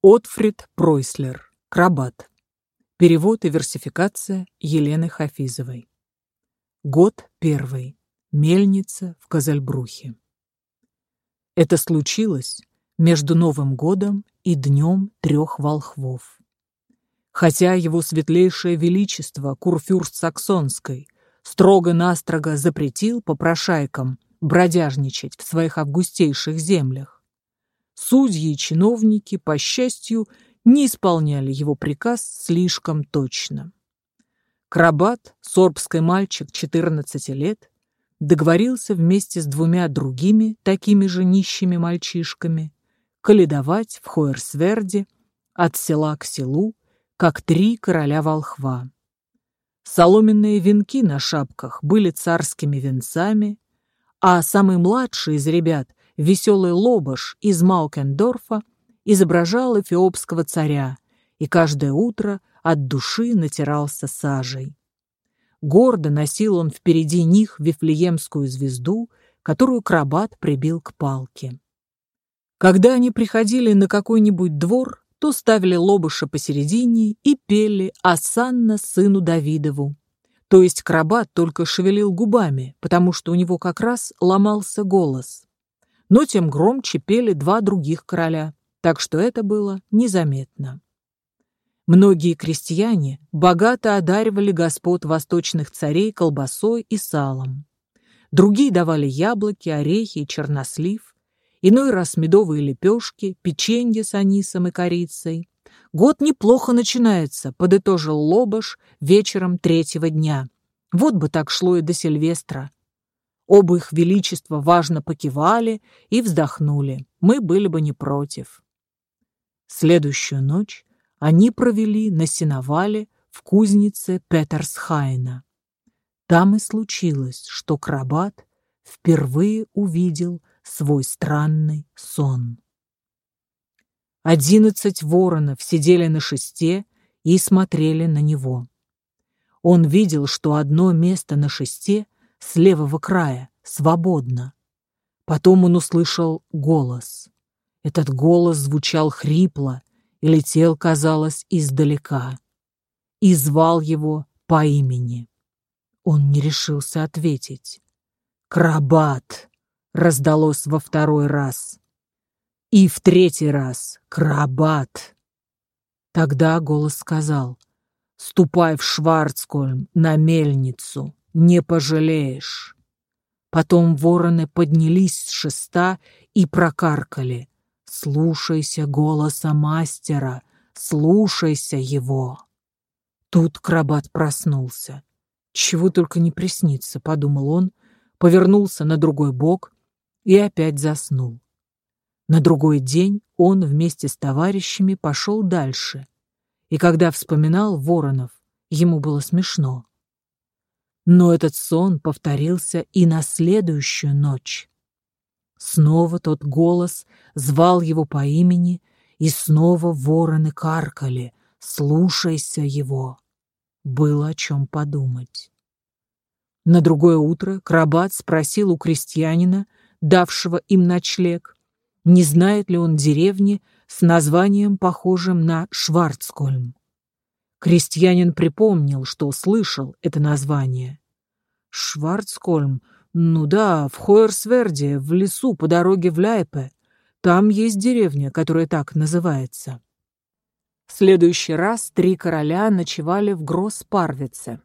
Отфрид Пройслер. Крабат. Перевод и версификация Елены Хафизовой. Год первый. Мельница в Казальбрухе. Это случилось между Новым годом и Днем трех волхвов. Хотя его светлейшее величество, Курфюрст Саксонской, строго-настрого запретил попрошайкам бродяжничать в своих августейших землях, Судьи и чиновники, по счастью, не исполняли его приказ слишком точно. Крабат, сорбский мальчик 14 лет, договорился вместе с двумя другими такими же нищими мальчишками каледовать в Хоерсверде от села к селу, как три короля волхва. Соломенные венки на шапках были царскими венцами, а самый младший из ребят веселый лобаш из Маукендорфа изображал эфиопского царя и каждое утро от души натирался сажей. Гордо носил он впереди них вифлеемскую звезду, которую крабат прибил к палке. Когда они приходили на какой-нибудь двор, то ставили лобыша посередине и пели «Асанна сыну Давидову». То есть крабат только шевелил губами, потому что у него как раз ломался голос но тем громче пели два других короля, так что это было незаметно. Многие крестьяне богато одаривали господ восточных царей колбасой и салом. Другие давали яблоки, орехи и чернослив, иной раз медовые лепешки, печенье с анисом и корицей. Год неплохо начинается, подытожил Лобаш вечером третьего дня. Вот бы так шло и до Сильвестра. Оба их величества важно покивали и вздохнули. Мы были бы не против. Следующую ночь они провели на сеновале в кузнице Петерсхайна. Там и случилось, что Крабат впервые увидел свой странный сон. Одиннадцать воронов сидели на шесте и смотрели на него. Он видел, что одно место на шесте — с левого края, свободно. Потом он услышал голос. Этот голос звучал хрипло и летел, казалось, издалека. И звал его по имени. Он не решился ответить. «Крабат!» — раздалось во второй раз. И в третий раз «Крабат!» Тогда голос сказал «Ступай в Шварцкольм на мельницу» не пожалеешь. Потом вороны поднялись с шеста и прокаркали. Слушайся голоса мастера, слушайся его. Тут крабат проснулся. Чего только не приснится, подумал он, повернулся на другой бок и опять заснул. На другой день он вместе с товарищами пошел дальше. И когда вспоминал Воронов, ему было смешно. Но этот сон повторился и на следующую ночь. Снова тот голос звал его по имени, и снова вороны каркали «Слушайся его». Было о чем подумать. На другое утро Крабат спросил у крестьянина, давшего им ночлег, не знает ли он деревни с названием, похожим на Шварцкольм. Крестьянин припомнил, что слышал это название. «Шварцкольм? Ну да, в Хойерсверде, в лесу по дороге в Ляйпе. Там есть деревня, которая так называется». В следующий раз три короля ночевали в Гросс-Парвице.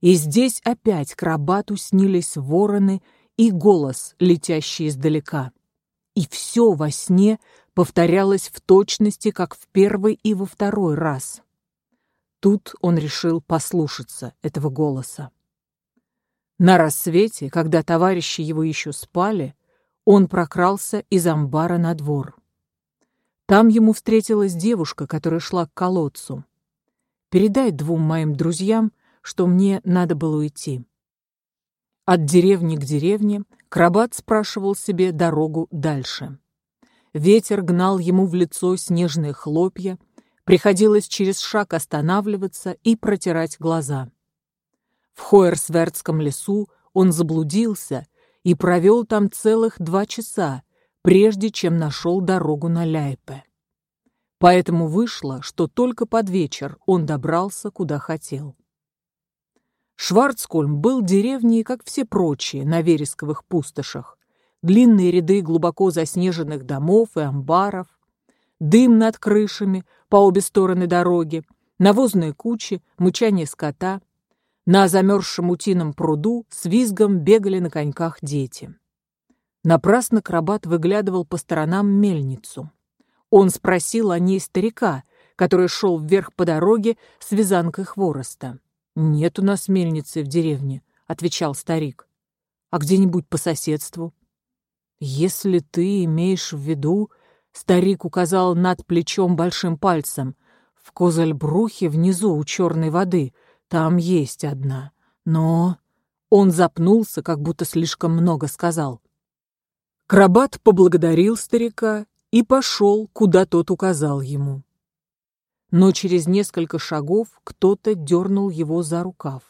И здесь опять крабату снились вороны и голос, летящий издалека. И все во сне повторялось в точности, как в первый и во второй раз. Тут он решил послушаться этого голоса. На рассвете, когда товарищи его еще спали, он прокрался из амбара на двор. Там ему встретилась девушка, которая шла к колодцу. «Передай двум моим друзьям, что мне надо было уйти». От деревни к деревне Крабат спрашивал себе дорогу дальше. Ветер гнал ему в лицо снежные хлопья, Приходилось через шаг останавливаться и протирать глаза. В Хоерсвертском лесу он заблудился и провел там целых два часа, прежде чем нашел дорогу на Ляйпе. Поэтому вышло, что только под вечер он добрался, куда хотел. Шварцкольм был деревней, как все прочие, на вересковых пустошах. Длинные ряды глубоко заснеженных домов и амбаров, дым над крышами по обе стороны дороги, навозные кучи, мычание скота. На замерзшем утином пруду с визгом бегали на коньках дети. Напрасно Крабат выглядывал по сторонам мельницу. Он спросил о ней старика, который шел вверх по дороге с вязанкой хвороста. «Нет у нас мельницы в деревне», — отвечал старик. «А где-нибудь по соседству?» «Если ты имеешь в виду...» — старик указал над плечом большим пальцем. «В Козельбрухе внизу у черной воды. Там есть одна. Но...» Он запнулся, как будто слишком много сказал. Крабат поблагодарил старика и пошел, куда тот указал ему но через несколько шагов кто-то дернул его за рукав.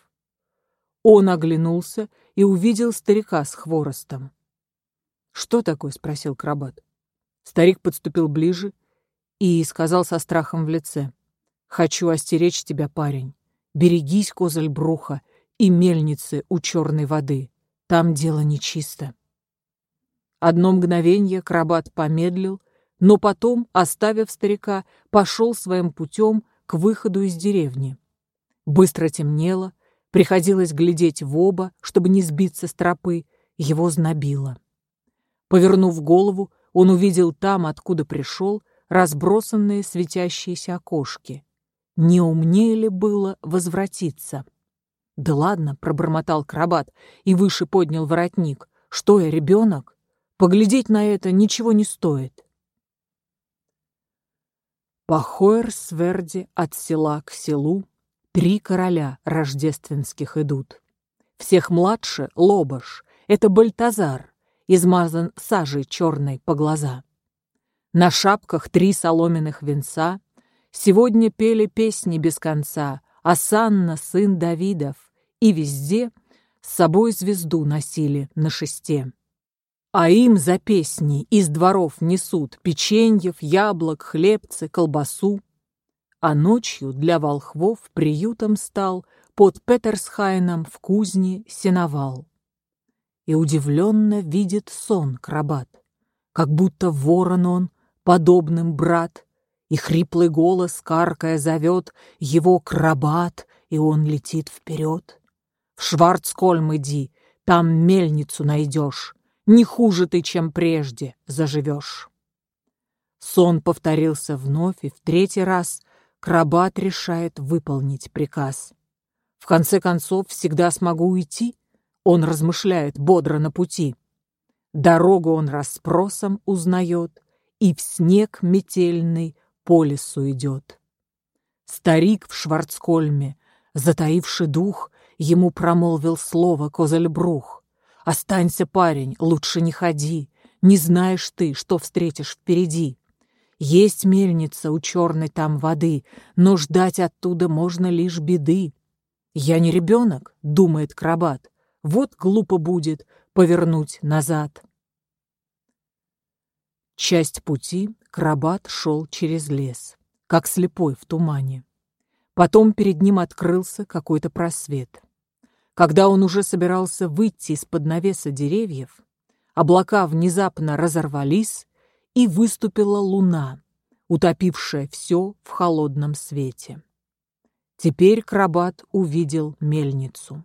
Он оглянулся и увидел старика с хворостом. «Что такое?» — спросил Крабат. Старик подступил ближе и сказал со страхом в лице. «Хочу остеречь тебя, парень. Берегись, козель бруха, и мельницы у черной воды. Там дело нечисто». Одно мгновение Крабат помедлил, но потом, оставив старика, пошел своим путем к выходу из деревни. Быстро темнело, приходилось глядеть в оба, чтобы не сбиться с тропы, его знобило. Повернув голову, он увидел там, откуда пришел, разбросанные светящиеся окошки. Не умнее ли было возвратиться? «Да ладно», — пробормотал Крабат и выше поднял воротник. «Что я, ребенок? Поглядеть на это ничего не стоит». По Хоерсверде от села к селу три короля рождественских идут. Всех младше — Лобаш, это Бальтазар, измазан сажей черной по глаза. На шапках три соломенных венца, сегодня пели песни без конца, Асанна, сын Давидов, и везде с собой звезду носили на шесте. А им за песни из дворов несут печеньев, яблок, хлебцы, колбасу. А ночью для волхвов приютом стал под Петерсхайном в кузне сеновал. И удивленно видит сон крабат, как будто ворон он, подобным брат, и хриплый голос, каркая, зовет его крабат, и он летит вперед. В Шварцкольм иди, там мельницу найдешь, не хуже ты, чем прежде, заживешь. Сон повторился вновь, и в третий раз Крабат решает выполнить приказ. В конце концов, всегда смогу уйти, он размышляет бодро на пути. Дорогу он расспросом узнает, и в снег метельный по лесу идет. Старик в Шварцкольме, затаивший дух, ему промолвил слово Козельбрух. Останься, парень, лучше не ходи. Не знаешь ты, что встретишь впереди. Есть мельница у черной там воды, но ждать оттуда можно лишь беды. Я не ребенок, думает Крабат. Вот глупо будет повернуть назад. Часть пути Крабат шел через лес, как слепой в тумане. Потом перед ним открылся какой-то просвет. Когда он уже собирался выйти из-под навеса деревьев, облака внезапно разорвались, и выступила луна, утопившая все в холодном свете. Теперь Крабат увидел мельницу.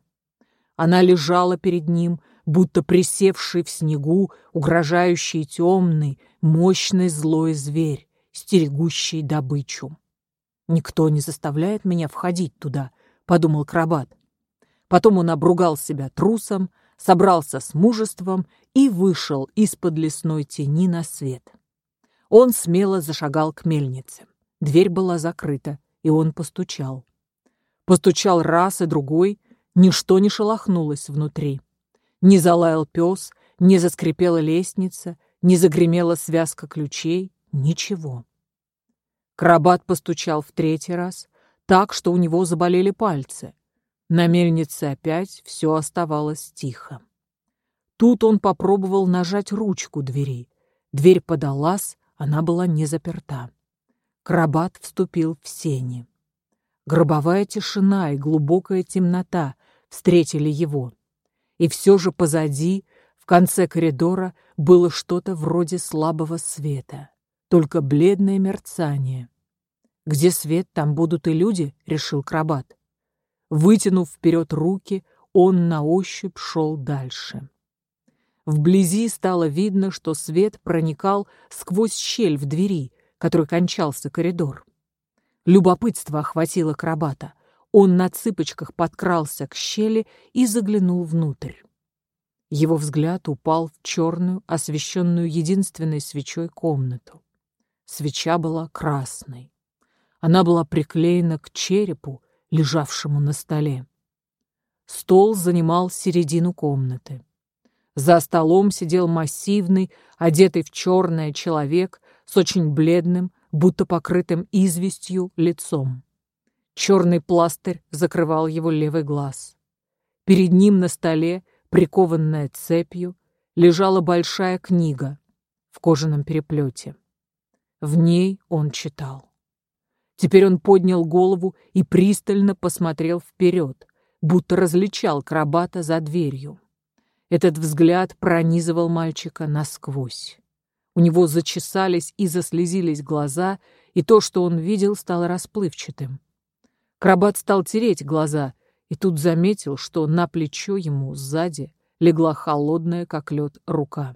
Она лежала перед ним, будто присевший в снегу, угрожающий темный, мощный злой зверь, стерегущий добычу. «Никто не заставляет меня входить туда», — подумал Крабат. Потом он обругал себя трусом, собрался с мужеством и вышел из-под лесной тени на свет. Он смело зашагал к мельнице. Дверь была закрыта, и он постучал. Постучал раз и другой, ничто не шелохнулось внутри. Не залаял пес, не заскрипела лестница, не загремела связка ключей, ничего. Крабат постучал в третий раз, так, что у него заболели пальцы — на мельнице опять все оставалось тихо. Тут он попробовал нажать ручку двери. Дверь подалась, она была не заперта. Крабат вступил в сени. Гробовая тишина и глубокая темнота встретили его. И все же позади, в конце коридора, было что-то вроде слабого света, только бледное мерцание. «Где свет, там будут и люди», — решил Крабат. Вытянув вперед руки, он на ощупь шел дальше. Вблизи стало видно, что свет проникал сквозь щель в двери, которой кончался коридор. Любопытство охватило Крабата. Он на цыпочках подкрался к щели и заглянул внутрь. Его взгляд упал в черную, освещенную единственной свечой комнату. Свеча была красной. Она была приклеена к черепу, лежавшему на столе. Стол занимал середину комнаты. За столом сидел массивный, одетый в черное человек с очень бледным, будто покрытым известью, лицом. Черный пластырь закрывал его левый глаз. Перед ним на столе, прикованная цепью, лежала большая книга в кожаном переплете. В ней он читал. Теперь он поднял голову и пристально посмотрел вперед, будто различал крабата за дверью. Этот взгляд пронизывал мальчика насквозь. У него зачесались и заслезились глаза, и то, что он видел, стало расплывчатым. Крабат стал тереть глаза, и тут заметил, что на плечо ему сзади легла холодная, как лед, рука.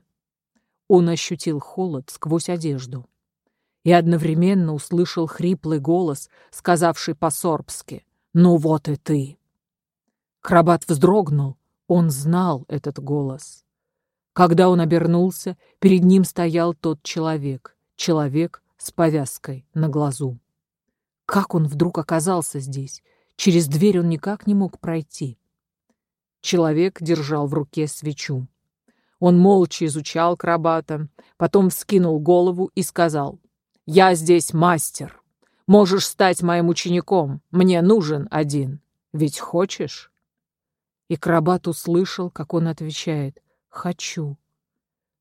Он ощутил холод сквозь одежду и одновременно услышал хриплый голос, сказавший по-сорбски «Ну вот и ты». Крабат вздрогнул, он знал этот голос. Когда он обернулся, перед ним стоял тот человек, человек с повязкой на глазу. Как он вдруг оказался здесь? Через дверь он никак не мог пройти. Человек держал в руке свечу. Он молча изучал крабата, потом вскинул голову и сказал, «Я здесь мастер. Можешь стать моим учеником. Мне нужен один. Ведь хочешь?» И крабат услышал, как он отвечает, «Хочу».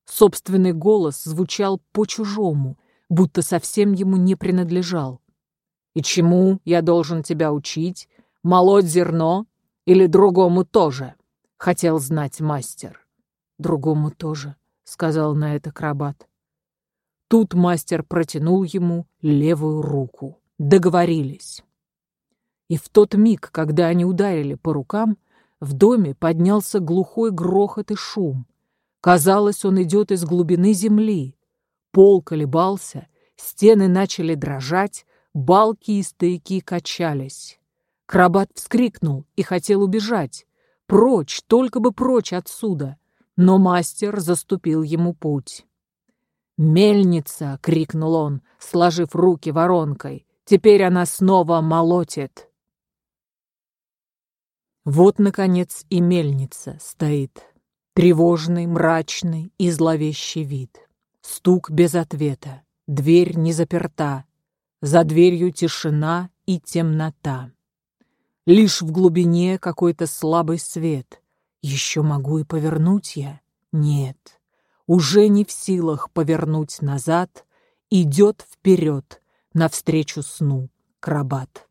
Собственный голос звучал по-чужому, будто совсем ему не принадлежал. «И чему я должен тебя учить? Молоть зерно? Или другому тоже?» — хотел знать мастер. «Другому тоже», — сказал на это крабат. Тут мастер протянул ему левую руку. Договорились. И в тот миг, когда они ударили по рукам, в доме поднялся глухой грохот и шум. Казалось, он идет из глубины земли. Пол колебался, стены начали дрожать, балки и стояки качались. Крабат вскрикнул и хотел убежать. Прочь, только бы прочь отсюда. Но мастер заступил ему путь. «Мельница!» — крикнул он, сложив руки воронкой. «Теперь она снова молотит!» Вот, наконец, и мельница стоит. Тревожный, мрачный и зловещий вид. Стук без ответа. Дверь не заперта. За дверью тишина и темнота. Лишь в глубине какой-то слабый свет. Еще могу и повернуть я? Нет. Уже не в силах повернуть назад. Идет вперед, навстречу сну, крабат.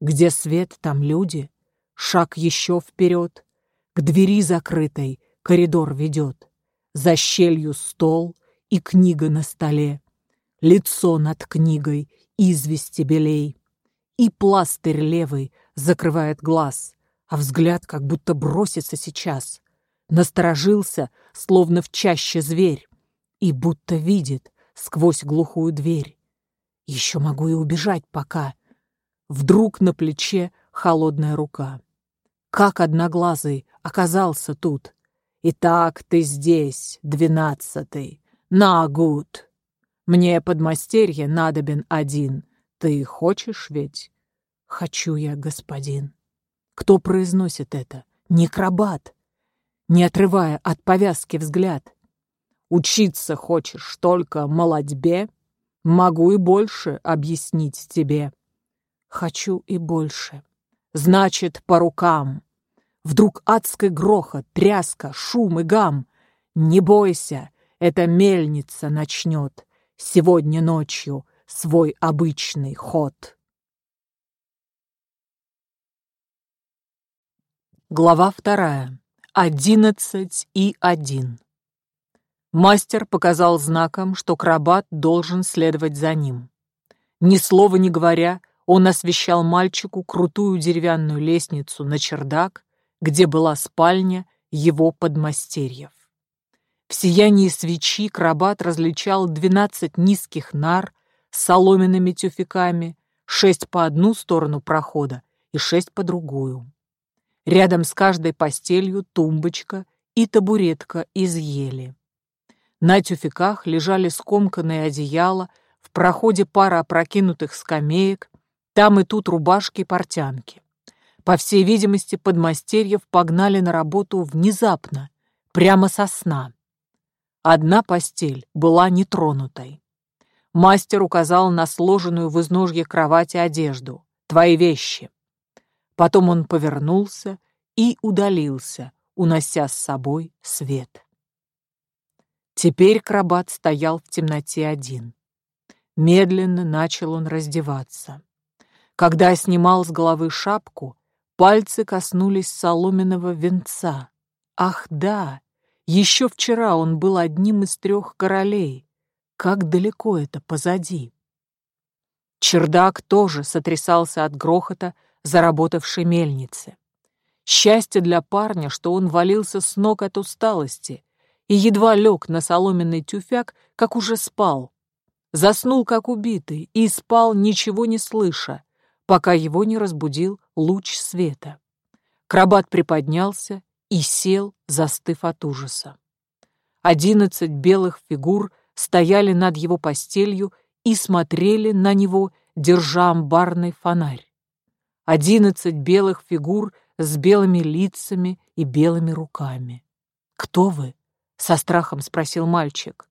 Где свет, там люди — Шаг еще вперед. К двери закрытой коридор ведет. За щелью стол и книга на столе. Лицо над книгой, извести белей. И пластырь левый закрывает глаз, а взгляд как будто бросится сейчас. Насторожился, словно в чаще зверь, и будто видит сквозь глухую дверь. Еще могу и убежать пока. Вдруг на плече холодная рука. Как Одноглазый оказался тут? Итак, ты здесь, двенадцатый. На, гуд. Мне подмастерье надобен один. Ты хочешь ведь? Хочу я, господин. Кто произносит это? Некробат. Не отрывая от повязки взгляд. Учиться хочешь только молодьбе? Могу и больше объяснить тебе. Хочу и больше значит, по рукам. Вдруг адский грохот, тряска, шум и гам. Не бойся, эта мельница начнет сегодня ночью свой обычный ход. Глава вторая. Одиннадцать и один. Мастер показал знаком, что крабат должен следовать за ним. Ни слова не говоря, он освещал мальчику крутую деревянную лестницу на чердак, где была спальня его подмастерьев. В сиянии свечи крабат различал двенадцать низких нар с соломенными тюфяками, шесть по одну сторону прохода и шесть по другую. Рядом с каждой постелью тумбочка и табуретка из ели. На тюфяках лежали скомканные одеяла, в проходе пара опрокинутых скамеек, там и тут рубашки портянки. По всей видимости, подмастерьев погнали на работу внезапно, прямо со сна. Одна постель была нетронутой. Мастер указал на сложенную в изножье кровати одежду. «Твои вещи». Потом он повернулся и удалился, унося с собой свет. Теперь крабат стоял в темноте один. Медленно начал он раздеваться. Когда снимал с головы шапку, пальцы коснулись соломенного венца. Ах да, еще вчера он был одним из трех королей. Как далеко это позади. Чердак тоже сотрясался от грохота заработавшей мельницы. Счастье для парня, что он валился с ног от усталости и едва лег на соломенный тюфяк, как уже спал. Заснул, как убитый, и спал, ничего не слыша, пока его не разбудил луч света. Крабат приподнялся и сел, застыв от ужаса. Одиннадцать белых фигур стояли над его постелью и смотрели на него, держа амбарный фонарь. Одиннадцать белых фигур с белыми лицами и белыми руками. «Кто вы?» — со страхом спросил мальчик.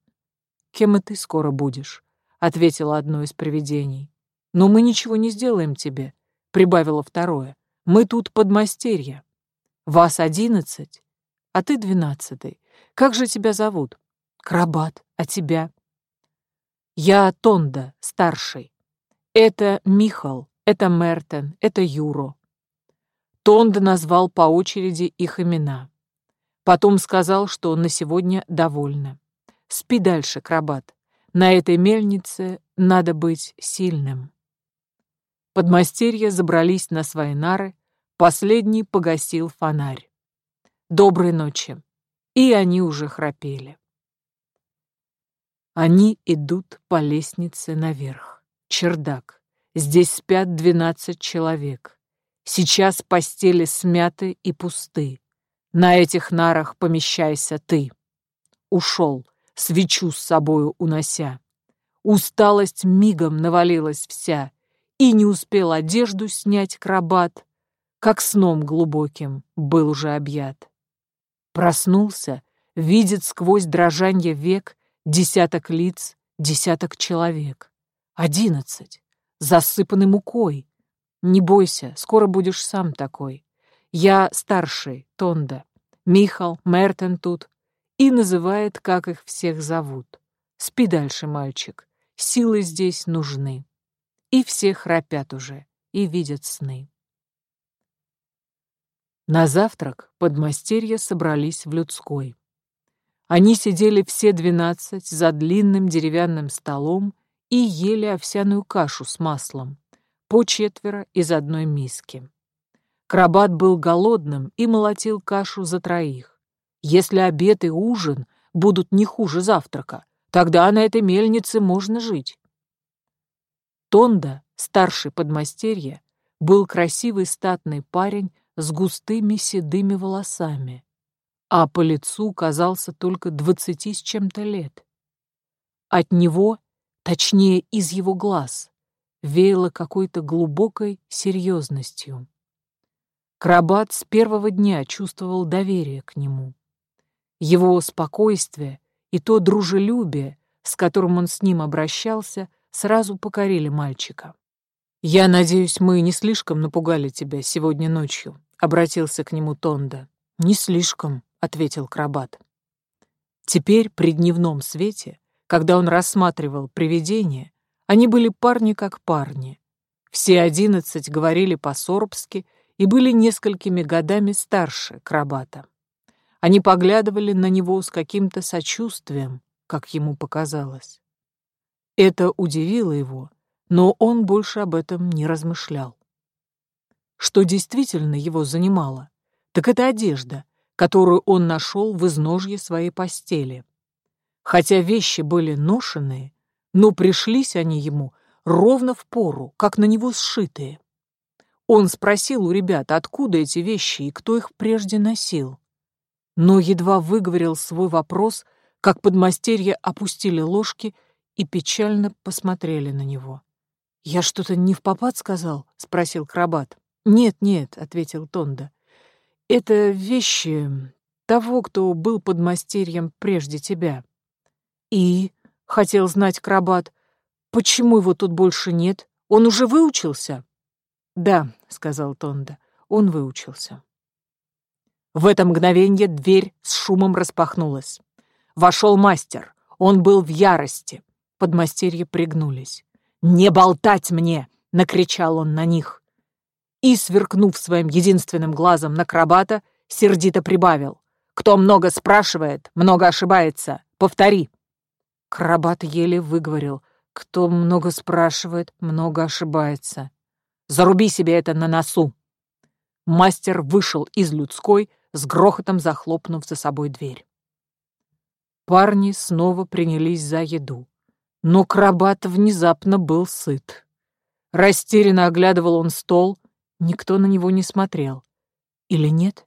«Кем и ты скоро будешь?» — ответило одно из привидений. «Но мы ничего не сделаем тебе», — прибавило второе. «Мы тут подмастерья. Вас одиннадцать, а ты двенадцатый. Как же тебя зовут?» «Крабат. А тебя?» «Я Тонда, старший. Это Михал, это Мертен, это Юро». Тонда назвал по очереди их имена. Потом сказал, что на сегодня довольно. «Спи дальше, Крабат. На этой мельнице надо быть сильным». Подмастерья забрались на свои нары, последний погасил фонарь. Доброй ночи. И они уже храпели. Они идут по лестнице наверх. Чердак. Здесь спят двенадцать человек. Сейчас постели смяты и пусты. На этих нарах помещайся ты. Ушел, свечу с собою унося. Усталость мигом навалилась вся, и не успел одежду снять крабат, как сном глубоким был уже объят. Проснулся, видит сквозь дрожанье век десяток лиц, десяток человек. Одиннадцать, засыпанный мукой. Не бойся, скоро будешь сам такой. Я старший, Тонда, Михал, Мертен тут. И называет, как их всех зовут. Спи дальше, мальчик, силы здесь нужны и все храпят уже и видят сны. На завтрак подмастерья собрались в людской. Они сидели все двенадцать за длинным деревянным столом и ели овсяную кашу с маслом, по четверо из одной миски. Крабат был голодным и молотил кашу за троих. Если обед и ужин будут не хуже завтрака, тогда на этой мельнице можно жить. Тонда, старший подмастерье, был красивый статный парень с густыми седыми волосами, а по лицу казался только двадцати с чем-то лет. От него, точнее из его глаз, веяло какой-то глубокой серьезностью. Крабат с первого дня чувствовал доверие к нему. Его спокойствие и то дружелюбие, с которым он с ним обращался, сразу покорили мальчика. «Я надеюсь, мы не слишком напугали тебя сегодня ночью», — обратился к нему Тонда. «Не слишком», — ответил Крабат. Теперь при дневном свете, когда он рассматривал привидение, Они были парни как парни. Все одиннадцать говорили по-сорбски и были несколькими годами старше Крабата. Они поглядывали на него с каким-то сочувствием, как ему показалось. Это удивило его, но он больше об этом не размышлял. Что действительно его занимало, так это одежда, которую он нашел в изножье своей постели. Хотя вещи были ношенные, но пришлись они ему ровно в пору, как на него сшитые. Он спросил у ребят, откуда эти вещи и кто их прежде носил. Но едва выговорил свой вопрос, как подмастерья опустили ложки и печально посмотрели на него. «Я что-то не в попад сказал?» — спросил Крабат. «Нет, нет», — ответил Тонда. «Это вещи того, кто был подмастерьем прежде тебя». «И?» — хотел знать Крабат. «Почему его тут больше нет? Он уже выучился?» «Да», — сказал Тонда, — «он выучился». В это мгновенье дверь с шумом распахнулась. Вошел мастер. Он был в ярости. Подмастерья пригнулись. «Не болтать мне!» — накричал он на них. И, сверкнув своим единственным глазом на крабата, сердито прибавил. «Кто много спрашивает, много ошибается. Повтори!» Крабат еле выговорил. «Кто много спрашивает, много ошибается. Заруби себе это на носу!» Мастер вышел из людской, с грохотом захлопнув за собой дверь. Парни снова принялись за еду. Но Крабат внезапно был сыт. Растерянно оглядывал он стол, никто на него не смотрел. Или нет?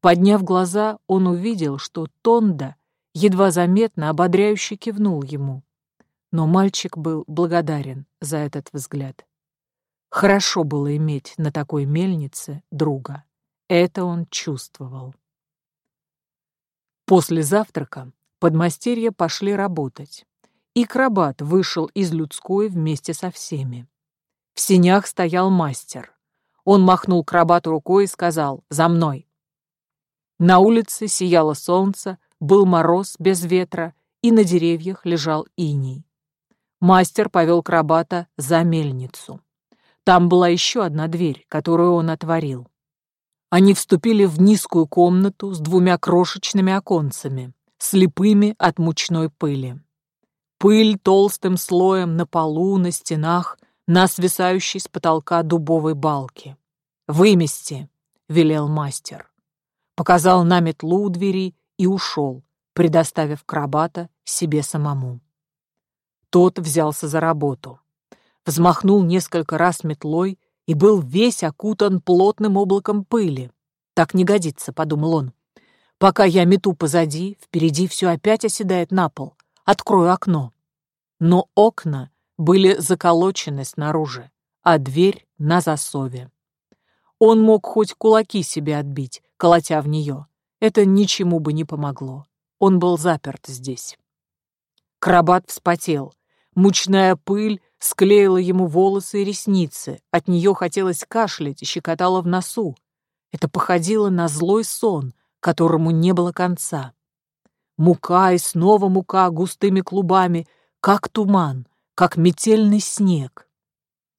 Подняв глаза, он увидел, что Тонда едва заметно ободряюще кивнул ему. Но мальчик был благодарен за этот взгляд. Хорошо было иметь на такой мельнице друга. Это он чувствовал. После завтрака подмастерья пошли работать, и Крабат вышел из людской вместе со всеми. В синях стоял мастер. Он махнул Крабату рукой и сказал «За мной!». На улице сияло солнце, был мороз без ветра, и на деревьях лежал иней. Мастер повел Крабата за мельницу. Там была еще одна дверь, которую он отворил. Они вступили в низкую комнату с двумя крошечными оконцами, слепыми от мучной пыли. Пыль толстым слоем на полу, на стенах, на свисающей с потолка дубовой балке. «Вымести!» — велел мастер. Показал на метлу у двери и ушел, предоставив крабата себе самому. Тот взялся за работу. Взмахнул несколько раз метлой и был весь окутан плотным облаком пыли. «Так не годится», — подумал он. «Пока я мету позади, впереди все опять оседает на пол. Открою окно». Но окна были заколочены снаружи, а дверь на засове. Он мог хоть кулаки себе отбить, колотя в нее. Это ничему бы не помогло. Он был заперт здесь. Крабат вспотел. Мучная пыль склеила ему волосы и ресницы. От нее хотелось кашлять и щекотало в носу. Это походило на злой сон, которому не было конца. Мука и снова мука густыми клубами, как туман, как метельный снег.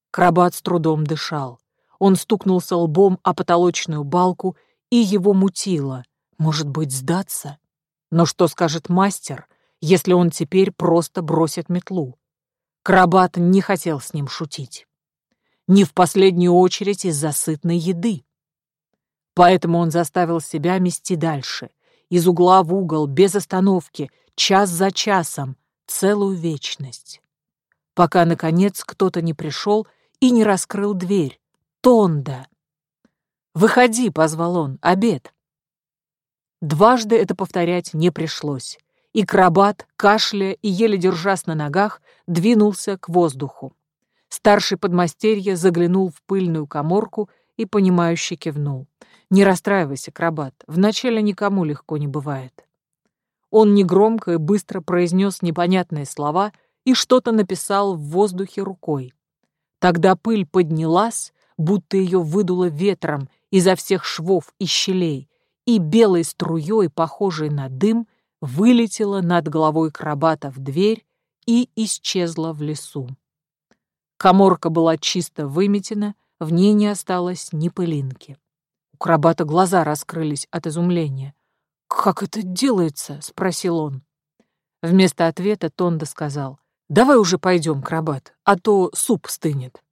Крабат с трудом дышал. Он стукнулся лбом о потолочную балку, и его мутило. Может быть, сдаться? Но что скажет мастер, если он теперь просто бросит метлу? Крабат не хотел с ним шутить. Не в последнюю очередь из-за сытной еды. Поэтому он заставил себя мести дальше, из угла в угол, без остановки, час за часом, целую вечность. Пока, наконец, кто-то не пришел и не раскрыл дверь. Тонда! «Выходи», — позвал он, — «обед». Дважды это повторять не пришлось и крабат, кашляя и еле держась на ногах, двинулся к воздуху. Старший подмастерье заглянул в пыльную коморку и, понимающе кивнул. «Не расстраивайся, крабат, вначале никому легко не бывает». Он негромко и быстро произнес непонятные слова и что-то написал в воздухе рукой. Тогда пыль поднялась, будто ее выдуло ветром изо всех швов и щелей, и белой струей, похожей на дым, вылетела над головой крабата в дверь и исчезла в лесу. Коморка была чисто выметена, в ней не осталось ни пылинки. У крабата глаза раскрылись от изумления. «Как это делается?» — спросил он. Вместо ответа Тонда сказал, «Давай уже пойдем, крабат, а то суп стынет».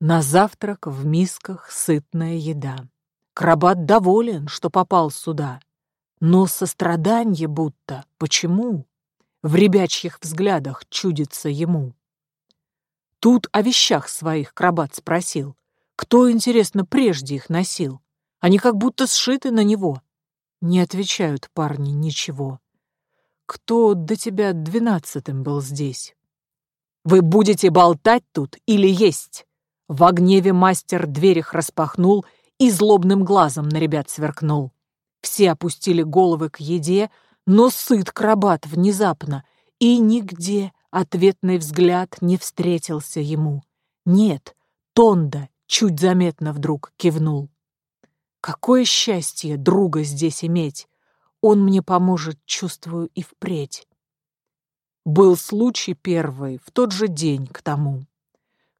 На завтрак в мисках сытная еда. Крабат доволен, что попал сюда. Но сострадание будто. Почему? В ребячьих взглядах чудится ему. Тут о вещах своих Крабат спросил. Кто, интересно, прежде их носил? Они как будто сшиты на него. Не отвечают парни ничего. Кто до тебя двенадцатым был здесь? Вы будете болтать тут или есть? В гневе мастер дверь их распахнул и злобным глазом на ребят сверкнул. Все опустили головы к еде, но сыт крабат внезапно, и нигде ответный взгляд не встретился ему. Нет, Тонда чуть заметно вдруг кивнул. Какое счастье друга здесь иметь! Он мне поможет, чувствую, и впредь. Был случай первый в тот же день к тому.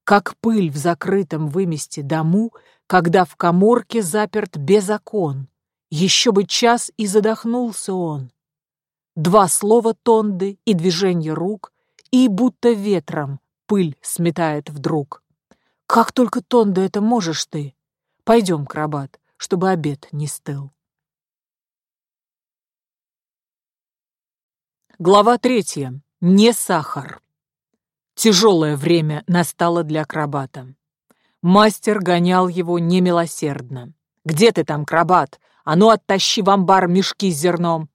Как пыль в закрытом выместе дому, когда в коморке заперт беззакон. Еще бы час и задохнулся он. Два слова тонды и движение рук, и будто ветром пыль сметает вдруг. Как только тонда это можешь ты? Пойдем, крабат, чтобы обед не стыл. Глава третья. Не сахар. Тяжелое время настало для акробата. Мастер гонял его немилосердно. «Где ты там, акробат? А ну оттащи в амбар мешки с зерном!»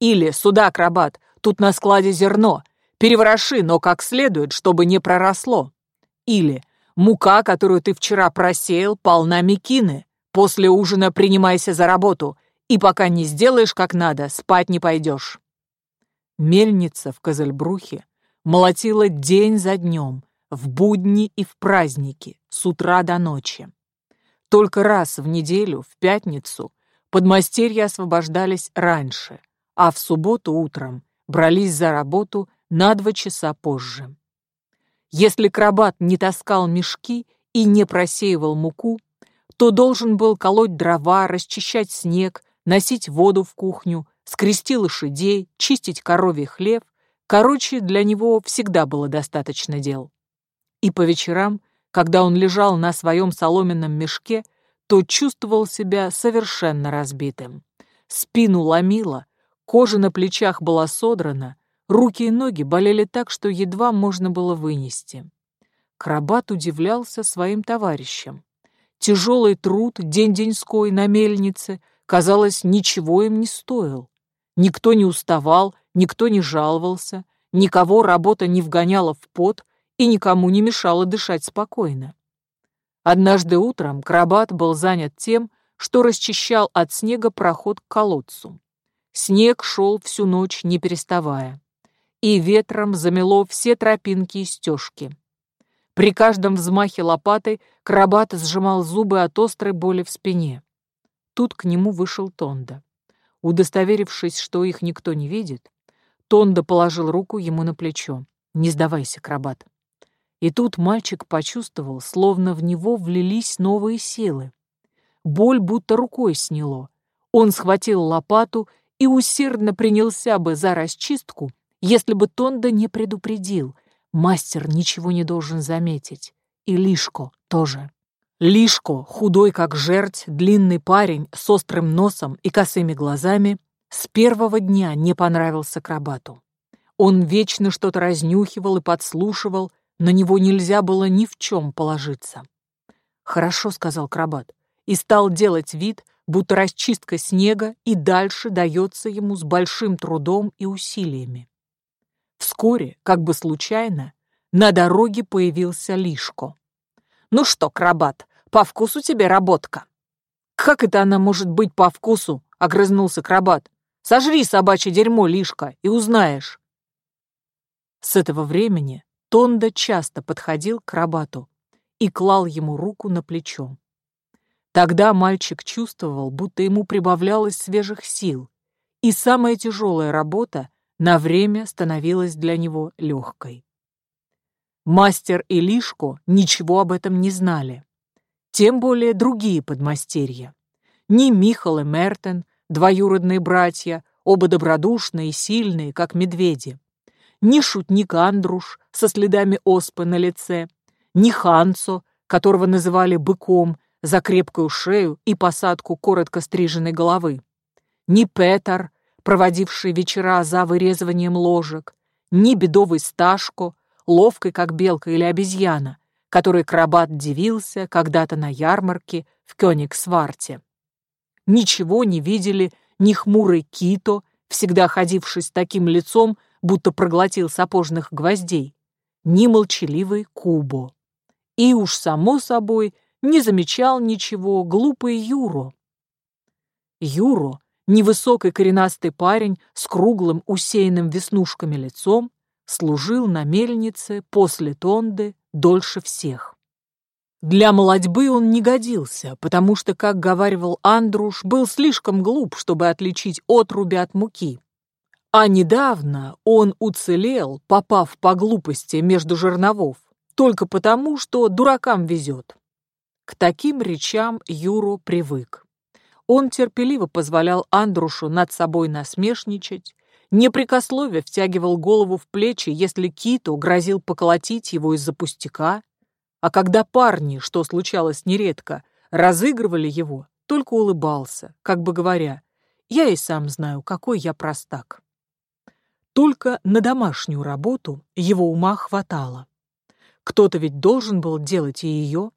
«Или, сюда, акробат, тут на складе зерно, перевороши, но как следует, чтобы не проросло!» «Или, мука, которую ты вчера просеял, полна мекины, после ужина принимайся за работу, и пока не сделаешь как надо, спать не пойдешь!» Мельница в Козельбрухе молотила день за днем, в будни и в праздники, с утра до ночи. Только раз в неделю, в пятницу, подмастерья освобождались раньше, а в субботу утром брались за работу на два часа позже. Если крабат не таскал мешки и не просеивал муку, то должен был колоть дрова, расчищать снег, носить воду в кухню, скрести лошадей, чистить коровий хлеб Короче, для него всегда было достаточно дел. И по вечерам, когда он лежал на своем соломенном мешке, то чувствовал себя совершенно разбитым. Спину ломило, кожа на плечах была содрана, руки и ноги болели так, что едва можно было вынести. Крабат удивлялся своим товарищам. Тяжелый труд день-деньской на мельнице, казалось, ничего им не стоил. Никто не уставал, никто не жаловался, никого работа не вгоняла в пот и никому не мешала дышать спокойно. Однажды утром Крабат был занят тем, что расчищал от снега проход к колодцу. Снег шел всю ночь, не переставая, и ветром замело все тропинки и стежки. При каждом взмахе лопатой Крабат сжимал зубы от острой боли в спине. Тут к нему вышел Тонда. Удостоверившись, что их никто не видит, Тонда положил руку ему на плечо. «Не сдавайся, крабат». И тут мальчик почувствовал, словно в него влились новые силы. Боль будто рукой сняло. Он схватил лопату и усердно принялся бы за расчистку, если бы Тонда не предупредил. Мастер ничего не должен заметить. И Лишко тоже. Лишко, худой как жерть, длинный парень с острым носом и косыми глазами, с первого дня не понравился Крабату. Он вечно что-то разнюхивал и подслушивал, на него нельзя было ни в чем положиться. «Хорошо», — сказал Крабат, и стал делать вид, будто расчистка снега и дальше дается ему с большим трудом и усилиями. Вскоре, как бы случайно, на дороге появился Лишко. «Ну что, крабат, по вкусу тебе работка?» «Как это она может быть по вкусу?» — огрызнулся крабат. «Сожри собачье дерьмо, Лишка, и узнаешь». С этого времени Тонда часто подходил к крабату и клал ему руку на плечо. Тогда мальчик чувствовал, будто ему прибавлялось свежих сил, и самая тяжелая работа на время становилась для него легкой. Мастер и Лишко ничего об этом не знали. Тем более другие подмастерья. Ни Михал и Мертен, двоюродные братья, оба добродушные и сильные, как медведи. Ни шутник Андруш со следами оспы на лице, ни Ханцо, которого называли быком за крепкую шею и посадку коротко стриженной головы, ни Петер, проводивший вечера за вырезыванием ложек, ни бедовый Сташко, ловкой, как белка или обезьяна, которой крабат дивился когда-то на ярмарке в Кёнигсварте. Ничего не видели ни хмурый Кито, всегда ходивший с таким лицом, будто проглотил сапожных гвоздей, ни молчаливый Кубо. И уж, само собой, не замечал ничего глупый Юро. Юро, невысокий коренастый парень с круглым, усеянным веснушками лицом, служил на мельнице после Тонды дольше всех. Для молодьбы он не годился, потому что, как говаривал Андруш, был слишком глуп, чтобы отличить отруби от муки. А недавно он уцелел, попав по глупости между жерновов, только потому, что дуракам везет. К таким речам Юру привык. Он терпеливо позволял Андрушу над собой насмешничать, непрекословие втягивал голову в плечи, если Кито грозил поколотить его из-за пустяка, а когда парни, что случалось нередко, разыгрывали его, только улыбался, как бы говоря, «Я и сам знаю, какой я простак». Только на домашнюю работу его ума хватало. Кто-то ведь должен был делать и ее.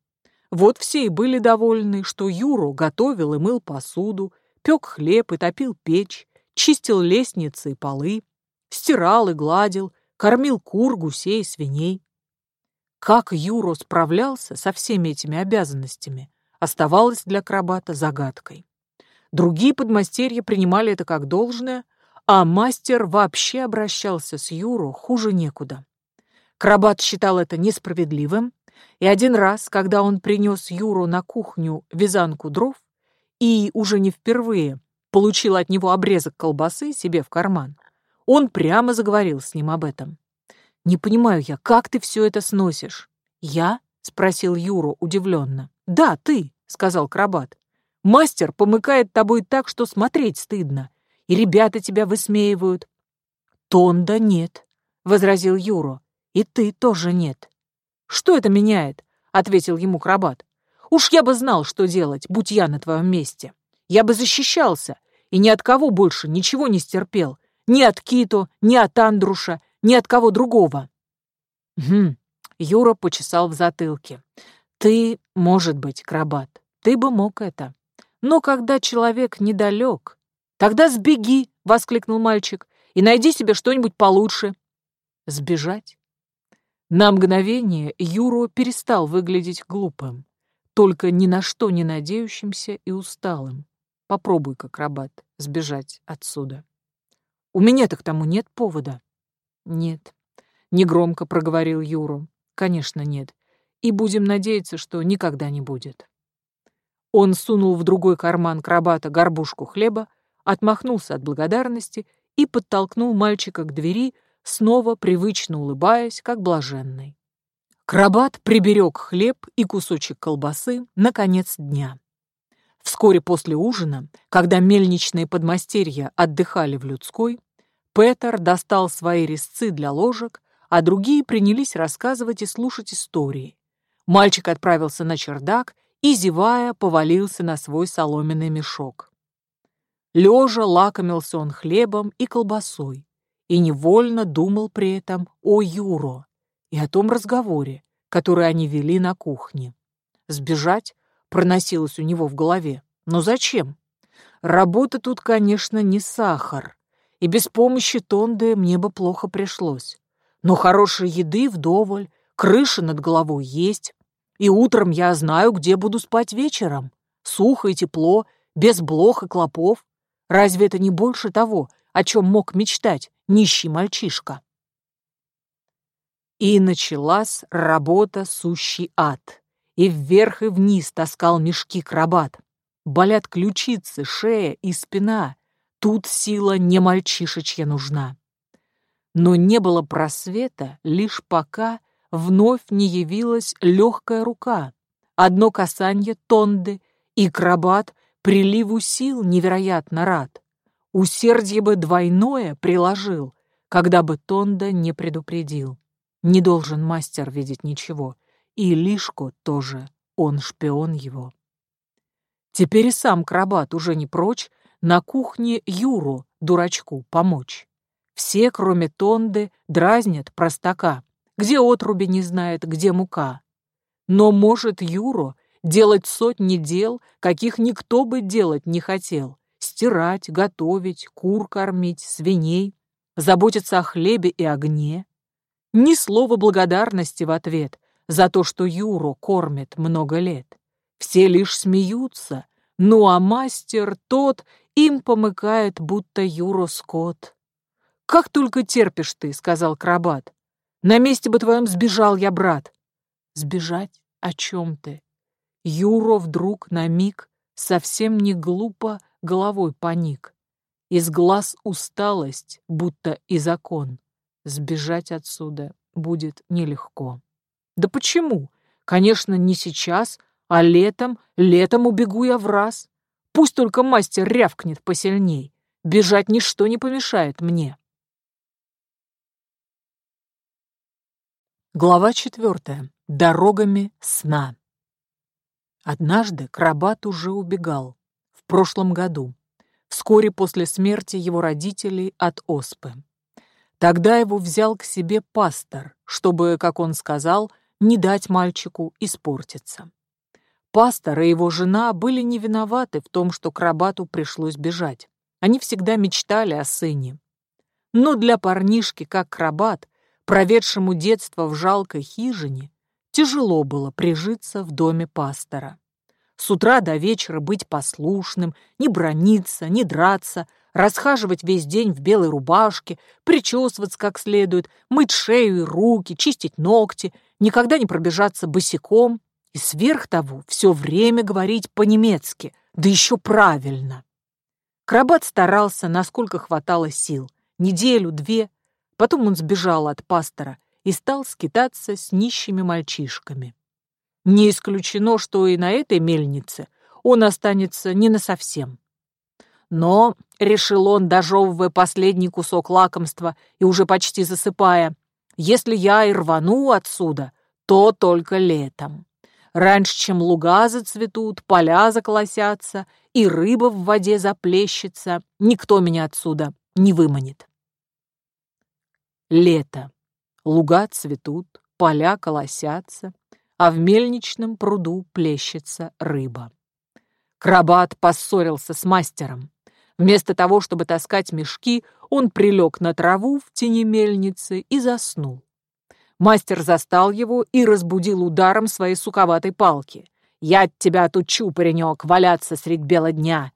Вот все и были довольны, что Юру готовил и мыл посуду, пек хлеб и топил печь, чистил лестницы и полы, стирал и гладил, кормил кур, гусей, свиней. Как Юро справлялся со всеми этими обязанностями, оставалось для Крабата загадкой. Другие подмастерья принимали это как должное, а мастер вообще обращался с Юро хуже некуда. Крабат считал это несправедливым, и один раз, когда он принес Юру на кухню вязанку дров, и уже не впервые получил от него обрезок колбасы себе в карман, он прямо заговорил с ним об этом. «Не понимаю я, как ты все это сносишь?» «Я?» — спросил Юру удивленно. «Да, ты», — сказал Крабат. «Мастер помыкает тобой так, что смотреть стыдно, и ребята тебя высмеивают». «Тонда нет», — возразил Юру. «И ты тоже нет». «Что это меняет?» — ответил ему Крабат. «Уж я бы знал, что делать, будь я на твоем месте. Я бы защищался, и ни от кого больше ничего не стерпел. Ни от Кито, ни от Андруша, ни от кого другого. Хм, Юра почесал в затылке. Ты, может быть, крабат, ты бы мог это. Но когда человек недалек... Тогда сбеги, воскликнул мальчик, и найди себе что-нибудь получше. Сбежать? На мгновение Юро перестал выглядеть глупым, только ни на что не надеющимся и усталым. Попробуй, как рабат, сбежать отсюда. У меня-то к тому нет повода. Нет, негромко проговорил Юру. Конечно, нет. И будем надеяться, что никогда не будет. Он сунул в другой карман крабата горбушку хлеба, отмахнулся от благодарности и подтолкнул мальчика к двери, снова привычно улыбаясь, как блаженный. Крабат приберег хлеб и кусочек колбасы на конец дня. Вскоре после ужина, когда мельничные подмастерья отдыхали в людской, Петер достал свои резцы для ложек, а другие принялись рассказывать и слушать истории. Мальчик отправился на чердак и, зевая, повалился на свой соломенный мешок. Лежа лакомился он хлебом и колбасой и невольно думал при этом о Юро и о том разговоре, который они вели на кухне. Сбежать проносилось у него в голове. Но зачем? Работа тут, конечно, не сахар, и без помощи Тонды мне бы плохо пришлось. Но хорошей еды вдоволь, крыша над головой есть, и утром я знаю, где буду спать вечером. Сухо и тепло, без блох и клопов. Разве это не больше того, о чем мог мечтать нищий мальчишка? И началась работа сущий ад. И вверх и вниз таскал мешки крабат. Болят ключицы, шея и спина. Тут сила не мальчишечья нужна. Но не было просвета, лишь пока вновь не явилась легкая рука, одно касание тонды, и крабат приливу сил невероятно рад. Усердие бы двойное приложил, когда бы Тонда не предупредил. Не должен мастер видеть ничего, и Лишко тоже, он шпион его. Теперь и сам крабат уже не прочь на кухне Юру, дурачку, помочь. Все, кроме Тонды, дразнят простака, где отруби не знает, где мука. Но может Юру делать сотни дел, каких никто бы делать не хотел. Стирать, готовить, кур кормить, свиней, заботиться о хлебе и огне. Ни слова благодарности в ответ за то, что Юру кормит много лет. Все лишь смеются, ну а мастер тот им помыкает, будто Юро скот. «Как только терпишь ты», — сказал Крабат. «На месте бы твоем сбежал я, брат». «Сбежать? О чем ты?» Юро вдруг на миг совсем не глупо головой поник. Из глаз усталость, будто и закон. Сбежать отсюда будет нелегко. Да почему? Конечно, не сейчас, а летом, летом убегу я в раз. Пусть только мастер рявкнет посильней. Бежать ничто не помешает мне. Глава четвертая. Дорогами сна. Однажды Крабат уже убегал. В прошлом году. Вскоре после смерти его родителей от оспы. Тогда его взял к себе пастор, чтобы, как он сказал, не дать мальчику испортиться. Пастор и его жена были не виноваты в том, что Крабату пришлось бежать. Они всегда мечтали о сыне. Но для парнишки, как Крабат, проведшему детство в жалкой хижине, тяжело было прижиться в доме пастора. С утра до вечера быть послушным, не брониться, не драться, расхаживать весь день в белой рубашке, причесываться как следует, мыть шею и руки, чистить ногти, никогда не пробежаться босиком, и сверх того все время говорить по-немецки, да еще правильно. Крабат старался, насколько хватало сил. Неделю, две. Потом он сбежал от пастора и стал скитаться с нищими мальчишками. Не исключено, что и на этой мельнице он останется не насовсем. Но, решил он, дожевывая последний кусок лакомства и уже почти засыпая, если я и рвану отсюда, то только летом. Раньше, чем луга зацветут, поля заколосятся и рыба в воде заплещется, никто меня отсюда не выманит. Лето. Луга цветут, поля колосятся, а в мельничном пруду плещется рыба. Крабат поссорился с мастером. Вместо того, чтобы таскать мешки, он прилег на траву в тени мельницы и заснул. Мастер застал его и разбудил ударом своей суковатой палки. «Я от тебя отучу, паренек, валяться средь бела дня!»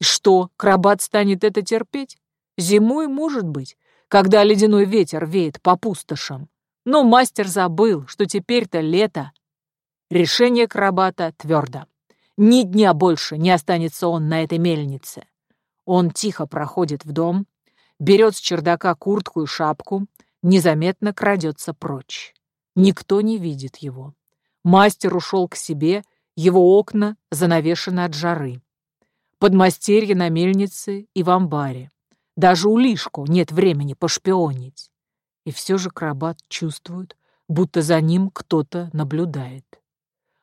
И что, крабат станет это терпеть? Зимой, может быть, когда ледяной ветер веет по пустошам. Но мастер забыл, что теперь-то лето. Решение крабата твердо. Ни дня больше не останется он на этой мельнице. Он тихо проходит в дом, берет с чердака куртку и шапку, незаметно крадется прочь. Никто не видит его. Мастер ушел к себе, его окна занавешены от жары. Подмастерье на мельнице и в амбаре. Даже у Лишку нет времени пошпионить. И все же Крабат чувствует, будто за ним кто-то наблюдает.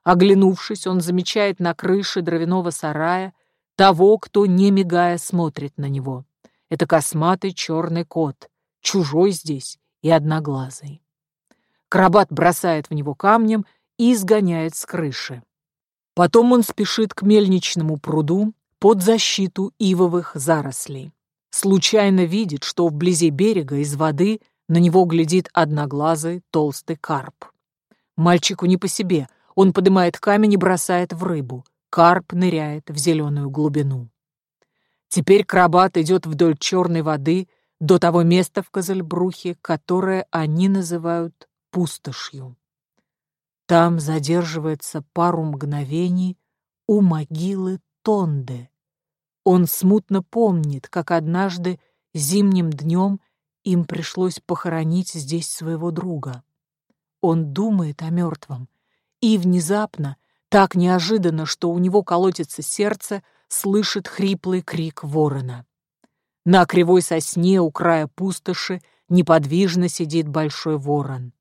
Оглянувшись, он замечает на крыше дровяного сарая того, кто, не мигая, смотрит на него. Это косматый черный кот, чужой здесь и одноглазый. Крабат бросает в него камнем и изгоняет с крыши. Потом он спешит к мельничному пруду под защиту ивовых зарослей. Случайно видит, что вблизи берега из воды на него глядит одноглазый толстый карп. Мальчику не по себе, он поднимает камень и бросает в рыбу. Карп ныряет в зеленую глубину. Теперь крабат идет вдоль черной воды до того места в Козельбрухе, которое они называют пустошью. Там задерживается пару мгновений у могилы Тонды. Он смутно помнит, как однажды зимним днем им пришлось похоронить здесь своего друга. он думает о мертвом. И внезапно, так неожиданно, что у него колотится сердце, слышит хриплый крик ворона. На кривой сосне у края пустоши неподвижно сидит большой ворон.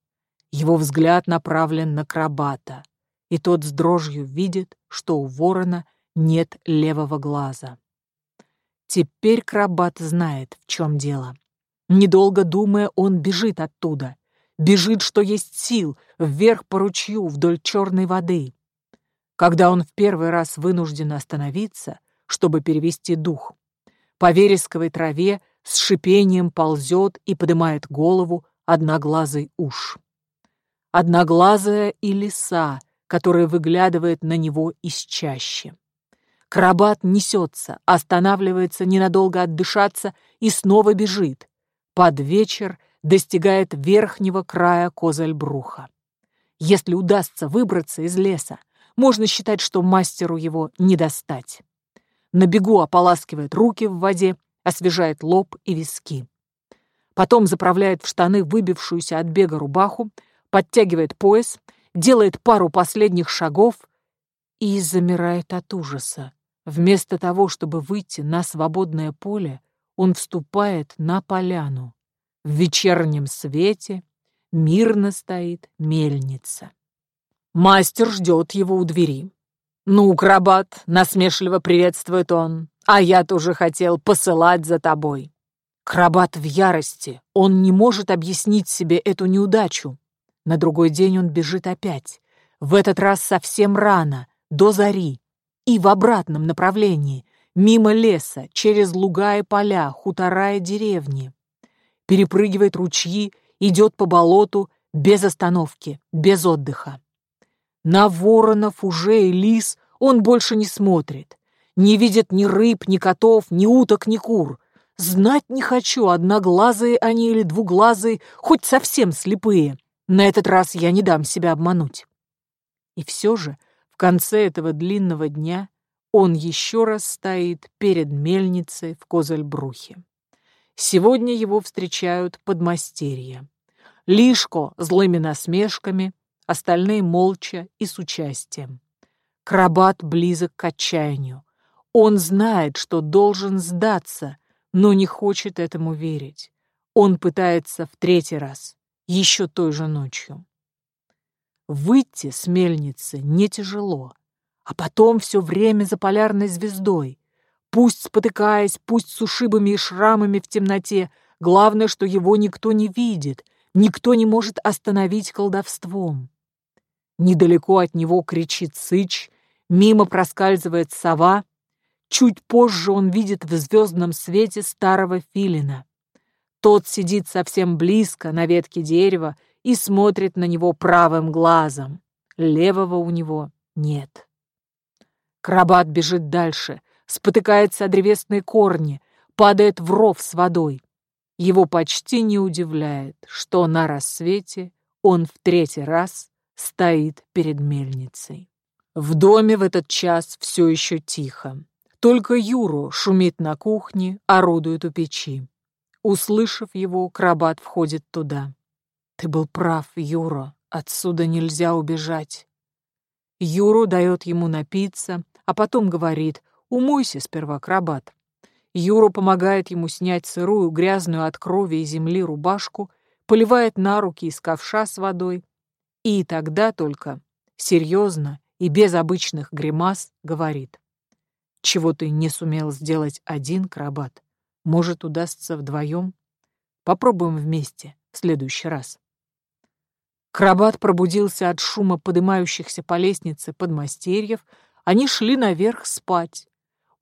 Его взгляд направлен на крабата, и тот с дрожью видит, что у ворона нет левого глаза. Теперь крабат знает, в чем дело. Недолго думая, он бежит оттуда. Бежит, что есть сил, вверх по ручью, вдоль черной воды. Когда он в первый раз вынужден остановиться, чтобы перевести дух, по вересковой траве с шипением ползет и поднимает голову одноглазый уж. Одноглазая и лиса, которая выглядывает на него из чащи. Крабат несется, останавливается ненадолго отдышаться и снова бежит. Под вечер достигает верхнего края Козельбруха. Если удастся выбраться из леса, можно считать, что мастеру его не достать. На бегу ополаскивает руки в воде, освежает лоб и виски. Потом заправляет в штаны выбившуюся от бега рубаху, подтягивает пояс, делает пару последних шагов и замирает от ужаса. Вместо того, чтобы выйти на свободное поле, он вступает на поляну. В вечернем свете мирно стоит мельница. Мастер ждет его у двери. «Ну, крабат», — насмешливо приветствует он, «а я тоже хотел посылать за тобой». Крабат в ярости, он не может объяснить себе эту неудачу. На другой день он бежит опять, в этот раз совсем рано, до зари, и в обратном направлении, мимо леса, через луга и поля, хутора и деревни. Перепрыгивает ручьи, идет по болоту без остановки, без отдыха. На воронов, уже и лис он больше не смотрит. Не видит ни рыб, ни котов, ни уток, ни кур. Знать не хочу, одноглазые они или двуглазые, хоть совсем слепые. На этот раз я не дам себя обмануть. И все же в конце этого длинного дня он еще раз стоит перед мельницей в Козельбрухе. Сегодня его встречают подмастерья. Лишко злыми насмешками, остальные молча и с участием. Крабат близок к отчаянию. Он знает, что должен сдаться, но не хочет этому верить. Он пытается в третий раз, еще той же ночью. Выйти с мельницы не тяжело, а потом все время за полярной звездой. Пусть спотыкаясь, пусть с ушибами и шрамами в темноте, главное, что его никто не видит, никто не может остановить колдовством. Недалеко от него кричит сыч, мимо проскальзывает сова. Чуть позже он видит в звездном свете старого филина. Тот сидит совсем близко на ветке дерева и смотрит на него правым глазом. Левого у него нет. Крабат бежит дальше, спотыкается о древесные корни, падает в ров с водой. Его почти не удивляет, что на рассвете он в третий раз стоит перед мельницей. В доме в этот час все еще тихо. Только Юру шумит на кухне, орудует у печи. Услышав его, крабат входит туда. Ты был прав, Юра, отсюда нельзя убежать. Юру дает ему напиться, а потом говорит, умойся сперва, крабат. Юра помогает ему снять сырую, грязную от крови и земли рубашку, поливает на руки из ковша с водой, и тогда только, серьезно и без обычных гримас, говорит, чего ты не сумел сделать один, крабат, может, удастся вдвоем? Попробуем вместе в следующий раз. Крабат пробудился от шума поднимающихся по лестнице подмастерьев, они шли наверх спать.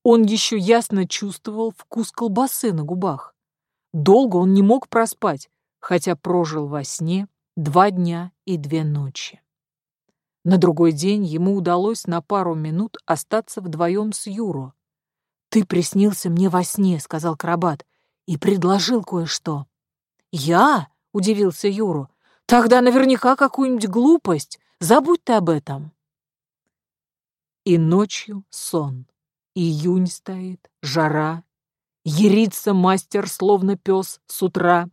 Он еще ясно чувствовал вкус колбасы на губах. Долго он не мог проспать, хотя прожил во сне два дня и две ночи. На другой день ему удалось на пару минут остаться вдвоем с Юро. «Ты приснился мне во сне», — сказал Крабат, — «и предложил кое-что». «Я?» — удивился Юру. Тогда наверняка какую-нибудь глупость. Забудь ты об этом. И ночью сон. Июнь стоит, жара. Ерится мастер, словно пес, с утра.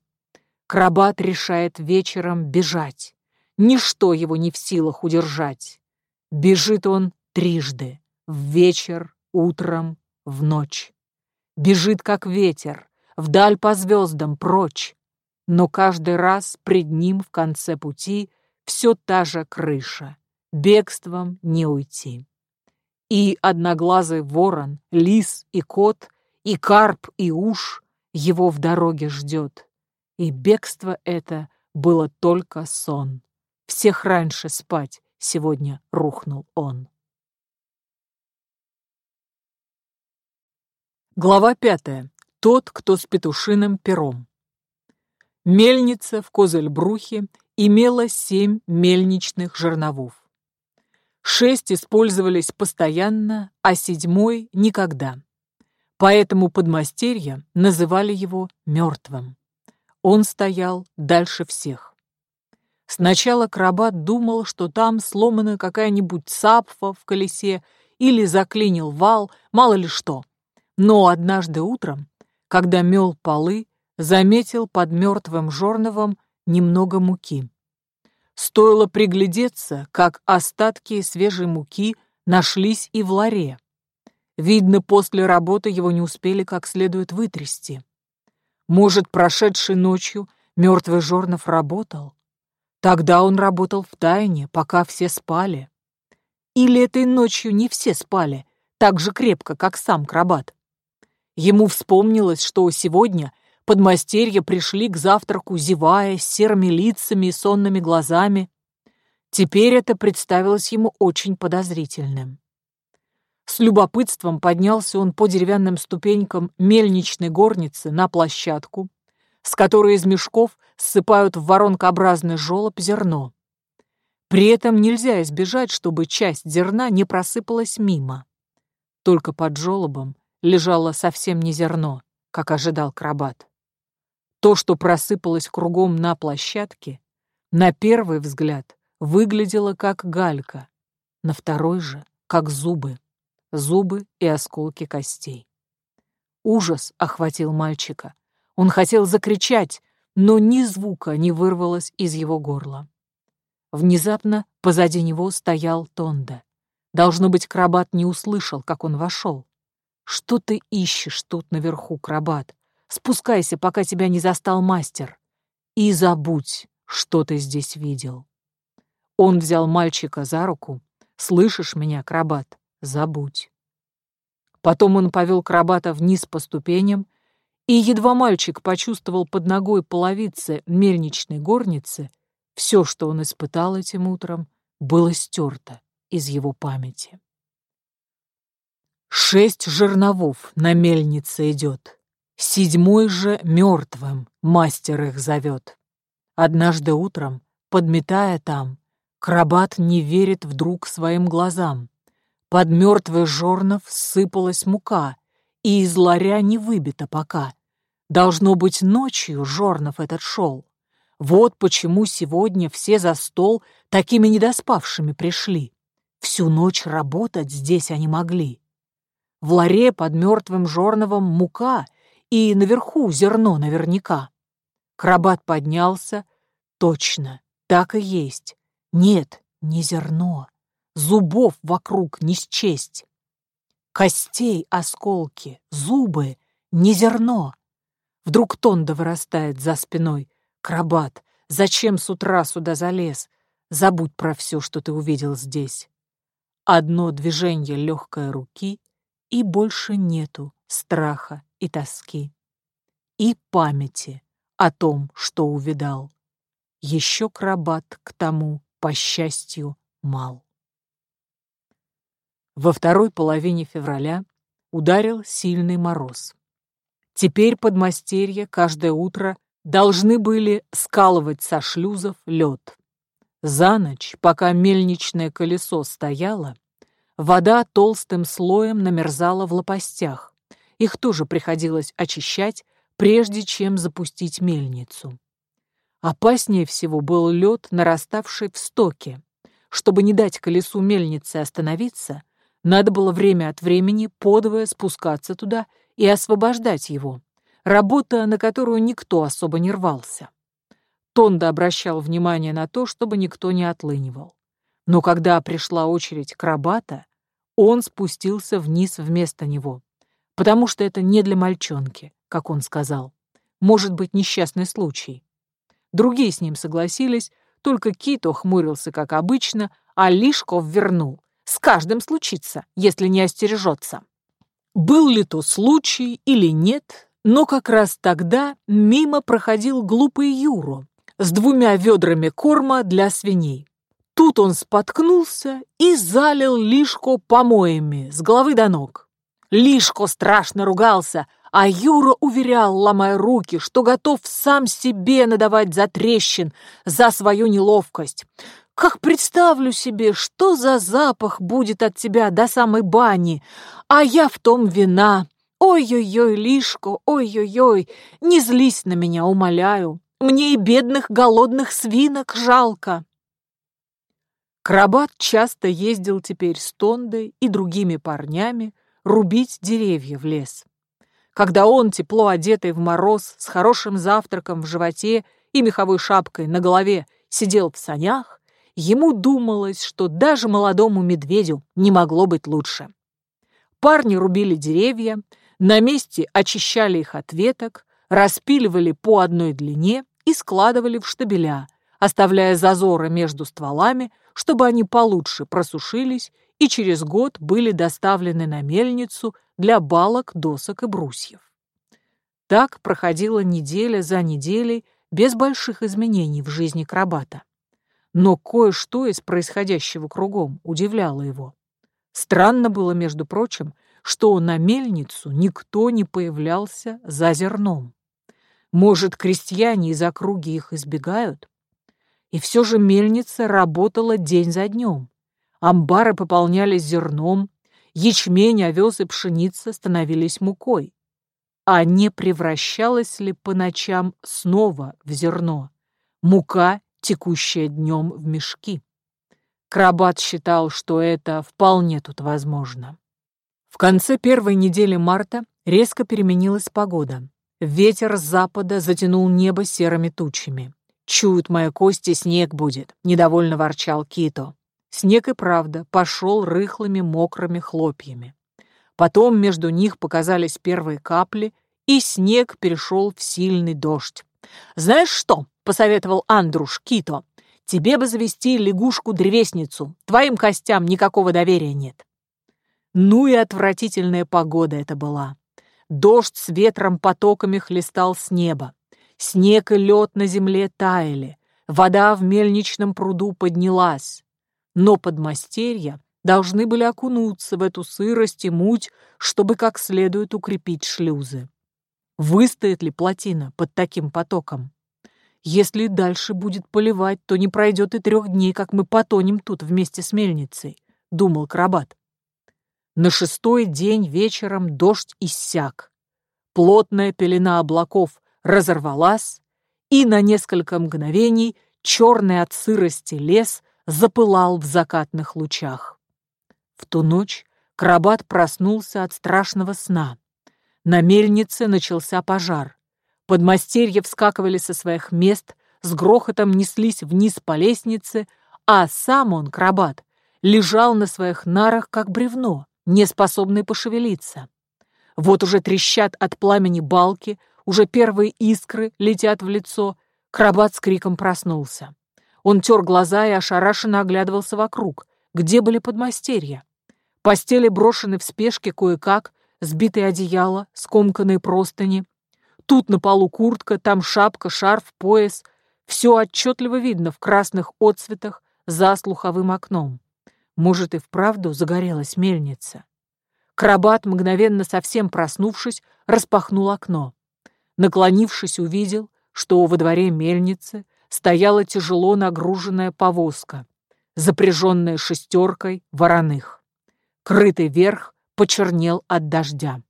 Крабат решает вечером бежать. Ничто его не в силах удержать. Бежит он трижды, в вечер, утром, в ночь. Бежит, как ветер, вдаль по звездам прочь. Но каждый раз пред ним в конце пути все та же крыша. Бегством не уйти. И одноглазый ворон, лис и кот, и карп, и уж его в дороге ждет. И бегство это было только сон. Всех раньше спать сегодня рухнул он. Глава пятая. Тот, кто с петушиным пером. Мельница в Козельбрухе имела семь мельничных жерновов. Шесть использовались постоянно, а седьмой — никогда. Поэтому подмастерья называли его мертвым. Он стоял дальше всех. Сначала Крабат думал, что там сломана какая-нибудь сапфа в колесе или заклинил вал, мало ли что. Но однажды утром, когда мел полы, заметил под мертвым жорновом немного муки. Стоило приглядеться, как остатки свежей муки нашлись и в ларе. Видно, после работы его не успели как следует вытрясти. Может, прошедшей ночью мертвый жорнов работал? Тогда он работал в тайне, пока все спали. Или этой ночью не все спали, так же крепко, как сам Крабат. Ему вспомнилось, что сегодня подмастерья пришли к завтраку, зевая, с серыми лицами и сонными глазами. Теперь это представилось ему очень подозрительным. С любопытством поднялся он по деревянным ступенькам мельничной горницы на площадку, с которой из мешков ссыпают в воронкообразный желоб зерно. При этом нельзя избежать, чтобы часть зерна не просыпалась мимо. Только под желобом лежало совсем не зерно, как ожидал Крабат. То, что просыпалось кругом на площадке, на первый взгляд выглядело как галька, на второй же — как зубы, зубы и осколки костей. Ужас охватил мальчика. Он хотел закричать, но ни звука не вырвалось из его горла. Внезапно позади него стоял Тонда. Должно быть, Крабат не услышал, как он вошел. «Что ты ищешь тут наверху, Крабат? Спускайся, пока тебя не застал мастер. И забудь, что ты здесь видел». Он взял мальчика за руку. «Слышишь меня, Крабат? Забудь». Потом он повел Крабата вниз по ступеням и едва мальчик почувствовал под ногой половицы мельничной горницы, все, что он испытал этим утром, было стерто из его памяти. Шесть жерновов на мельнице идет, седьмой же мертвым мастер их зовет. Однажды утром, подметая там, Крабат не верит вдруг своим глазам. Под мертвый жорнов сыпалась мука, и из ларя не выбито пока. Должно быть, ночью Жорнов этот шел. Вот почему сегодня все за стол такими недоспавшими пришли. Всю ночь работать здесь они могли. В ларе под мертвым Жорновым мука и наверху зерно наверняка. Крабат поднялся. Точно, так и есть. Нет, не зерно. Зубов вокруг не счесть. Костей осколки, зубы, не зерно. Вдруг Тонда вырастает за спиной. Крабат, зачем с утра сюда залез? Забудь про все, что ты увидел здесь. Одно движение легкой руки, и больше нету страха и тоски. И памяти о том, что увидал. Еще крабат к тому, по счастью, мал. Во второй половине февраля ударил сильный мороз. Теперь подмастерья каждое утро должны были скалывать со шлюзов лед. За ночь, пока мельничное колесо стояло, вода толстым слоем намерзала в лопастях. Их тоже приходилось очищать, прежде чем запустить мельницу. Опаснее всего был лед, нараставший в стоке. Чтобы не дать колесу мельницы остановиться, надо было время от времени подвое спускаться туда и освобождать его. Работа, на которую никто особо не рвался. Тонда обращал внимание на то, чтобы никто не отлынивал. Но когда пришла очередь Крабата, он спустился вниз вместо него, потому что это не для мальчонки, как он сказал. Может быть несчастный случай. Другие с ним согласились, только Кито хмурился, как обычно, а Лишков вернул. С каждым случится, если не остережется. Был ли то случай или нет, но как раз тогда мимо проходил глупый Юро с двумя ведрами корма для свиней. Тут он споткнулся и залил Лишко помоями с головы до ног. Лишко страшно ругался, а Юра уверял, ломая руки, что готов сам себе надавать за трещин, за свою неловкость. Как представлю себе, что за запах будет от тебя до самой бани, а я в том вина. Ой-ой-ой, Лишко, ой-ой-ой, не злись на меня, умоляю. Мне и бедных голодных свинок жалко. Крабат часто ездил теперь с Тондой и другими парнями рубить деревья в лес. Когда он, тепло одетый в мороз, с хорошим завтраком в животе и меховой шапкой на голове, сидел в санях, ему думалось, что даже молодому медведю не могло быть лучше. Парни рубили деревья, на месте очищали их от веток, распиливали по одной длине и складывали в штабеля, оставляя зазоры между стволами, чтобы они получше просушились и через год были доставлены на мельницу для балок, досок и брусьев. Так проходила неделя за неделей без больших изменений в жизни Крабата. Но кое-что из происходящего кругом удивляло его. Странно было, между прочим, что на мельницу никто не появлялся за зерном. Может, крестьяне из округи их избегают? И все же мельница работала день за днем. Амбары пополнялись зерном, ячмень, овес и пшеница становились мукой. А не превращалась ли по ночам снова в зерно? Мука, текущая днем в мешки. Крабат считал, что это вполне тут возможно. В конце первой недели марта резко переменилась погода. Ветер с запада затянул небо серыми тучами. «Чуют мои кости, снег будет», — недовольно ворчал Кито. Снег и правда пошел рыхлыми мокрыми хлопьями. Потом между них показались первые капли, и снег перешел в сильный дождь. «Знаешь что?» — посоветовал Андруш Кито. «Тебе бы завести лягушку-древесницу. Твоим костям никакого доверия нет». Ну и отвратительная погода это была. Дождь с ветром потоками хлестал с неба. Снег и лед на земле таяли. Вода в мельничном пруду поднялась. Но подмастерья должны были окунуться в эту сырость и муть, чтобы как следует укрепить шлюзы. Выстоит ли плотина под таким потоком? Если дальше будет поливать, то не пройдет и трех дней, как мы потонем тут вместе с мельницей, — думал Крабат. На шестой день вечером дождь иссяк. Плотная пелена облаков разорвалась, и на несколько мгновений черный от сырости лес запылал в закатных лучах. В ту ночь Крабат проснулся от страшного сна. На мельнице начался пожар. Подмастерья вскакивали со своих мест, с грохотом неслись вниз по лестнице, а сам он, Крабат, лежал на своих нарах, как бревно, не способный пошевелиться. Вот уже трещат от пламени балки, уже первые искры летят в лицо. Крабат с криком проснулся. Он тер глаза и ошарашенно оглядывался вокруг. Где были подмастерья? Постели брошены в спешке кое-как, сбитые одеяла, скомканные простыни. Тут на полу куртка, там шапка, шарф, пояс. Все отчетливо видно в красных отцветах за слуховым окном. Может, и вправду загорелась мельница. Крабат, мгновенно совсем проснувшись, распахнул окно. Наклонившись, увидел, что во дворе мельницы стояла тяжело нагруженная повозка, запряженная шестеркой вороных. Крытый верх почернел от дождя.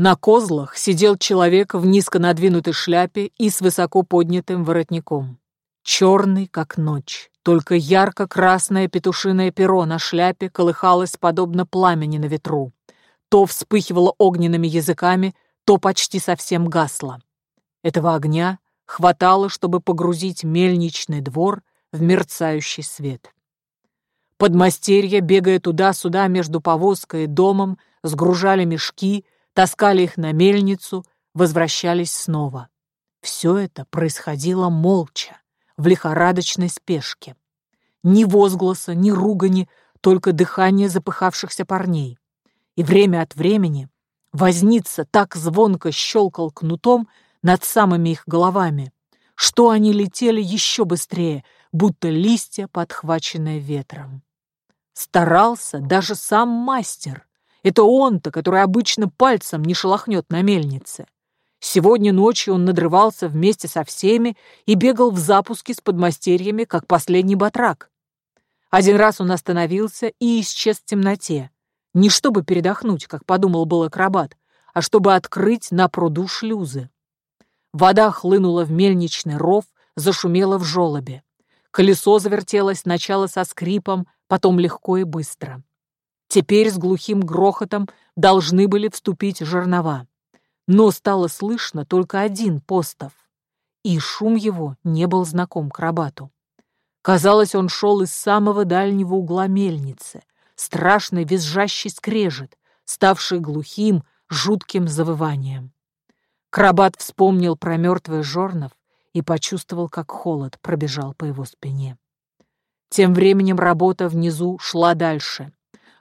На козлах сидел человек в низко надвинутой шляпе и с высоко поднятым воротником. Черный, как ночь. Только ярко-красное петушиное перо на шляпе колыхалось подобно пламени на ветру. То вспыхивало огненными языками, то почти совсем гасло. Этого огня хватало, чтобы погрузить мельничный двор в мерцающий свет. Подмастерья, бегая туда-сюда между повозкой и домом, сгружали мешки, таскали их на мельницу, возвращались снова. Все это происходило молча, в лихорадочной спешке. Ни возгласа, ни ругани, только дыхание запыхавшихся парней. И время от времени возница так звонко щелкал кнутом над самыми их головами, что они летели еще быстрее, будто листья, подхваченные ветром. Старался даже сам мастер. Это он-то, который обычно пальцем не шелохнет на мельнице. Сегодня ночью он надрывался вместе со всеми и бегал в запуске с подмастерьями, как последний батрак. Один раз он остановился и исчез в темноте. Не чтобы передохнуть, как подумал был акробат, а чтобы открыть на пруду шлюзы. Вода хлынула в мельничный ров, зашумела в желобе. Колесо завертелось сначала со скрипом, потом легко и быстро. Теперь с глухим грохотом должны были вступить жернова. Но стало слышно только один постов, и шум его не был знаком к рабату. Казалось, он шел из самого дальнего угла мельницы, страшный визжащий скрежет, ставший глухим, жутким завыванием. Крабат вспомнил про мертвый жорнов и почувствовал, как холод пробежал по его спине. Тем временем работа внизу шла дальше.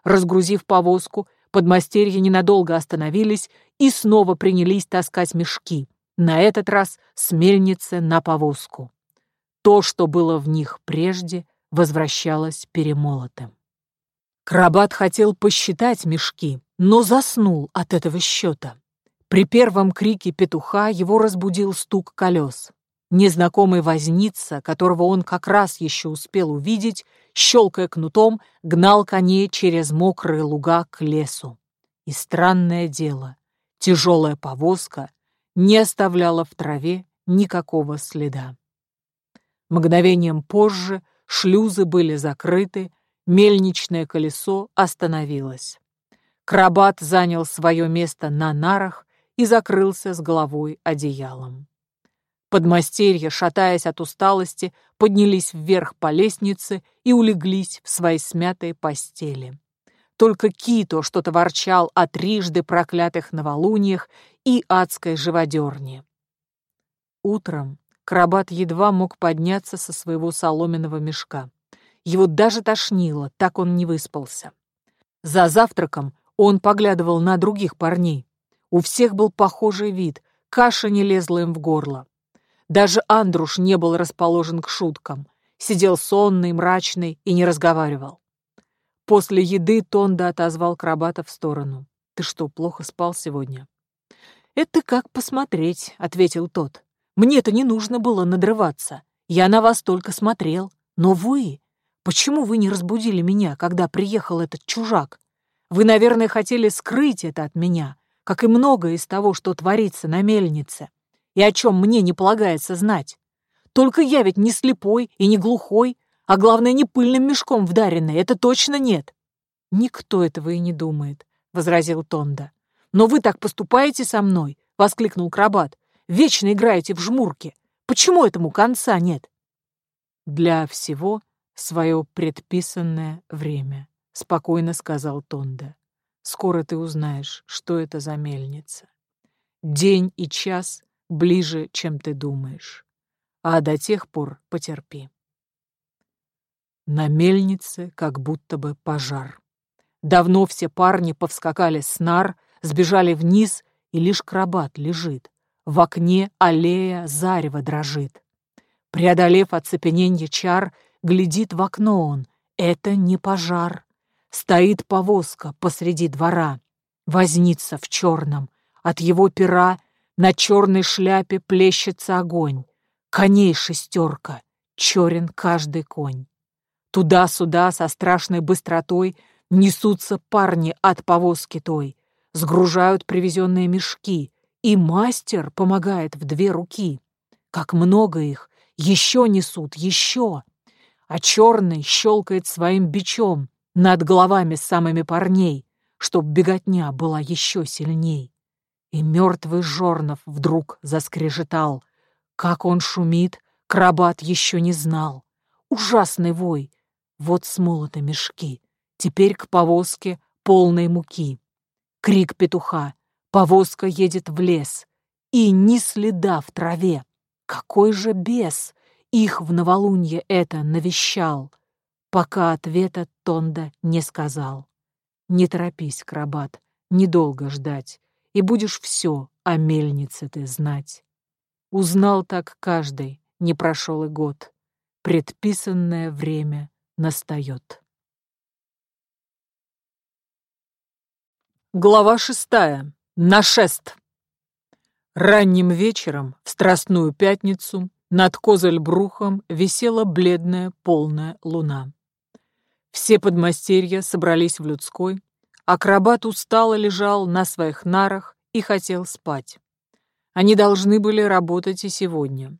Разгрузив повозку, подмастерья ненадолго остановились и снова принялись таскать мешки, на этот раз с мельницы на повозку. То, что было в них прежде, возвращалось перемолотым. Крабат хотел посчитать мешки, но заснул от этого счета. При первом крике петуха его разбудил стук колес. Незнакомый возница, которого он как раз еще успел увидеть, щелкая кнутом, гнал коней через мокрые луга к лесу. И странное дело, тяжелая повозка не оставляла в траве никакого следа. Мгновением позже шлюзы были закрыты, мельничное колесо остановилось. Крабат занял свое место на нарах и закрылся с головой одеялом. Подмастерья, шатаясь от усталости, поднялись вверх по лестнице и улеглись в свои смятые постели. Только Кито что-то ворчал о трижды проклятых новолуниях и адской живодерне. Утром Крабат едва мог подняться со своего соломенного мешка. Его даже тошнило, так он не выспался. За завтраком он поглядывал на других парней. У всех был похожий вид, каша не лезла им в горло. Даже Андруш не был расположен к шуткам. Сидел сонный, мрачный и не разговаривал. После еды Тонда отозвал Крабата в сторону. «Ты что, плохо спал сегодня?» «Это как посмотреть», — ответил тот. Мне-то не нужно было надрываться. Я на вас только смотрел. Но вы... Почему вы не разбудили меня, когда приехал этот чужак? Вы, наверное, хотели скрыть это от меня, как и многое из того, что творится на мельнице, и о чем мне не полагается знать. Только я ведь не слепой и не глухой, а главное, не пыльным мешком вдаренный, это точно нет. Никто этого и не думает, — возразил Тонда. Но вы так поступаете со мной, — воскликнул Крабат. Вечно играете в жмурки. Почему этому конца нет? Для всего свое предписанное время, спокойно сказал Тонда. Скоро ты узнаешь, что это за мельница. День и час ближе, чем ты думаешь. А до тех пор потерпи. На мельнице как будто бы пожар. Давно все парни повскакали с нар, сбежали вниз, и лишь крабат лежит, в окне аллея зарево дрожит. Преодолев оцепененье чар, глядит в окно он. Это не пожар. Стоит повозка посреди двора. Возница в черном. От его пера на черной шляпе плещется огонь. Коней шестерка. Черен каждый конь. Туда-сюда со страшной быстротой несутся парни от повозки той. Сгружают привезенные мешки — и мастер помогает в две руки. Как много их, еще несут, еще. А черный щелкает своим бичом над головами самыми парней, чтоб беготня была еще сильней. И мертвый Жорнов вдруг заскрежетал. Как он шумит, крабат еще не знал. Ужасный вой. Вот смолоты мешки. Теперь к повозке полной муки. Крик петуха. Повозка едет в лес. И ни следа в траве. Какой же бес их в новолунье это навещал, пока ответа Тонда не сказал. Не торопись, крабат, недолго ждать, и будешь все о мельнице ты знать. Узнал так каждый, не прошел и год. Предписанное время настает. Глава шестая. Нашест. Ранним вечером, в Страстную Пятницу, над Козельбрухом висела бледная полная луна. Все подмастерья собрались в людской, акробат устало лежал на своих нарах и хотел спать. Они должны были работать и сегодня.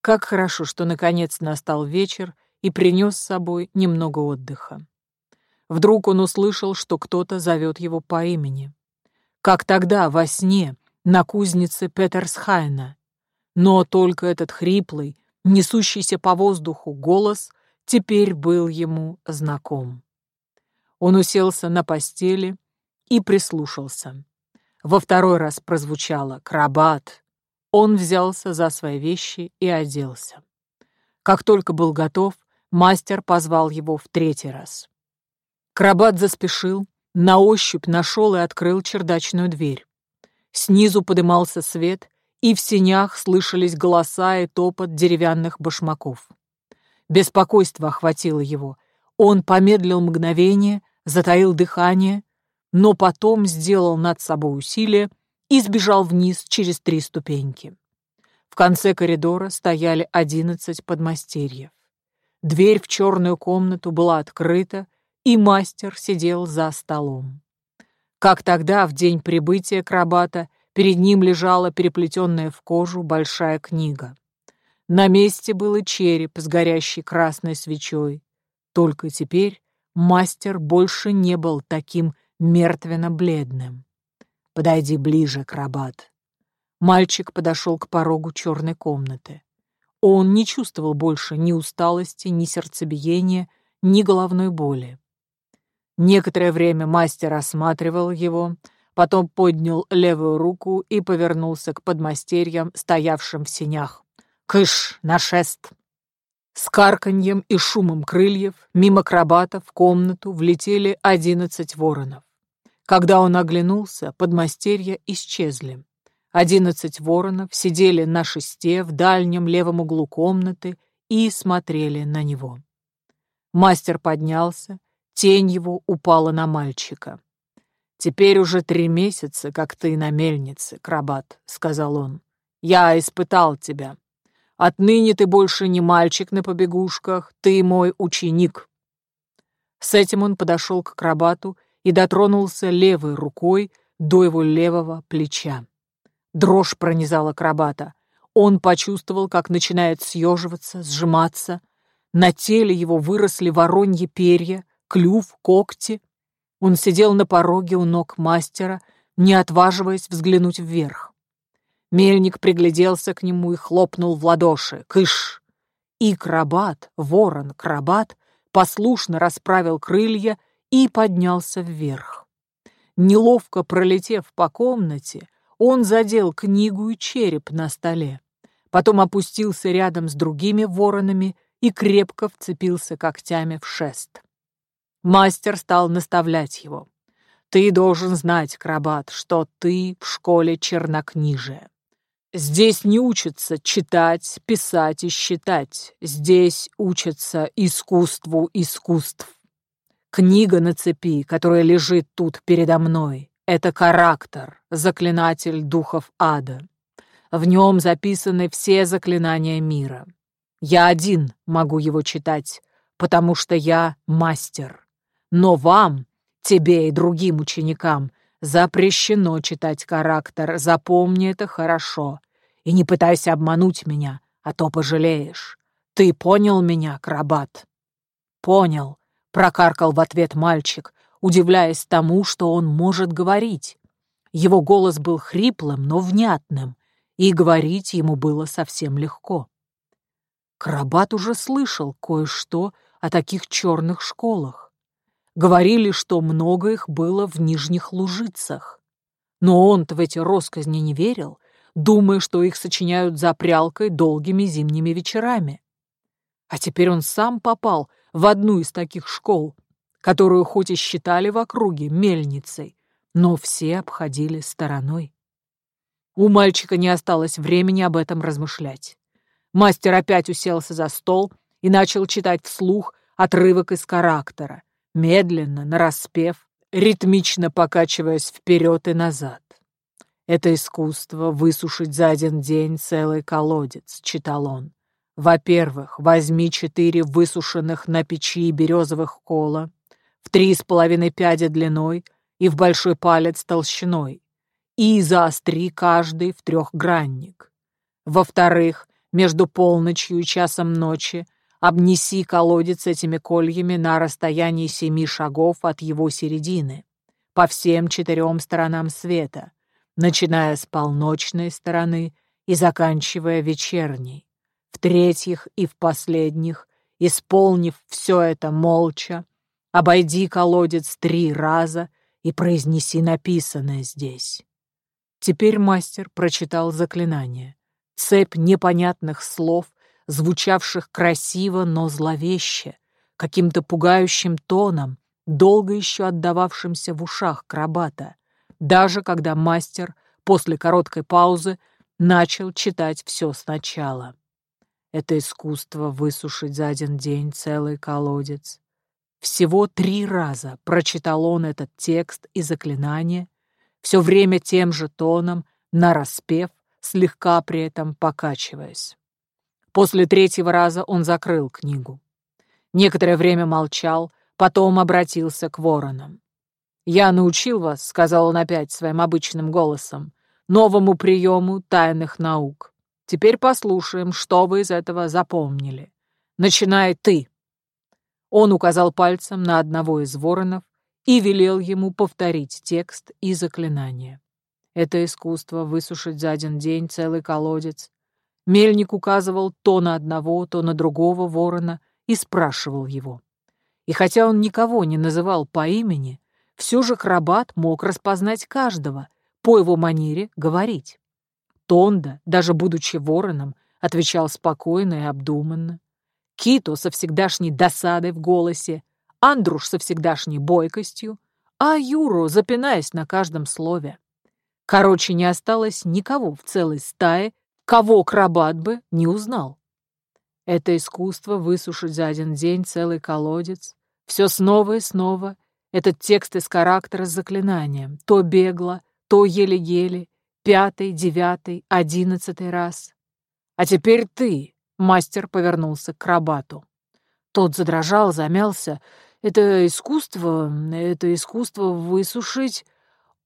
Как хорошо, что наконец настал вечер и принес с собой немного отдыха. Вдруг он услышал, что кто-то зовет его по имени. Как тогда, во сне, на кузнице Петерсхайна. Но только этот хриплый, несущийся по воздуху голос теперь был ему знаком. Он уселся на постели и прислушался. Во второй раз прозвучало «Крабат». Он взялся за свои вещи и оделся. Как только был готов, мастер позвал его в третий раз. Крабат заспешил, на ощупь нашел и открыл чердачную дверь. Снизу подымался свет, и в сенях слышались голоса и топот деревянных башмаков. Беспокойство охватило его. Он помедлил мгновение, затаил дыхание, но потом сделал над собой усилие и сбежал вниз через три ступеньки. В конце коридора стояли одиннадцать подмастерьев. Дверь в черную комнату была открыта, и мастер сидел за столом. Как тогда, в день прибытия Крабата, перед ним лежала переплетенная в кожу большая книга. На месте был и череп с горящей красной свечой. Только теперь мастер больше не был таким мертвенно-бледным. «Подойди ближе, крабат». Мальчик подошел к порогу черной комнаты. Он не чувствовал больше ни усталости, ни сердцебиения, ни головной боли. Некоторое время мастер осматривал его, потом поднял левую руку и повернулся к подмастерьям, стоявшим в сенях. «Кыш, на шест!» С карканьем и шумом крыльев мимо крабата в комнату влетели одиннадцать воронов. Когда он оглянулся, подмастерья исчезли. Одиннадцать воронов сидели на шесте в дальнем левом углу комнаты и смотрели на него. Мастер поднялся, тень его упала на мальчика. «Теперь уже три месяца, как ты на мельнице, крабат», — сказал он. «Я испытал тебя. Отныне ты больше не мальчик на побегушках, ты мой ученик». С этим он подошел к крабату и дотронулся левой рукой до его левого плеча. Дрожь пронизала крабата. Он почувствовал, как начинает съеживаться, сжиматься. На теле его выросли вороньи перья, клюв, когти. Он сидел на пороге у ног мастера, не отваживаясь взглянуть вверх. Мельник пригляделся к нему и хлопнул в ладоши. «Кыш!» И крабат, ворон-крабат, послушно расправил крылья и поднялся вверх. Неловко пролетев по комнате, он задел книгу и череп на столе. Потом опустился рядом с другими воронами и крепко вцепился когтями в шест. Мастер стал наставлять его. «Ты должен знать, Крабат, что ты в школе чернокнижия. Здесь не учатся читать, писать и считать. Здесь учатся искусству искусств. Книга на цепи, которая лежит тут передо мной, это характер, заклинатель духов ада. В нем записаны все заклинания мира. Я один могу его читать, потому что я мастер. Но вам, тебе и другим ученикам, запрещено читать характер, запомни это хорошо. И не пытайся обмануть меня, а то пожалеешь. Ты понял меня, крабат?» «Понял», — прокаркал в ответ мальчик, удивляясь тому, что он может говорить. Его голос был хриплым, но внятным, и говорить ему было совсем легко. Карабат уже слышал кое-что о таких черных школах. Говорили, что много их было в Нижних Лужицах. Но он-то в эти росказни не верил, думая, что их сочиняют за прялкой долгими зимними вечерами. А теперь он сам попал в одну из таких школ, которую хоть и считали в округе мельницей, но все обходили стороной. У мальчика не осталось времени об этом размышлять. Мастер опять уселся за стол и начал читать вслух отрывок из характера, медленно, нараспев, ритмично покачиваясь вперед и назад. «Это искусство высушить за один день целый колодец», — читал он. «Во-первых, возьми четыре высушенных на печи березовых кола в три с половиной пяди длиной и в большой палец толщиной, и заостри каждый в трехгранник. Во-вторых, между полночью и часом ночи обнеси колодец этими кольями на расстоянии семи шагов от его середины, по всем четырем сторонам света, начиная с полночной стороны и заканчивая вечерней. В-третьих и в последних, исполнив все это молча, обойди колодец три раза и произнеси написанное здесь. Теперь мастер прочитал заклинание. Цепь непонятных слов, звучавших красиво, но зловеще, каким-то пугающим тоном, долго еще отдававшимся в ушах крабата, даже когда мастер после короткой паузы начал читать все сначала. Это искусство высушить за один день целый колодец. Всего три раза прочитал он этот текст и заклинание, все время тем же тоном, нараспев, слегка при этом покачиваясь. После третьего раза он закрыл книгу. Некоторое время молчал, потом обратился к воронам. «Я научил вас», — сказал он опять своим обычным голосом, «новому приему тайных наук. Теперь послушаем, что вы из этого запомнили. Начинай ты». Он указал пальцем на одного из воронов, и велел ему повторить текст и заклинание. Это искусство высушить за один день целый колодец. Мельник указывал то на одного, то на другого ворона и спрашивал его. И хотя он никого не называл по имени, все же Крабат мог распознать каждого, по его манере говорить. Тонда, даже будучи вороном, отвечал спокойно и обдуманно. Кито со всегдашней досадой в голосе Андруш со всегдашней бойкостью, а Юру запинаясь на каждом слове. Короче, не осталось никого в целой стае, кого Крабат бы не узнал. Это искусство высушить за один день целый колодец, все снова и снова, этот текст из характера с заклинанием, то бегло, то еле-еле, пятый, девятый, одиннадцатый раз. А теперь ты, мастер повернулся к Крабату. Тот задрожал, замялся, это искусство, это искусство высушить.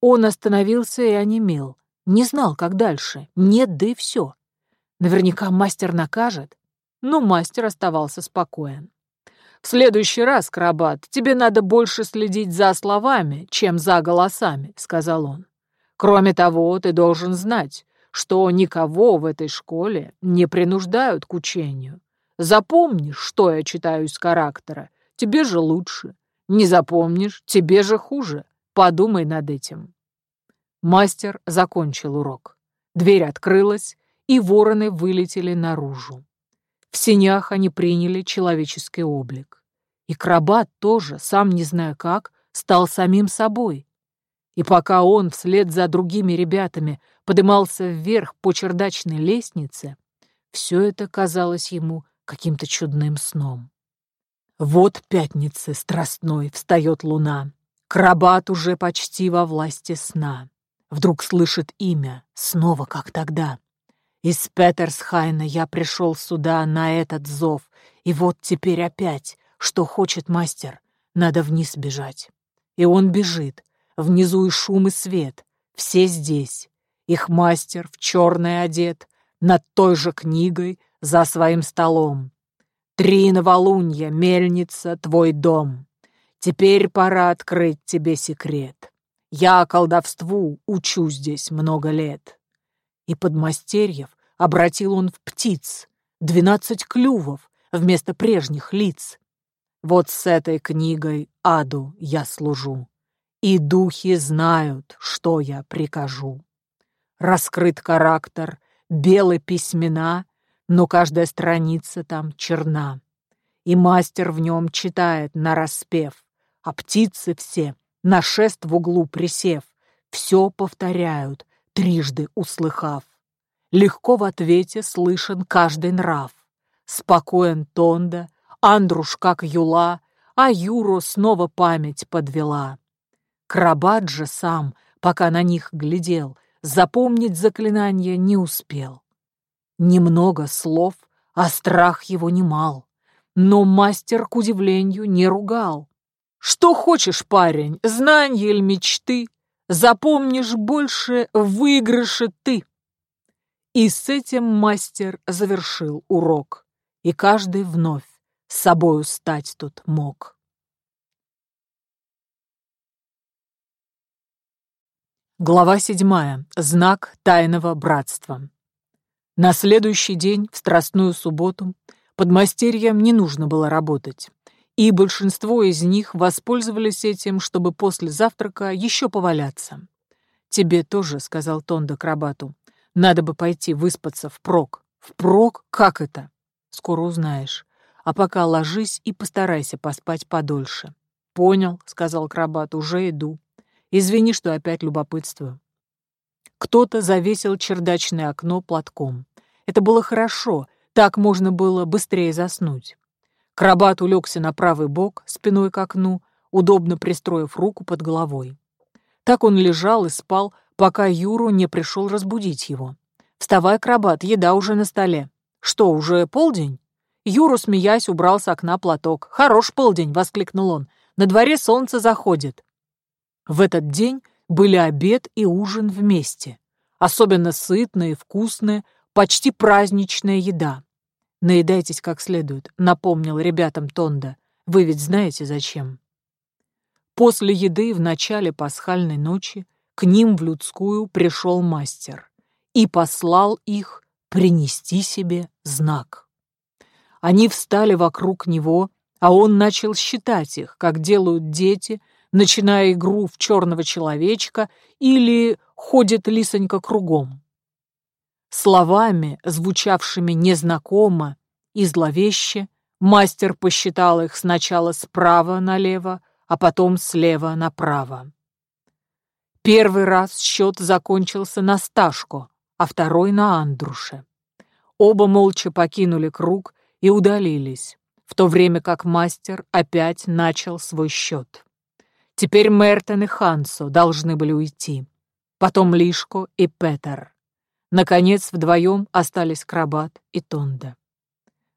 Он остановился и онемел. Не знал, как дальше. Нет, да и все. Наверняка мастер накажет. Но мастер оставался спокоен. «В следующий раз, Крабат, тебе надо больше следить за словами, чем за голосами», — сказал он. «Кроме того, ты должен знать, что никого в этой школе не принуждают к учению. Запомни, что я читаю из характера, Тебе же лучше. Не запомнишь, тебе же хуже. Подумай над этим. Мастер закончил урок. Дверь открылась, и вороны вылетели наружу. В сенях они приняли человеческий облик. И крабат тоже, сам не зная как, стал самим собой. И пока он вслед за другими ребятами подымался вверх по чердачной лестнице, все это казалось ему каким-то чудным сном. Вот пятницы страстной встает луна. Крабат уже почти во власти сна. Вдруг слышит имя, снова как тогда. Из Петерсхайна я пришел сюда на этот зов, и вот теперь опять, что хочет мастер, надо вниз бежать. И он бежит, внизу и шум, и свет, все здесь. Их мастер в черное одет, над той же книгой, за своим столом. Три новолунья, мельница, твой дом. Теперь пора открыть тебе секрет. Я колдовству учу здесь много лет. И подмастерьев обратил он в птиц, двенадцать клювов вместо прежних лиц. Вот с этой книгой аду я служу, и духи знают, что я прикажу. Раскрыт характер, белы письмена, но каждая страница там черна. И мастер в нем читает нараспев, а птицы все, на шест в углу присев, все повторяют, трижды услыхав. Легко в ответе слышен каждый нрав. Спокоен Тонда, Андруш как Юла, а Юру снова память подвела. Крабат же сам, пока на них глядел, запомнить заклинание не успел. Немного слов, а страх его немал. Но мастер, к удивлению, не ругал. «Что хочешь, парень, знанья или мечты, запомнишь больше выигрыша ты». И с этим мастер завершил урок, и каждый вновь с собою стать тут мог. Глава седьмая. Знак тайного братства. На следующий день, в Страстную субботу, подмастерьям не нужно было работать, и большинство из них воспользовались этим, чтобы после завтрака еще поваляться. «Тебе тоже», — сказал Тонда крабату, — «надо бы пойти выспаться впрок». «Впрок? Как это?» «Скоро узнаешь. А пока ложись и постарайся поспать подольше». «Понял», — сказал крабат, — «уже иду». Извини, что опять любопытствую. Кто-то завесил чердачное окно платком. Это было хорошо, так можно было быстрее заснуть. Крабат улегся на правый бок, спиной к окну, удобно пристроив руку под головой. Так он лежал и спал, пока Юру не пришел разбудить его. «Вставай, крабат, еда уже на столе». «Что, уже полдень?» Юру, смеясь, убрал с окна платок. «Хорош полдень!» — воскликнул он. «На дворе солнце заходит». В этот день были обед и ужин вместе. Особенно сытная и вкусная, почти праздничная еда. «Наедайтесь как следует», — напомнил ребятам Тонда. «Вы ведь знаете, зачем». После еды в начале пасхальной ночи к ним в людскую пришел мастер и послал их принести себе знак. Они встали вокруг него, а он начал считать их, как делают дети — начиная игру в черного человечка или ходит лисонька кругом. Словами, звучавшими незнакомо и зловеще, мастер посчитал их сначала справа налево, а потом слева направо. Первый раз счет закончился на Сташко, а второй на Андруше. Оба молча покинули круг и удалились, в то время как мастер опять начал свой счет. Теперь Мертен и Хансо должны были уйти. Потом Лишко и Петер. Наконец, вдвоем остались Крабат и Тонда.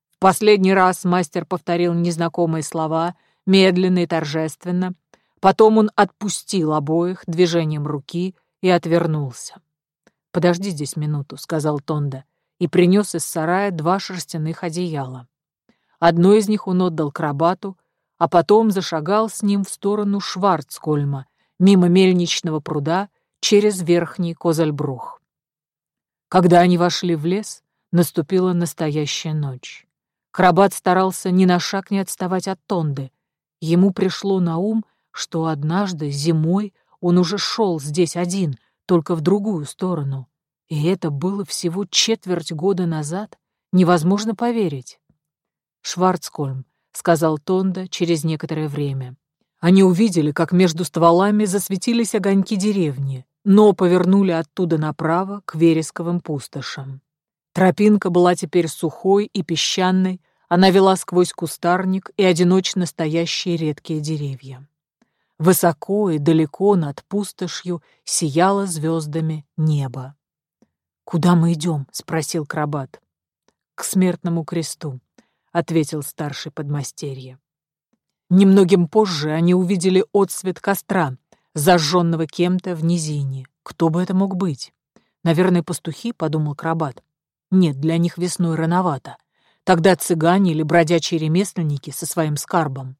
В последний раз мастер повторил незнакомые слова, медленно и торжественно. Потом он отпустил обоих движением руки и отвернулся. «Подожди здесь минуту», — сказал Тонда, и принес из сарая два шерстяных одеяла. Одно из них он отдал Крабату, а потом зашагал с ним в сторону Шварцкольма, мимо мельничного пруда, через верхний Козельбрух. Когда они вошли в лес, наступила настоящая ночь. Крабат старался ни на шаг не отставать от Тонды. Ему пришло на ум, что однажды зимой он уже шел здесь один, только в другую сторону. И это было всего четверть года назад. Невозможно поверить. Шварцкольм, — сказал Тонда через некоторое время. Они увидели, как между стволами засветились огоньки деревни, но повернули оттуда направо к вересковым пустошам. Тропинка была теперь сухой и песчаной, она вела сквозь кустарник и одиночно стоящие редкие деревья. Высоко и далеко над пустошью сияло звездами небо. «Куда мы идем?» — спросил Крабат. «К смертному кресту», — ответил старший подмастерье. Немногим позже они увидели отсвет костра, зажженного кем-то в низине. Кто бы это мог быть? Наверное, пастухи, — подумал Крабат. Нет, для них весной рановато. Тогда цыгане или бродячие ремесленники со своим скарбом.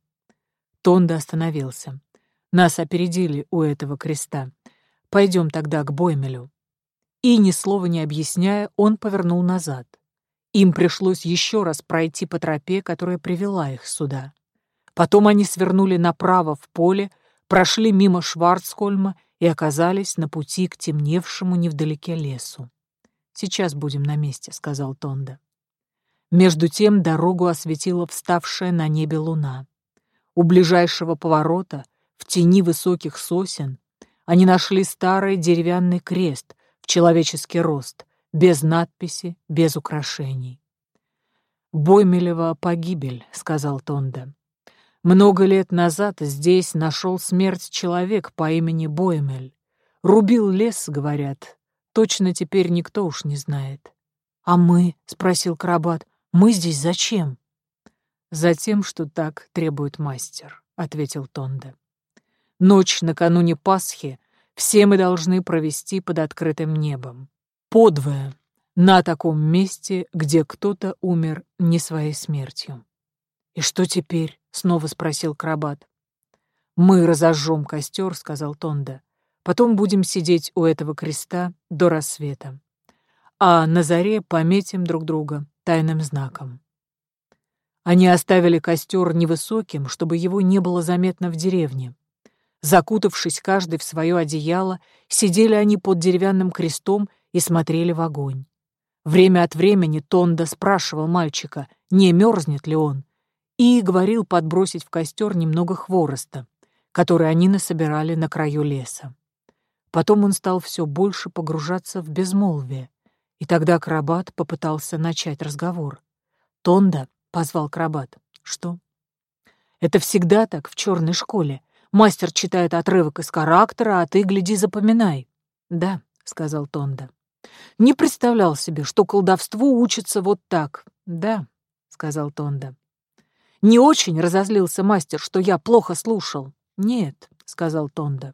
Тонда остановился. Нас опередили у этого креста. Пойдем тогда к Боймелю. И, ни слова не объясняя, он повернул назад. Им пришлось еще раз пройти по тропе, которая привела их сюда. Потом они свернули направо в поле, прошли мимо Шварцхольма и оказались на пути к темневшему невдалеке лесу. «Сейчас будем на месте», — сказал Тонда. Между тем дорогу осветила вставшая на небе луна. У ближайшего поворота, в тени высоких сосен, они нашли старый деревянный крест в человеческий рост, без надписи, без украшений. «Боймелева погибель», — сказал Тонда. «Много лет назад здесь нашел смерть человек по имени Боймель. Рубил лес, говорят. Точно теперь никто уж не знает». «А мы?» — спросил Карабат. Мы здесь зачем?» «Затем, что так требует мастер», — ответил Тонда. «Ночь накануне Пасхи все мы должны провести под открытым небом. Подвое, на таком месте, где кто-то умер не своей смертью». «И что теперь?» — снова спросил Крабат. «Мы разожжем костер», — сказал Тонда. «Потом будем сидеть у этого креста до рассвета. А на заре пометим друг друга тайным знаком. Они оставили костер невысоким, чтобы его не было заметно в деревне. Закутавшись каждый в свое одеяло, сидели они под деревянным крестом и смотрели в огонь. Время от времени Тонда спрашивал мальчика, не мерзнет ли он, и говорил подбросить в костер немного хвороста, который они насобирали на краю леса. Потом он стал все больше погружаться в безмолвие, и тогда Крабат попытался начать разговор. «Тонда», — позвал Крабат. «Что?» «Это всегда так в черной школе. Мастер читает отрывок из характера, а ты, гляди, запоминай». «Да», — сказал Тонда. «Не представлял себе, что колдовству учится вот так». «Да», — сказал Тонда. «Не очень разозлился мастер, что я плохо слушал». «Нет», — сказал Тонда.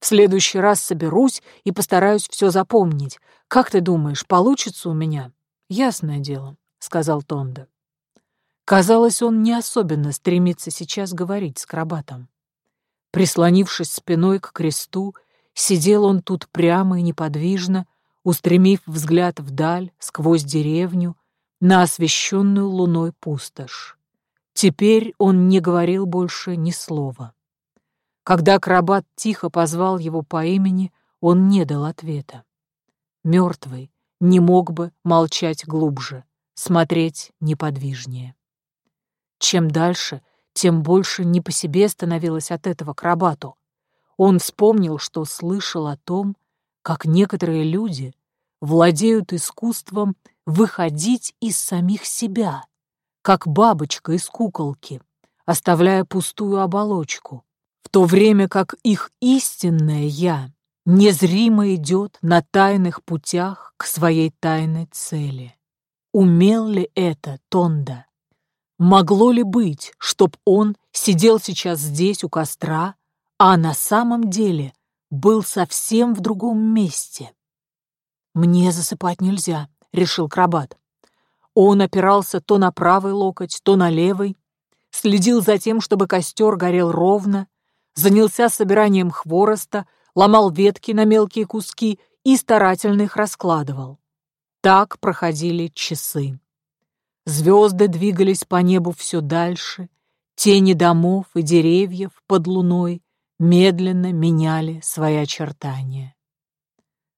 В следующий раз соберусь и постараюсь все запомнить. Как ты думаешь, получится у меня? Ясное дело, сказал Тонда. Казалось, он не особенно стремится сейчас говорить с Крабатом. Прислонившись спиной к кресту, сидел он тут прямо и неподвижно, устремив взгляд вдаль, сквозь деревню, на освещенную луной пустошь. Теперь он не говорил больше ни слова. Когда акробат тихо позвал его по имени, он не дал ответа. Мертвый не мог бы молчать глубже, смотреть неподвижнее. Чем дальше, тем больше не по себе становилось от этого акробату. Он вспомнил, что слышал о том, как некоторые люди владеют искусством выходить из самих себя, как бабочка из куколки, оставляя пустую оболочку, в то время как их истинное «я» незримо идет на тайных путях к своей тайной цели. Умел ли это Тонда? Могло ли быть, чтоб он сидел сейчас здесь у костра, а на самом деле был совсем в другом месте? «Мне засыпать нельзя», — решил Крабат. Он опирался то на правый локоть, то на левый, следил за тем, чтобы костер горел ровно, занялся собиранием хвороста, ломал ветки на мелкие куски и старательно их раскладывал. Так проходили часы. Звезды двигались по небу все дальше, тени домов и деревьев под луной медленно меняли свои очертания.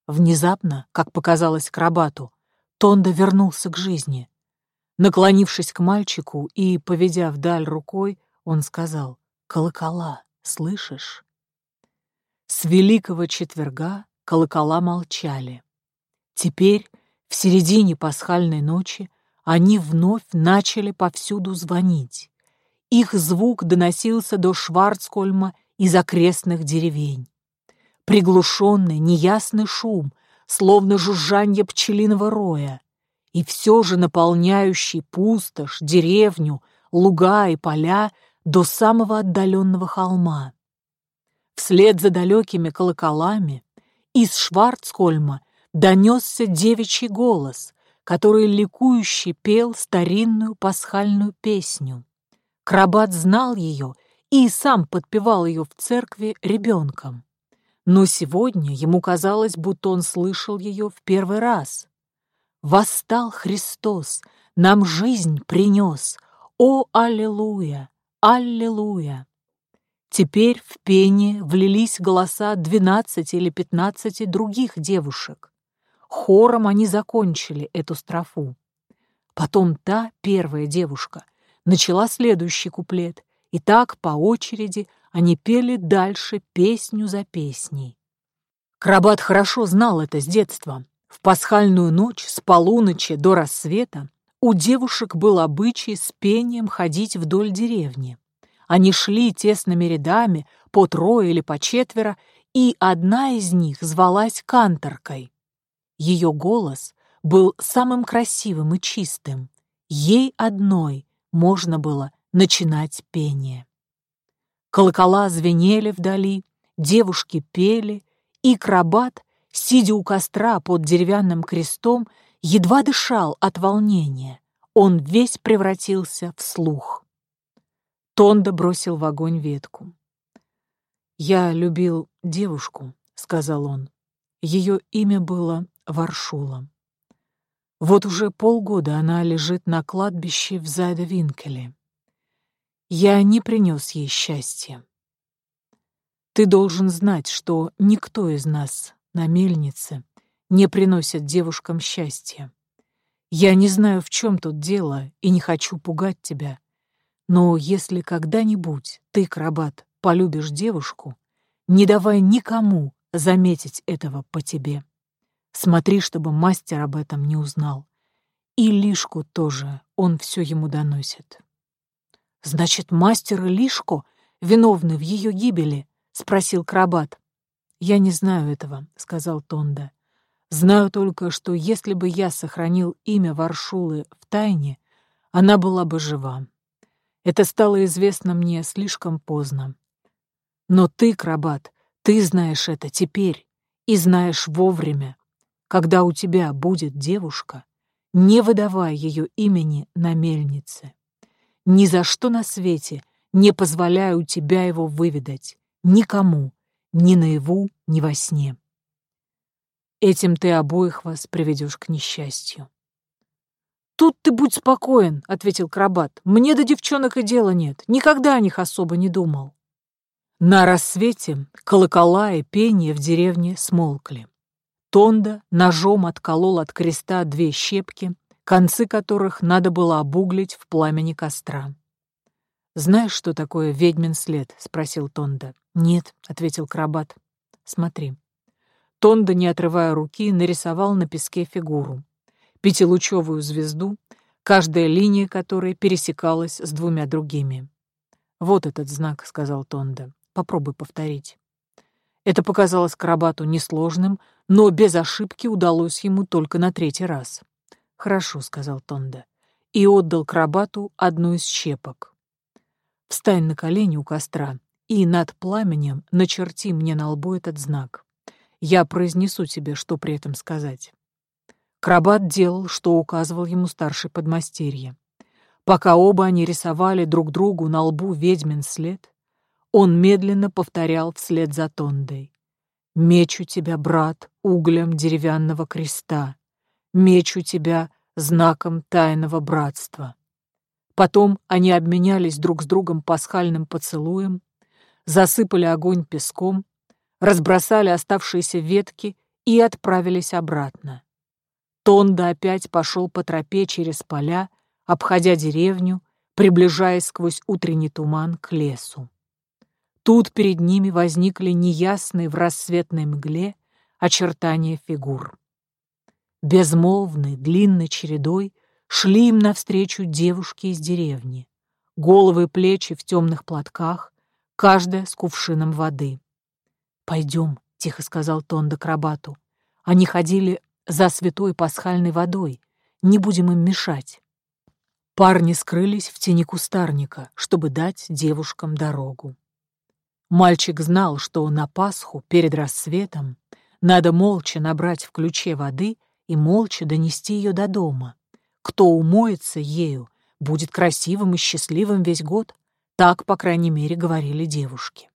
Внезапно, как показалось Крабату, Тонда вернулся к жизни. Наклонившись к мальчику и поведя вдаль рукой, он сказал «Колокола» слышишь?» С великого четверга колокола молчали. Теперь, в середине пасхальной ночи, они вновь начали повсюду звонить. Их звук доносился до Шварцкольма из окрестных деревень. Приглушенный, неясный шум, словно жужжанье пчелиного роя, и все же наполняющий пустошь, деревню, луга и поля до самого отдаленного холма. Вслед за далекими колоколами из Шварцхольма донесся девичий голос, который ликующе пел старинную пасхальную песню. Крабат знал ее и сам подпевал ее в церкви ребенком. Но сегодня ему казалось, будто он слышал ее в первый раз. «Восстал Христос, нам жизнь принес! О, аллилуйя! Аллилуйя!» Теперь в пение влились голоса двенадцати или пятнадцати других девушек. Хором они закончили эту строфу. Потом та, первая девушка, начала следующий куплет, и так по очереди они пели дальше песню за песней. Крабат хорошо знал это с детства. В пасхальную ночь с полуночи до рассвета у девушек был обычай с пением ходить вдоль деревни. Они шли тесными рядами, по трое или по четверо, и одна из них звалась канторкой. Ее голос был самым красивым и чистым. Ей одной можно было начинать пение. Колокола звенели вдали, девушки пели, и крабат, сидя у костра под деревянным крестом, едва дышал от волнения. Он весь превратился в слух. Тонда бросил в огонь ветку. «Я любил девушку», — сказал он. Ее имя было Варшула. Вот уже полгода она лежит на кладбище в Зайда-Винкеле. Я не принес ей счастья. Ты должен знать, что никто из нас на мельнице не приносит девушкам счастья. Я не знаю, в чем тут дело, и не хочу пугать тебя. Но если когда-нибудь ты, Крабат, полюбишь девушку, не давай никому заметить этого по тебе. Смотри, чтобы мастер об этом не узнал. И Лишку тоже, он все ему доносит. «Значит, мастер и Лишко виновны в ее гибели?» — спросил Крабат. «Я не знаю этого», — сказал Тонда. «Знаю только, что если бы я сохранил имя Варшулы в тайне, она была бы жива. Это стало известно мне слишком поздно. Но ты, Крабат, ты знаешь это теперь и знаешь вовремя. Когда у тебя будет девушка, не выдавай ее имени на мельнице. Ни за что на свете не позволяю тебя его выведать. Никому, ни наяву, ни во сне. Этим ты обоих вас приведешь к несчастью. «Тут ты будь спокоен», — ответил Крабат. «Мне до девчонок и дела нет. Никогда о них особо не думал». На рассвете колокола и пение в деревне смолкли. Тонда ножом отколол от креста две щепки, концы которых надо было обуглить в пламени костра. «Знаешь, что такое ведьмин след?» — спросил Тонда. «Нет», — ответил Крабат. «Смотри». Тонда, не отрывая руки, нарисовал на песке фигуру. Пятилучевую звезду, каждая линия которой пересекалась с двумя другими. «Вот этот знак», — сказал Тонда. «Попробуй повторить». Это показалось Карабату несложным, но без ошибки удалось ему только на третий раз. «Хорошо», — сказал Тонда, и отдал Карабату одну из щепок. «Встань на колени у костра и над пламенем начерти мне на лбу этот знак. Я произнесу тебе, что при этом сказать». Крабат делал, что указывал ему старший подмастерье. Пока оба они рисовали друг другу на лбу ведьмин след, он медленно повторял вслед за Тондой. «Мечу тебя, брат, углем деревянного креста. Мечу тебя знаком тайного братства». Потом они обменялись друг с другом пасхальным поцелуем, засыпали огонь песком, разбросали оставшиеся ветки и отправились обратно. Тонда опять пошел по тропе через поля, обходя деревню, приближаясь сквозь утренний туман к лесу. Тут перед ними возникли неясные в рассветной мгле очертания фигур. Безмолвной, длинной чередой шли им навстречу девушки из деревни, головы и плечи в темных платках, каждая с кувшином воды. «Пойдем», — тихо сказал Тонда крабату. Они ходили за святой пасхальной водой, не будем им мешать. Парни скрылись в тени кустарника, чтобы дать девушкам дорогу. Мальчик знал, что на Пасху перед рассветом надо молча набрать в ключе воды и молча донести ее до дома. Кто умоется ею, будет красивым и счастливым весь год. Так, по крайней мере, говорили девушки.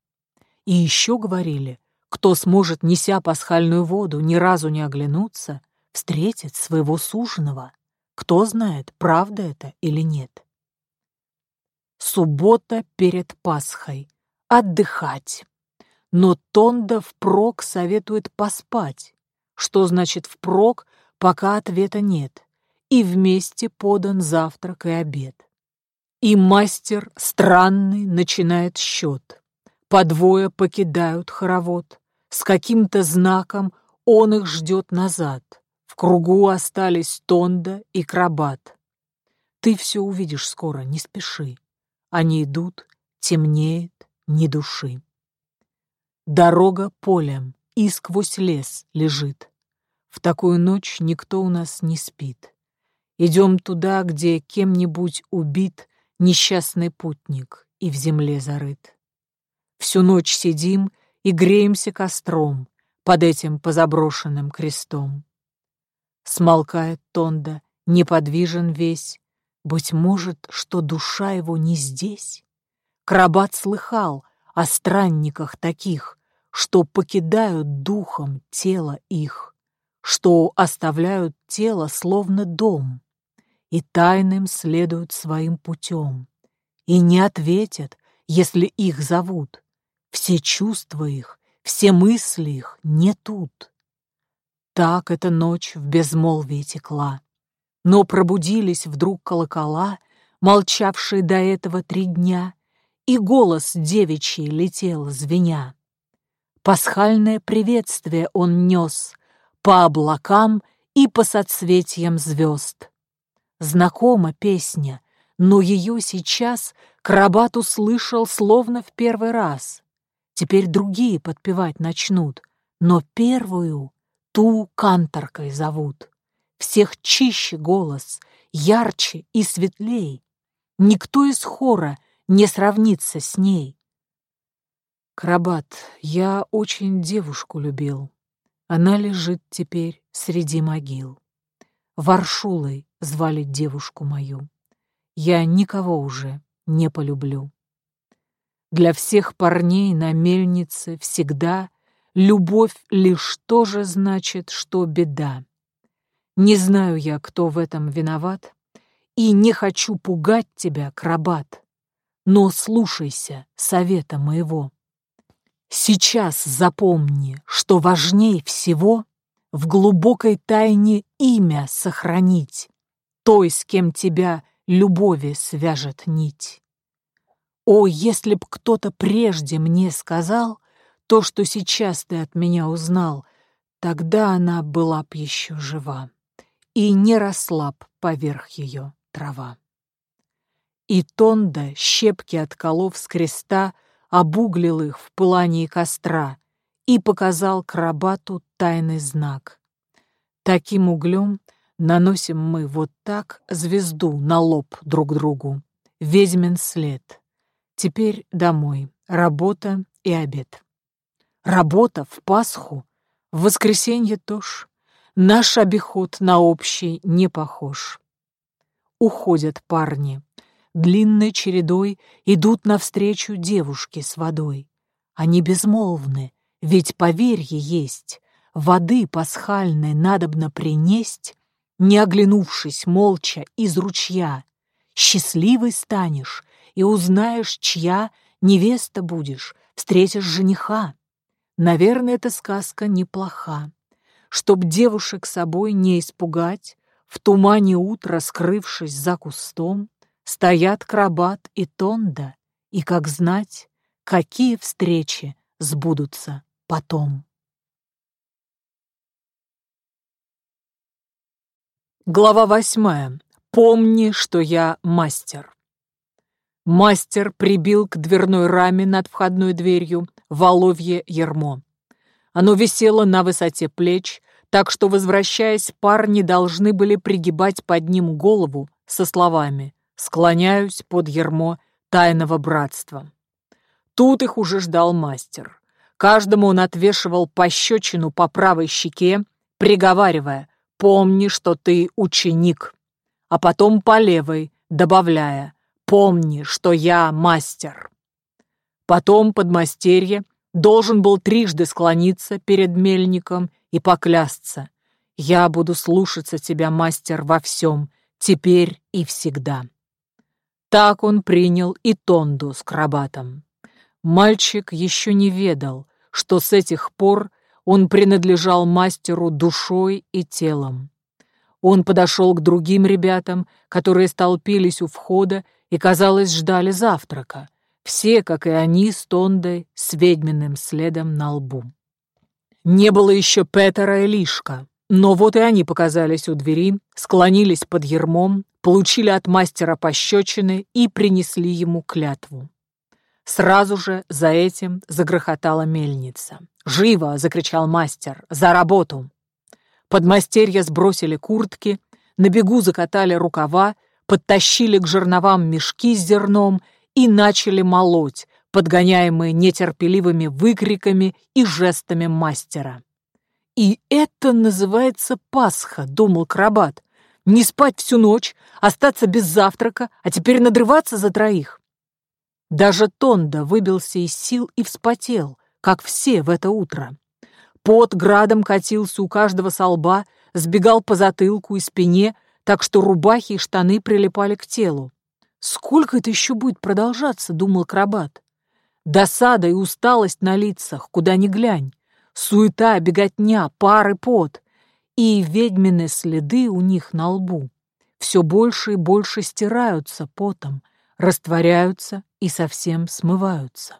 И еще говорили, кто сможет, неся пасхальную воду, ни разу не оглянуться, встретит своего суженого. Кто знает, правда это или нет. Суббота перед Пасхой. Отдыхать. Но Тонда впрок советует поспать. Что значит впрок, пока ответа нет. И вместе подан завтрак и обед. И мастер странный начинает счет. По двое покидают хоровод. С каким-то знаком он их ждет назад. В кругу остались Тонда и Крабат. Ты все увидишь скоро, не спеши. Они идут, темнеет, ни души. Дорога полем и сквозь лес лежит. В такую ночь никто у нас не спит. Идем туда, где кем-нибудь убит несчастный путник и в земле зарыт. Всю ночь сидим и греемся костром под этим позаброшенным крестом. Смолкает Тонда, неподвижен весь, быть может, что душа его не здесь? Крабат слыхал о странниках таких, что покидают духом тело их, что оставляют тело словно дом и тайным следуют своим путем, и не ответят, если их зовут. Все чувства их, все мысли их не тут. Так эта ночь в безмолвии текла. Но пробудились вдруг колокола, молчавшие до этого три дня, и голос девичий летел, звеня. Пасхальное приветствие он нес по облакам и по соцветиям звезд. Знакома песня, но ее сейчас Крабат услышал словно в первый раз. Теперь другие подпевать начнут, но первую ту канторкой зовут всех чище голос, ярче и светлей. Никто из хора не сравнится с ней. Крабат, я очень девушку любил. Она лежит теперь среди могил. Варшулой звали девушку мою. Я никого уже не полюблю. Для всех парней на мельнице всегда любовь лишь тоже значит, что беда. Не знаю я, кто в этом виноват, и не хочу пугать тебя, крабат, но слушайся совета моего. Сейчас запомни, что важней всего в глубокой тайне имя сохранить, той, с кем тебя любови свяжет нить. О, если б кто-то прежде мне сказал то, что сейчас ты от меня узнал, тогда она была б еще жива и не росла б поверх ее трава. И Тонда, щепки отколов с креста, обуглил их в пылании костра и показал Крабату тайный знак. Таким углем наносим мы вот так звезду на лоб друг другу. Ведьмин след. Теперь домой. Работа и обед. Работа в Пасху, в воскресенье тоже. Наш обиход на общий не похож. Уходят парни. Длинной чередой идут навстречу девушки с водой. Они безмолвны, ведь поверье есть. Воды пасхальной надобно принесть, не оглянувшись молча из ручья. Счастливый станешь и узнаешь, чья невеста будешь, встретишь жениха. Наверное, эта сказка неплоха чтоб девушек собой не испугать, в тумане утра, скрывшись за кустом, стоят крабат и тонда, и, как знать, какие встречи сбудутся потом. Глава восьмая. Помни, что я мастер. Мастер прибил к дверной раме над входной дверью воловье ермо. Оно висело на высоте плеч, так что, возвращаясь, парни должны были пригибать под ним голову со словами «Склоняюсь под ермо тайного братства». Тут их уже ждал мастер. Каждому он отвешивал пощечину по правой щеке, приговаривая «Помни, что ты ученик», а потом по левой, добавляя «Помни, что я мастер». Потом подмастерье должен был трижды склониться перед мельником и поклясться. «Я буду слушаться тебя, мастер, во всем, теперь и всегда». Так он принял и Тонду с крабатом. Мальчик еще не ведал, что с этих пор он принадлежал мастеру душой и телом. Он подошел к другим ребятам, которые столпились у входа и, казалось, ждали завтрака. Все, как и они, с Тондой, с ведьминым следом на лбу. Не было еще Петера и Лишка, но вот и они показались у двери, склонились под ермом, получили от мастера пощечины и принесли ему клятву. Сразу же за этим загрохотала мельница. «Живо!» — закричал мастер. «За работу!» Подмастерья сбросили куртки, на бегу закатали рукава, подтащили к жерновам мешки с зерном и начали молоть, подгоняемые нетерпеливыми выкриками и жестами мастера. «И это называется Пасха», — думал Крабат. «Не спать всю ночь, остаться без завтрака, а теперь надрываться за троих». Даже Тонда выбился из сил и вспотел, как все в это утро. Пот градом катился у каждого со лба, сбегал по затылку и спине, так что рубахи и штаны прилипали к телу. «Сколько это еще будет продолжаться?» — думал Крабат. Досада и усталость на лицах, куда ни глянь. Суета, беготня, пары пот. И ведьмины следы у них на лбу все больше и больше стираются потом, растворяются и совсем смываются.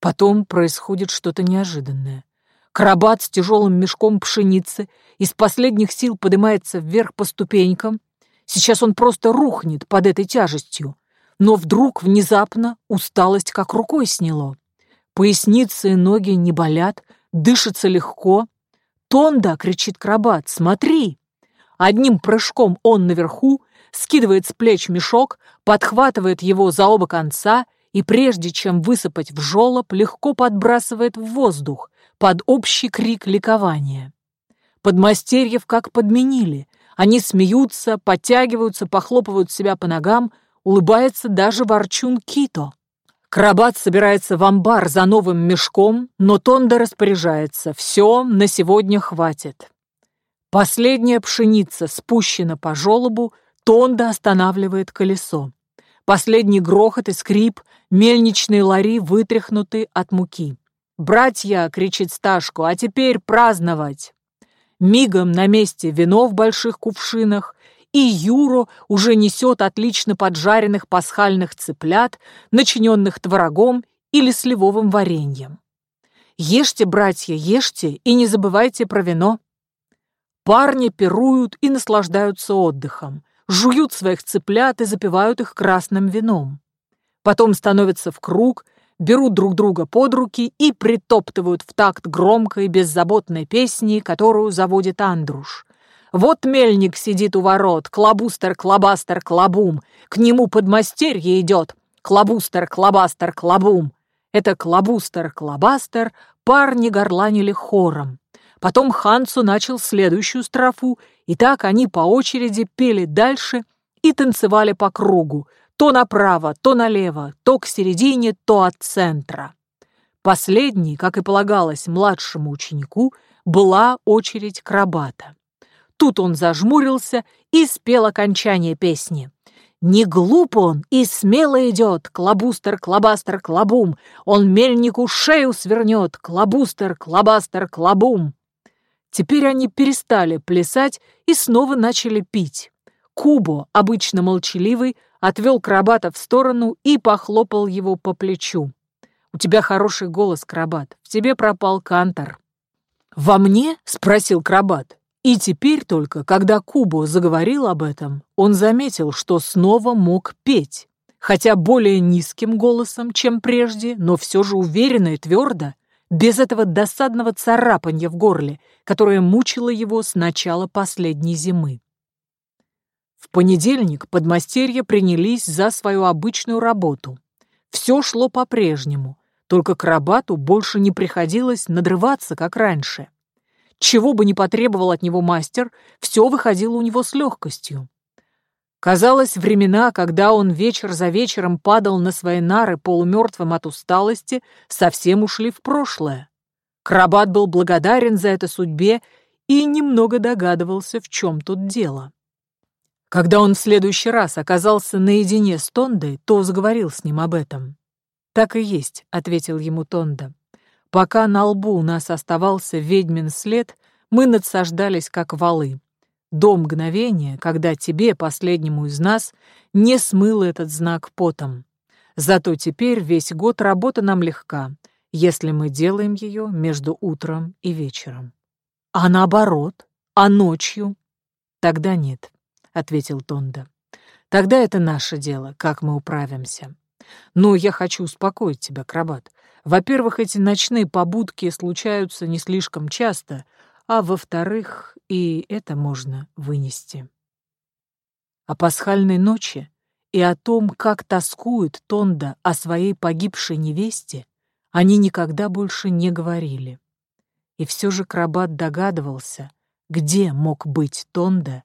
Потом происходит что-то неожиданное. Карабат с тяжелым мешком пшеницы из последних сил поднимается вверх по ступенькам. Сейчас он просто рухнет под этой тяжестью. Но вдруг внезапно усталость как рукой сняло. Поясницы и ноги не болят, дышится легко. «Тонда!» — кричит Крабат. «Смотри!» Одним прыжком он наверху, скидывает с плеч мешок, подхватывает его за оба конца и, прежде чем высыпать в жолоб, легко подбрасывает в воздух под общий крик ликования. Подмастерьев как подменили. Они смеются, подтягиваются, похлопывают себя по ногам, улыбается даже ворчун Кито. Крабат собирается в амбар за новым мешком, но Тонда распоряжается. Все, на сегодня хватит. Последняя пшеница спущена по желобу, Тонда останавливает колесо. Последний грохот и скрип, мельничные лари вытряхнуты от муки. «Братья!» — кричит Сташку, «а теперь праздновать!» Мигом на месте вино в больших кувшинах, и Юро уже несет отлично поджаренных пасхальных цыплят, начиненных творогом или сливовым вареньем. Ешьте, братья, ешьте, и не забывайте про вино. Парни пируют и наслаждаются отдыхом, жуют своих цыплят и запивают их красным вином. Потом становятся в круг, берут друг друга под руки и притоптывают в такт громкой беззаботной песни, которую заводит Андруш. Вот мельник сидит у ворот, клабустер, клабастер, клабум. К нему подмастерье идет, клабустер, клабастер, клабум. Это клабустер, клабастер парни горланили хором. Потом Хансу начал следующую строфу, и так они по очереди пели дальше и танцевали по кругу, то направо, то налево, то к середине, то от центра. Последней, как и полагалось младшему ученику, была очередь крабата. Тут он зажмурился и спел окончание песни. Не глуп он и смело идет, клабустер, клабастер, клабум. Он мельнику шею свернет, клабустер, клабастер, клабум. Теперь они перестали плясать и снова начали пить. Кубо, обычно молчаливый, отвел Крабата в сторону и похлопал его по плечу. «У тебя хороший голос, Крабат. В тебе пропал кантор». «Во мне?» — спросил Крабат. И теперь только, когда Кубо заговорил об этом, он заметил, что снова мог петь. Хотя более низким голосом, чем прежде, но все же уверенно и твердо, без этого досадного царапанья в горле, которое мучило его с начала последней зимы. В понедельник подмастерья принялись за свою обычную работу. Все шло по-прежнему, только к рабату больше не приходилось надрываться, как раньше. Чего бы ни потребовал от него мастер, все выходило у него с легкостью. Казалось, времена, когда он вечер за вечером падал на свои нары полумертвым от усталости, совсем ушли в прошлое. Крабат был благодарен за это судьбе и немного догадывался, в чем тут дело. Когда он в следующий раз оказался наедине с Тондой, то заговорил с ним об этом. «Так и есть», — ответил ему Тонда. «Пока на лбу у нас оставался ведьмин след, мы надсаждались, как валы до мгновения, когда тебе, последнему из нас, не смыло этот знак потом. Зато теперь весь год работа нам легка, если мы делаем ее между утром и вечером. А наоборот, а ночью? Тогда нет, — ответил Тонда. Тогда это наше дело, как мы управимся. Но я хочу успокоить тебя, Крабат. Во-первых, эти ночные побудки случаются не слишком часто, а во-вторых, и это можно вынести. О пасхальной ночи и о том, как тоскует Тонда о своей погибшей невесте, они никогда больше не говорили. И все же Крабат догадывался, где мог быть Тонда,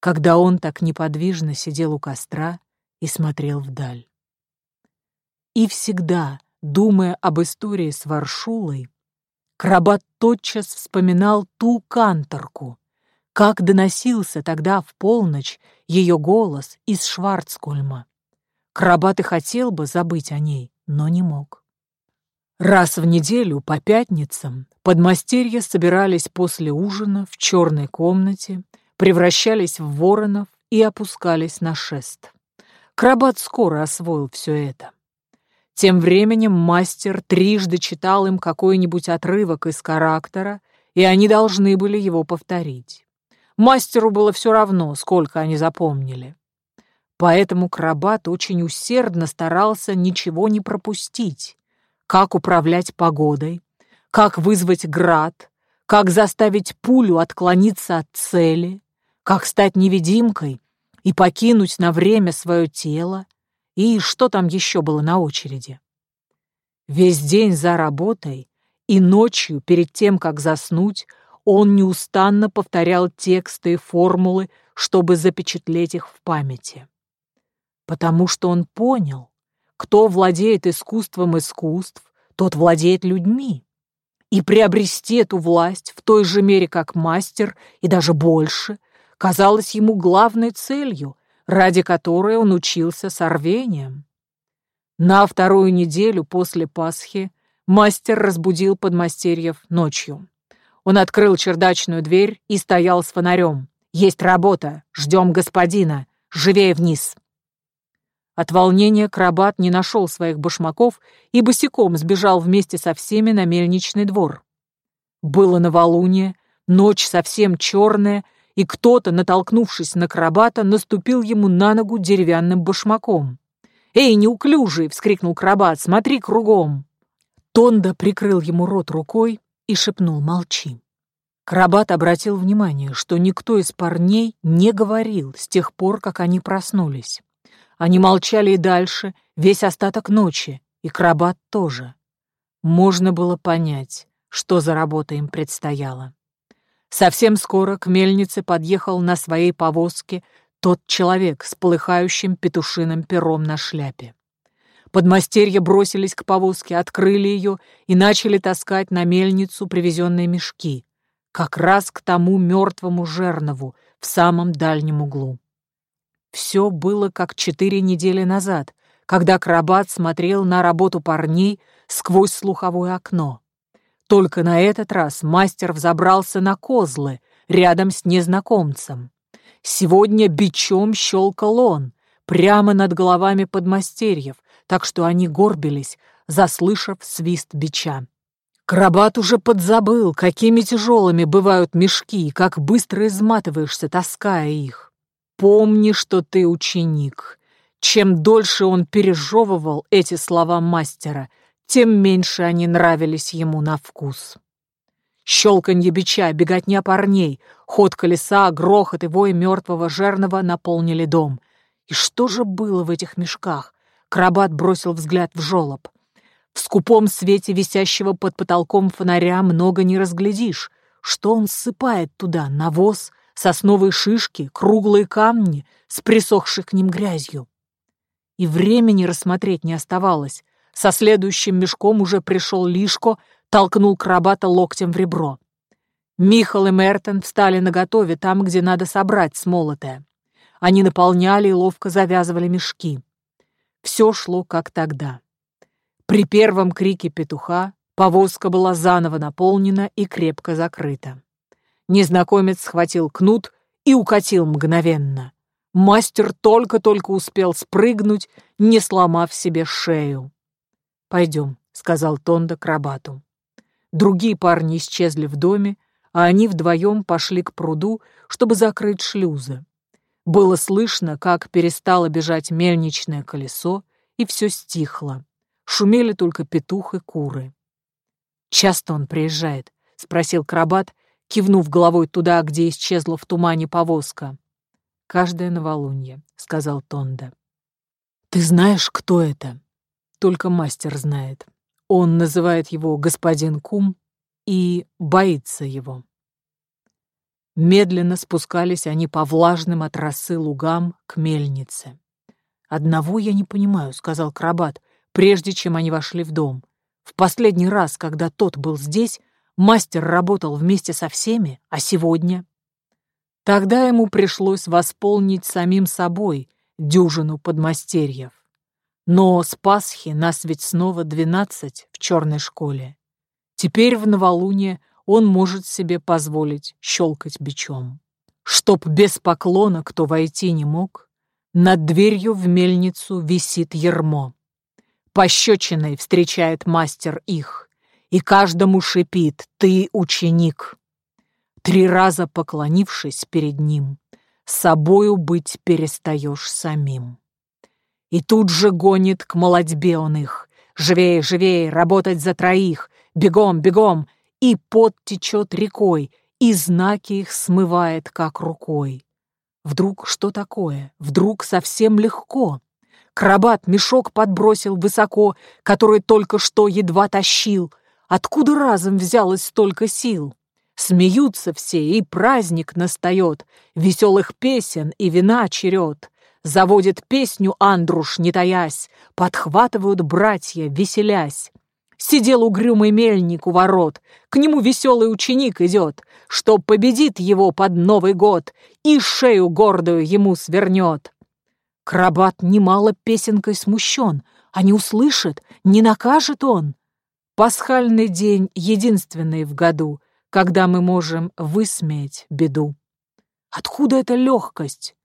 когда он так неподвижно сидел у костра и смотрел вдаль. И всегда, думая об истории с Варшулой, Крабат тотчас вспоминал ту канторку, как доносился тогда в полночь ее голос из Шварцкольма. Крабат и хотел бы забыть о ней, но не мог. Раз в неделю по пятницам подмастерья собирались после ужина в черной комнате, превращались в воронов и опускались на шест. Крабат скоро освоил все это. Тем временем мастер трижды читал им какой-нибудь отрывок из характера, и они должны были его повторить. Мастеру было все равно, сколько они запомнили. Поэтому Крабат очень усердно старался ничего не пропустить. Как управлять погодой, как вызвать град, как заставить пулю отклониться от цели, как стать невидимкой и покинуть на время свое тело, и что там еще было на очереди? Весь день за работой и ночью, перед тем, как заснуть, он неустанно повторял тексты и формулы, чтобы запечатлеть их в памяти. Потому что он понял, кто владеет искусством искусств, тот владеет людьми. И приобрести эту власть в той же мере, как мастер, и даже больше, казалось ему главной целью, ради которой он учился с рвением. На вторую неделю после Пасхи мастер разбудил подмастерьев ночью. Он открыл чердачную дверь и стоял с фонарем. «Есть работа! Ждем господина! Живее вниз!» От волнения Крабат не нашел своих башмаков и босиком сбежал вместе со всеми на мельничный двор. Было новолуние, ночь совсем черная, и кто-то, натолкнувшись на крабата, наступил ему на ногу деревянным башмаком. «Эй, неуклюжий!» — вскрикнул крабат. «Смотри кругом!» Тонда прикрыл ему рот рукой и шепнул «Молчи». Крабат обратил внимание, что никто из парней не говорил с тех пор, как они проснулись. Они молчали и дальше, весь остаток ночи, и Крабат тоже. Можно было понять, что за работа им предстояла. Совсем скоро к мельнице подъехал на своей повозке тот человек с полыхающим петушиным пером на шляпе. Подмастерья бросились к повозке, открыли ее и начали таскать на мельницу привезенные мешки, как раз к тому мертвому жернову в самом дальнем углу. Все было как четыре недели назад, когда Крабат смотрел на работу парней сквозь слуховое окно. Только на этот раз мастер взобрался на козлы рядом с незнакомцем. Сегодня бичом щелкал он, прямо над головами подмастерьев, так что они горбились, заслышав свист бича. Крабат уже подзабыл, какими тяжелыми бывают мешки, как быстро изматываешься, таская их. Помни, что ты ученик. Чем дольше он пережевывал эти слова мастера, тем меньше они нравились ему на вкус. Щелканье бича, беготня парней, ход колеса, грохот и вой мертвого жерного наполнили дом. И что же было в этих мешках? Крабат бросил взгляд в жолоб. В скупом свете висящего под потолком фонаря много не разглядишь. Что он ссыпает туда? Навоз? сосновые шишки, круглые камни с присохшей к ним грязью. И времени рассмотреть не оставалось. Со следующим мешком уже пришел Лишко, толкнул крабата локтем в ребро. Михал и Мертон встали наготове там, где надо собрать смолотое. Они наполняли и ловко завязывали мешки. Все шло как тогда. При первом крике петуха повозка была заново наполнена и крепко закрыта. Незнакомец схватил кнут и укатил мгновенно. Мастер только-только успел спрыгнуть, не сломав себе шею. «Пойдем», — сказал Тонда крабату. Другие парни исчезли в доме, а они вдвоем пошли к пруду, чтобы закрыть шлюзы. Было слышно, как перестало бежать мельничное колесо, и все стихло. Шумели только петух и куры. «Часто он приезжает?» — спросил крабат, кивнув головой туда, где исчезла в тумане повозка. «Каждое новолунье», — сказал Тонда. «Ты знаешь, кто это?» «Только мастер знает. Он называет его господин Кум и боится его». Медленно спускались они по влажным от росы лугам к мельнице. «Одного я не понимаю», — сказал Крабат, прежде чем они вошли в дом. «В последний раз, когда тот был здесь, Мастер работал вместе со всеми, а сегодня? Тогда ему пришлось восполнить самим собой дюжину подмастерьев. Но с Пасхи нас ведь снова двенадцать в черной школе. Теперь в новолуние он может себе позволить щелкать бичом. Чтоб без поклона кто войти не мог, над дверью в мельницу висит ермо. Пощечиной встречает мастер их и каждому шипит «Ты ученик!» Три раза поклонившись перед ним, собою быть перестаешь самим. И тут же гонит к молодьбе он их. Живее, живее, работать за троих, бегом, бегом, и пот течет рекой, и знаки их смывает, как рукой. Вдруг что такое? Вдруг совсем легко. Крабат мешок подбросил высоко, который только что едва тащил — Откуда разом взялось столько сил? Смеются все, и праздник настает, Веселых песен и вина черед. Заводит песню Андруш, не таясь, Подхватывают братья, веселясь. Сидел угрюмый мельник у ворот, К нему веселый ученик идет, Что победит его под Новый год И шею гордую ему свернет. Крабат немало песенкой смущен, А не услышит, не накажет он. Пасхальный день единственный в году, когда мы можем высмеять беду. Откуда эта легкость?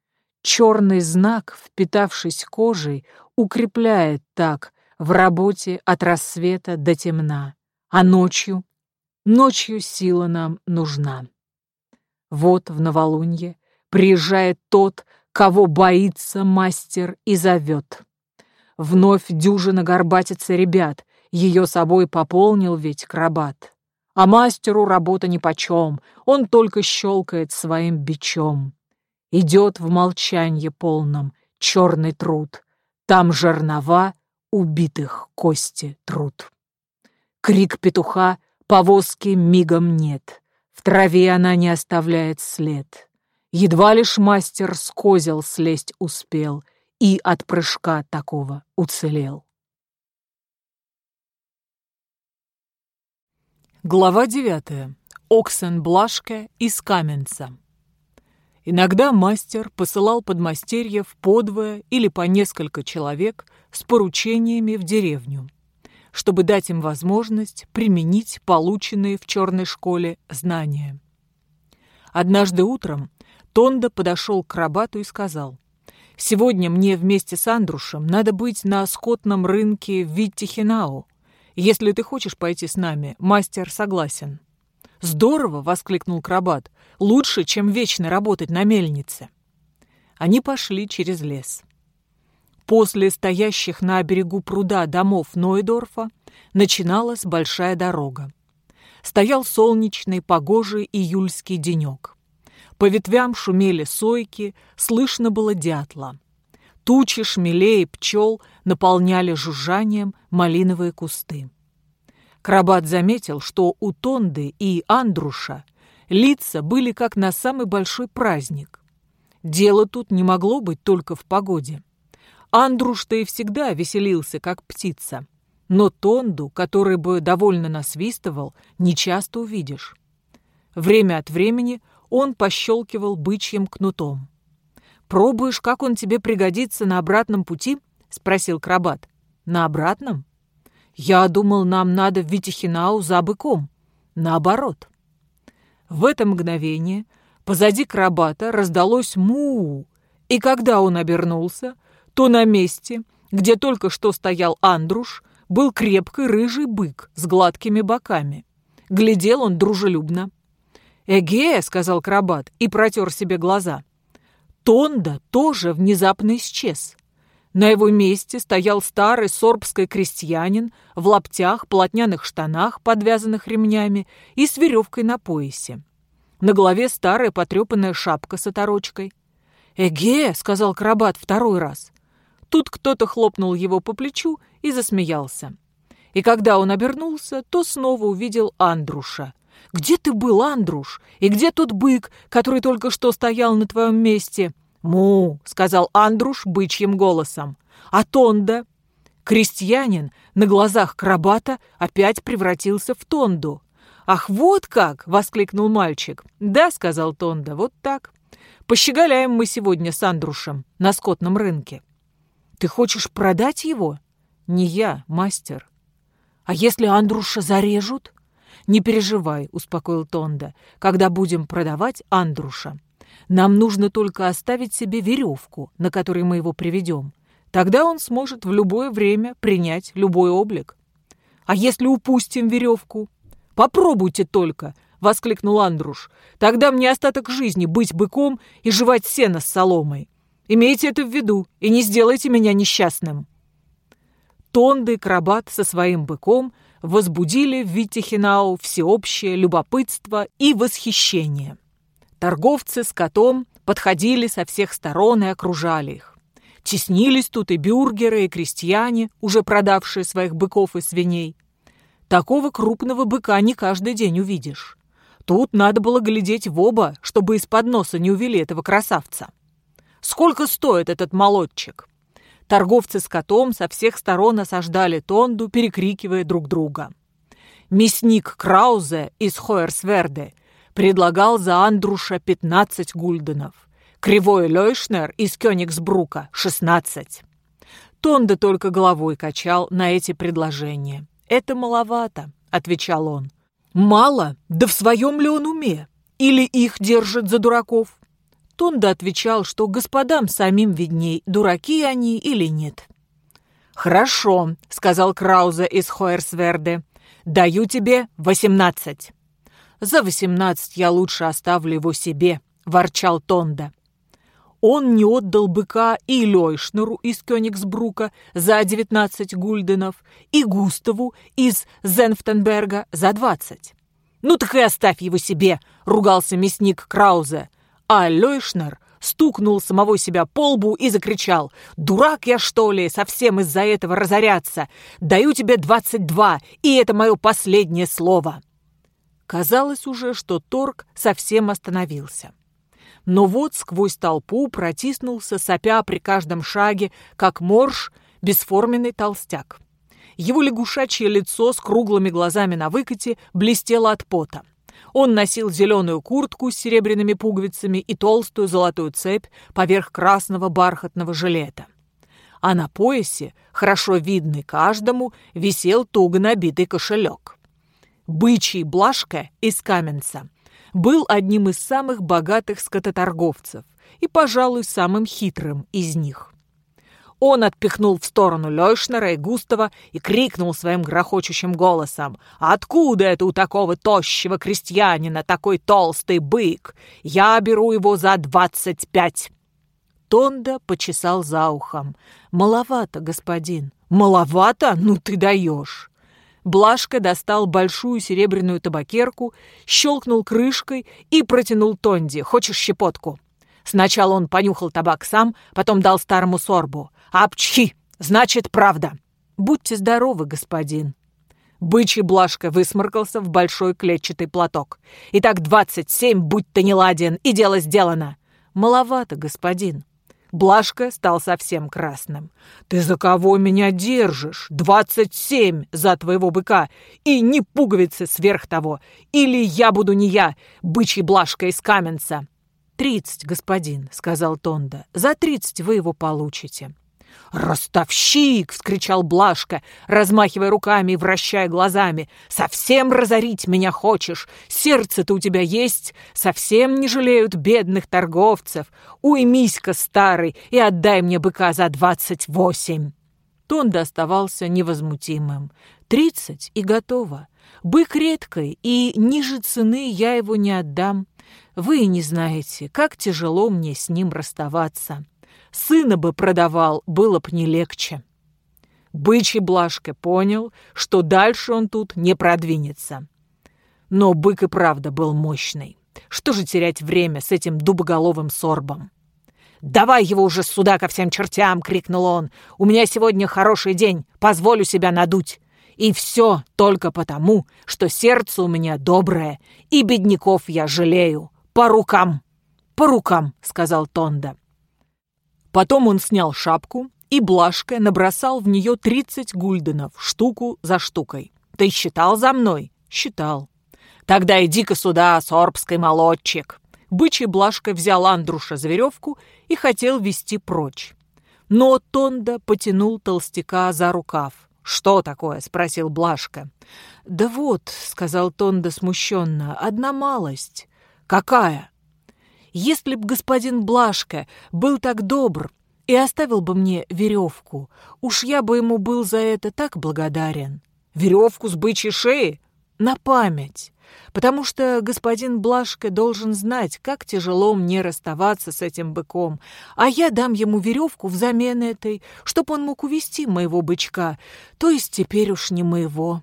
Черный знак, впитавшись кожей, укрепляет так в работе от рассвета до темна. А ночью? Ночью сила нам нужна. Вот в новолунье приезжает тот, кого боится мастер и зовет. Вновь дюжина горбатится ребят, ее собой пополнил ведь крабат. А мастеру работа нипочем, он только щелкает своим бичом. Идет в молчанье полном черный труд, там жернова убитых кости труд. Крик петуха повозки мигом нет, в траве она не оставляет след. Едва лишь мастер с козел слезть успел и от прыжка такого уцелел. Глава 9. Оксенблашке из Каменца. Иногда мастер посылал подмастерьев подвое или по несколько человек с поручениями в деревню, чтобы дать им возможность применить полученные в черной школе знания. Однажды утром Тонда подошел к Рабату и сказал, «Сегодня мне вместе с Андрушем надо быть на скотном рынке в Виттихинау, если ты хочешь пойти с нами, мастер согласен». «Здорово!» — воскликнул Крабат. «Лучше, чем вечно работать на мельнице». Они пошли через лес. После стоящих на берегу пруда домов Нойдорфа начиналась большая дорога. Стоял солнечный, погожий июльский денек. По ветвям шумели сойки, слышно было дятла. Тучи шмелей и пчел наполняли жужжанием малиновые кусты. Крабат заметил, что у Тонды и Андруша Лица были как на самый большой праздник. Дело тут не могло быть только в погоде. Андруш-то и всегда веселился, как птица. Но Тонду, который бы довольно насвистывал, нечасто увидишь. Время от времени он пощелкивал бычьим кнутом. «Пробуешь, как он тебе пригодится на обратном пути?» — спросил Крабат. «На обратном?» «Я думал, нам надо в Витихинау за быком. Наоборот». В это мгновение позади Крабата раздалось му и когда он обернулся, то на месте, где только что стоял Андруш, был крепкий рыжий бык с гладкими боками. Глядел он дружелюбно. «Эге!» — сказал Крабат и протер себе глаза. Тонда тоже внезапно исчез. На его месте стоял старый сорбский крестьянин в лаптях, полотняных штанах, подвязанных ремнями, и с веревкой на поясе. На голове старая потрепанная шапка с оторочкой. «Эге!» — сказал Крабат второй раз. Тут кто-то хлопнул его по плечу и засмеялся. И когда он обернулся, то снова увидел Андруша. «Где ты был, Андруш? И где тот бык, который только что стоял на твоем месте?» «Му!» — сказал Андруш бычьим голосом. «А Тонда?» Крестьянин на глазах крабата опять превратился в Тонду. «Ах, вот как!» — воскликнул мальчик. «Да», — сказал Тонда, — «вот так. Пощеголяем мы сегодня с Андрушем на скотном рынке». Ты хочешь продать его? Не я, мастер. А если Андруша зарежут? Не переживай, успокоил Тонда, когда будем продавать Андруша. Нам нужно только оставить себе веревку, на которой мы его приведем. Тогда он сможет в любое время принять любой облик. А если упустим веревку? Попробуйте только, воскликнул Андруш. Тогда мне остаток жизни быть быком и жевать сено с соломой. Имейте это в виду и не сделайте меня несчастным». Тонды Крабат со своим быком возбудили в Витихинау всеобщее любопытство и восхищение. Торговцы с котом подходили со всех сторон и окружали их. Теснились тут и бюргеры, и крестьяне, уже продавшие своих быков и свиней. Такого крупного быка не каждый день увидишь. Тут надо было глядеть в оба, чтобы из-под носа не увели этого красавца. Сколько стоит этот молодчик?» Торговцы с котом со всех сторон осаждали Тонду, перекрикивая друг друга. Мясник Краузе из Хоерсверде предлагал за Андруша 15 гульденов. Кривой Лёйшнер из Кёнигсбрука – 16. Тонда только головой качал на эти предложения. «Это маловато», – отвечал он. «Мало? Да в своем ли он уме? Или их держат за дураков? Тонда отвечал, что господам самим видней, дураки они или нет. «Хорошо», — сказал Краузе из Хоерсверде. «Даю тебе восемнадцать». «За восемнадцать я лучше оставлю его себе», — ворчал Тонда. Он не отдал быка и Лёйшнеру из Кёнигсбрука за девятнадцать гульденов, и Густаву из Зенфтенберга за двадцать. «Ну так и оставь его себе», — ругался мясник Краузе а Лёйшнер стукнул самого себя по лбу и закричал «Дурак я, что ли, совсем из-за этого разоряться? Даю тебе двадцать два, и это мое последнее слово!» Казалось уже, что торг совсем остановился. Но вот сквозь толпу протиснулся, сопя при каждом шаге, как морж, бесформенный толстяк. Его лягушачье лицо с круглыми глазами на выкате блестело от пота. Он носил зеленую куртку с серебряными пуговицами и толстую золотую цепь поверх красного бархатного жилета. А на поясе, хорошо видный каждому, висел туго набитый кошелек. Бычий Блашка из Каменца был одним из самых богатых скототорговцев и, пожалуй, самым хитрым из них. Он отпихнул в сторону Лёшнера и Густава и крикнул своим грохочущим голосом. «Откуда это у такого тощего крестьянина такой толстый бык? Я беру его за двадцать пять!» Тонда почесал за ухом. «Маловато, господин». «Маловато? Ну ты даешь!» Блашка достал большую серебряную табакерку, щелкнул крышкой и протянул Тонде. «Хочешь щепотку?» Сначала он понюхал табак сам, потом дал старому сорбу. «Апчхи! Значит, правда!» «Будьте здоровы, господин!» Бычий Блашка высморкался в большой клетчатый платок. «Итак, двадцать семь, будь ты не ладен, и дело сделано!» «Маловато, господин». Блашка стал совсем красным. «Ты за кого меня держишь? Двадцать семь за твоего быка! И не пуговицы сверх того! Или я буду не я, бычий Блашка из Каменца!» «Тридцать, господин», — сказал Тонда. «За тридцать вы его получите». «Ростовщик!» — вскричал Блашка, размахивая руками и вращая глазами. «Совсем разорить меня хочешь? Сердце-то у тебя есть? Совсем не жалеют бедных торговцев? Уймись-ка, старый, и отдай мне быка за двадцать восемь!» Тонда оставался невозмутимым. «Тридцать и готово. Бык редкой, и ниже цены я его не отдам. Вы не знаете, как тяжело мне с ним расставаться». Сына бы продавал, было б не легче. Бычий Блашка понял, что дальше он тут не продвинется. Но бык и правда был мощный. Что же терять время с этим дубоголовым сорбом? «Давай его уже сюда ко всем чертям!» — крикнул он. «У меня сегодня хороший день, позволю себя надуть. И все только потому, что сердце у меня доброе, и бедняков я жалею. По рукам!» «По рукам!» — сказал Тонда. Потом он снял шапку и Блашка набросал в нее 30 гульденов, штуку за штукой. «Ты считал за мной?» «Считал». «Тогда иди-ка сюда, сорбский молодчик». Бычий Блашка взял Андруша за веревку и хотел вести прочь. Но Тонда потянул толстяка за рукав. «Что такое?» — спросил Блашка. «Да вот», — сказал Тонда смущенно, — «одна малость». «Какая?» Если б господин Блашка был так добр и оставил бы мне веревку, уж я бы ему был за это так благодарен. Веревку с бычьей шеи? На память. Потому что господин Блашка должен знать, как тяжело мне расставаться с этим быком, а я дам ему веревку взамен этой, чтоб он мог увести моего бычка, то есть теперь уж не моего.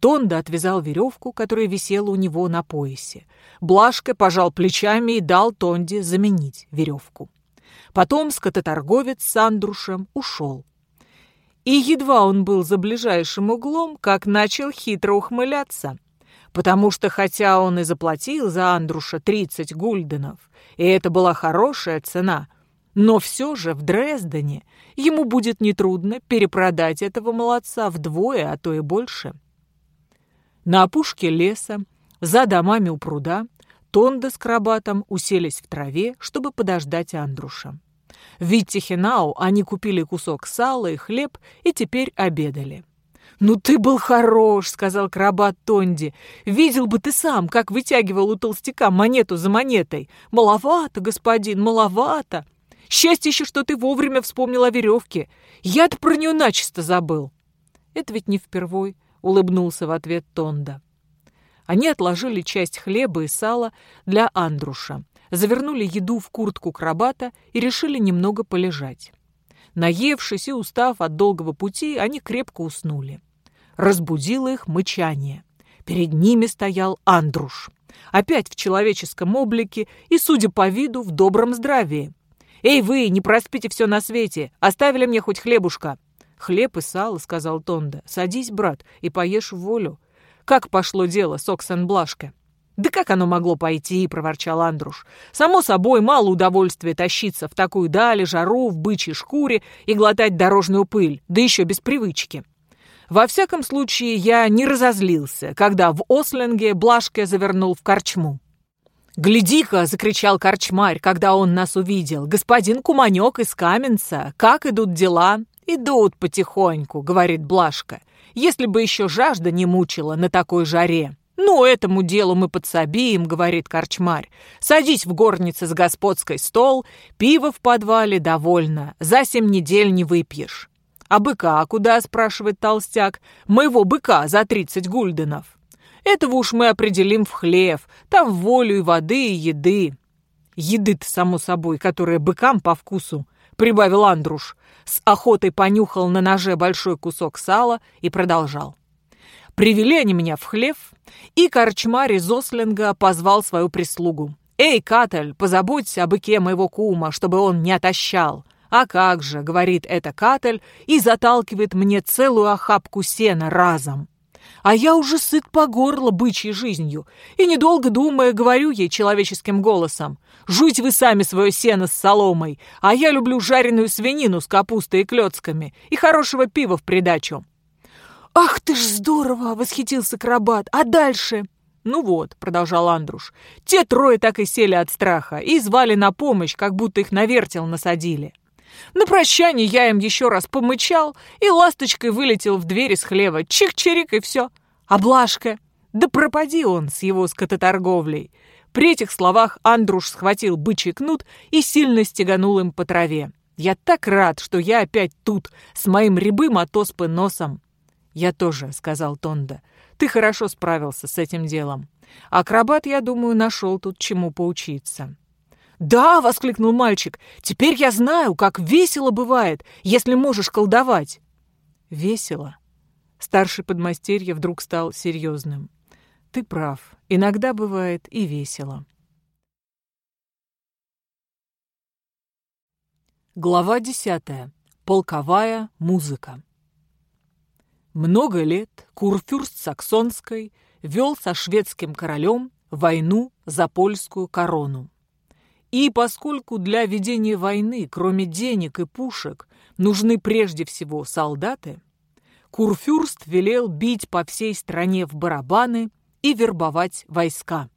Тонда отвязал веревку, которая висела у него на поясе. Блашка пожал плечами и дал Тонде заменить веревку. Потом скототорговец с Андрушем ушел. И едва он был за ближайшим углом, как начал хитро ухмыляться. Потому что хотя он и заплатил за Андруша 30 гульденов, и это была хорошая цена, но все же в Дрездене ему будет нетрудно перепродать этого молодца вдвое, а то и больше. На опушке леса, за домами у пруда, Тонда с Крабатом уселись в траве, чтобы подождать Андруша. В Виттихенау они купили кусок сала и хлеб и теперь обедали. «Ну ты был хорош», — сказал Крабат Тонди. «Видел бы ты сам, как вытягивал у толстяка монету за монетой. Маловато, господин, маловато. Счастье еще, что ты вовремя вспомнил о веревке. Я-то про нее начисто забыл». Это ведь не впервой. — улыбнулся в ответ Тонда. Они отложили часть хлеба и сала для Андруша, завернули еду в куртку крабата и решили немного полежать. Наевшись и устав от долгого пути, они крепко уснули. Разбудило их мычание. Перед ними стоял Андруш. Опять в человеческом облике и, судя по виду, в добром здравии. «Эй вы, не проспите все на свете! Оставили мне хоть хлебушка!» «Хлеб и сало», — сказал Тонда. «Садись, брат, и поешь в волю». «Как пошло дело с Оксенблашко?» «Да как оно могло пойти?» — проворчал Андруш. «Само собой, мало удовольствия тащиться в такую дали, жару, в бычьей шкуре и глотать дорожную пыль, да еще без привычки». Во всяком случае, я не разозлился, когда в Ослинге Блашке завернул в корчму. «Гляди-ка!» — закричал корчмарь, когда он нас увидел. «Господин Куманек из Каменца! Как идут дела?» «Идут потихоньку», — говорит Блашка. «Если бы еще жажда не мучила на такой жаре». «Ну, этому делу мы подсобим», — говорит корчмарь. «Садись в горнице с господской стол, пиво в подвале довольно, за семь недель не выпьешь». «А быка куда?» — спрашивает толстяк. «Моего быка за тридцать гульденов». «Этого уж мы определим в хлев, там волю и воды, и еды». «Еды-то, само собой, которая быкам по вкусу», — прибавил Андруш с охотой понюхал на ноже большой кусок сала и продолжал. Привели они меня в хлев, и корчмарь из Ослинга позвал свою прислугу. «Эй, Катель, позаботься о быке моего кума, чтобы он не отощал». «А как же», — говорит это Катель, и заталкивает мне целую охапку сена разом. А я уже сыт по горло бычьей жизнью, и, недолго думая, говорю ей человеческим голосом, «Жуйте вы сами свое сено с соломой, а я люблю жареную свинину с капустой и клетками и хорошего пива в придачу». «Ах ты ж здорово!» — восхитился Крабат. «А дальше?» «Ну вот», — продолжал Андруш, — «те трое так и сели от страха и звали на помощь, как будто их на вертел насадили. На прощание я им еще раз помычал и ласточкой вылетел в дверь из хлева. Чик-чирик и все. Облажка. Да пропади он с его скототорговлей. При этих словах Андруш схватил бычий кнут и сильно стеганул им по траве. Я так рад, что я опять тут, с моим рябым от оспы носом. «Я тоже», — сказал Тонда. «Ты хорошо справился с этим делом. Акробат, я думаю, нашел тут чему поучиться». «Да!» — воскликнул мальчик. «Теперь я знаю, как весело бывает, если можешь колдовать!» «Весело?» Старший подмастерье вдруг стал серьезным. «Ты прав. Иногда бывает и весело». Глава десятая. Полковая музыка. Много лет Курфюрст Саксонской вел со шведским королем войну за польскую корону. И поскольку для ведения войны, кроме денег и пушек, нужны прежде всего солдаты, Курфюрст велел бить по всей стране в барабаны и вербовать войска.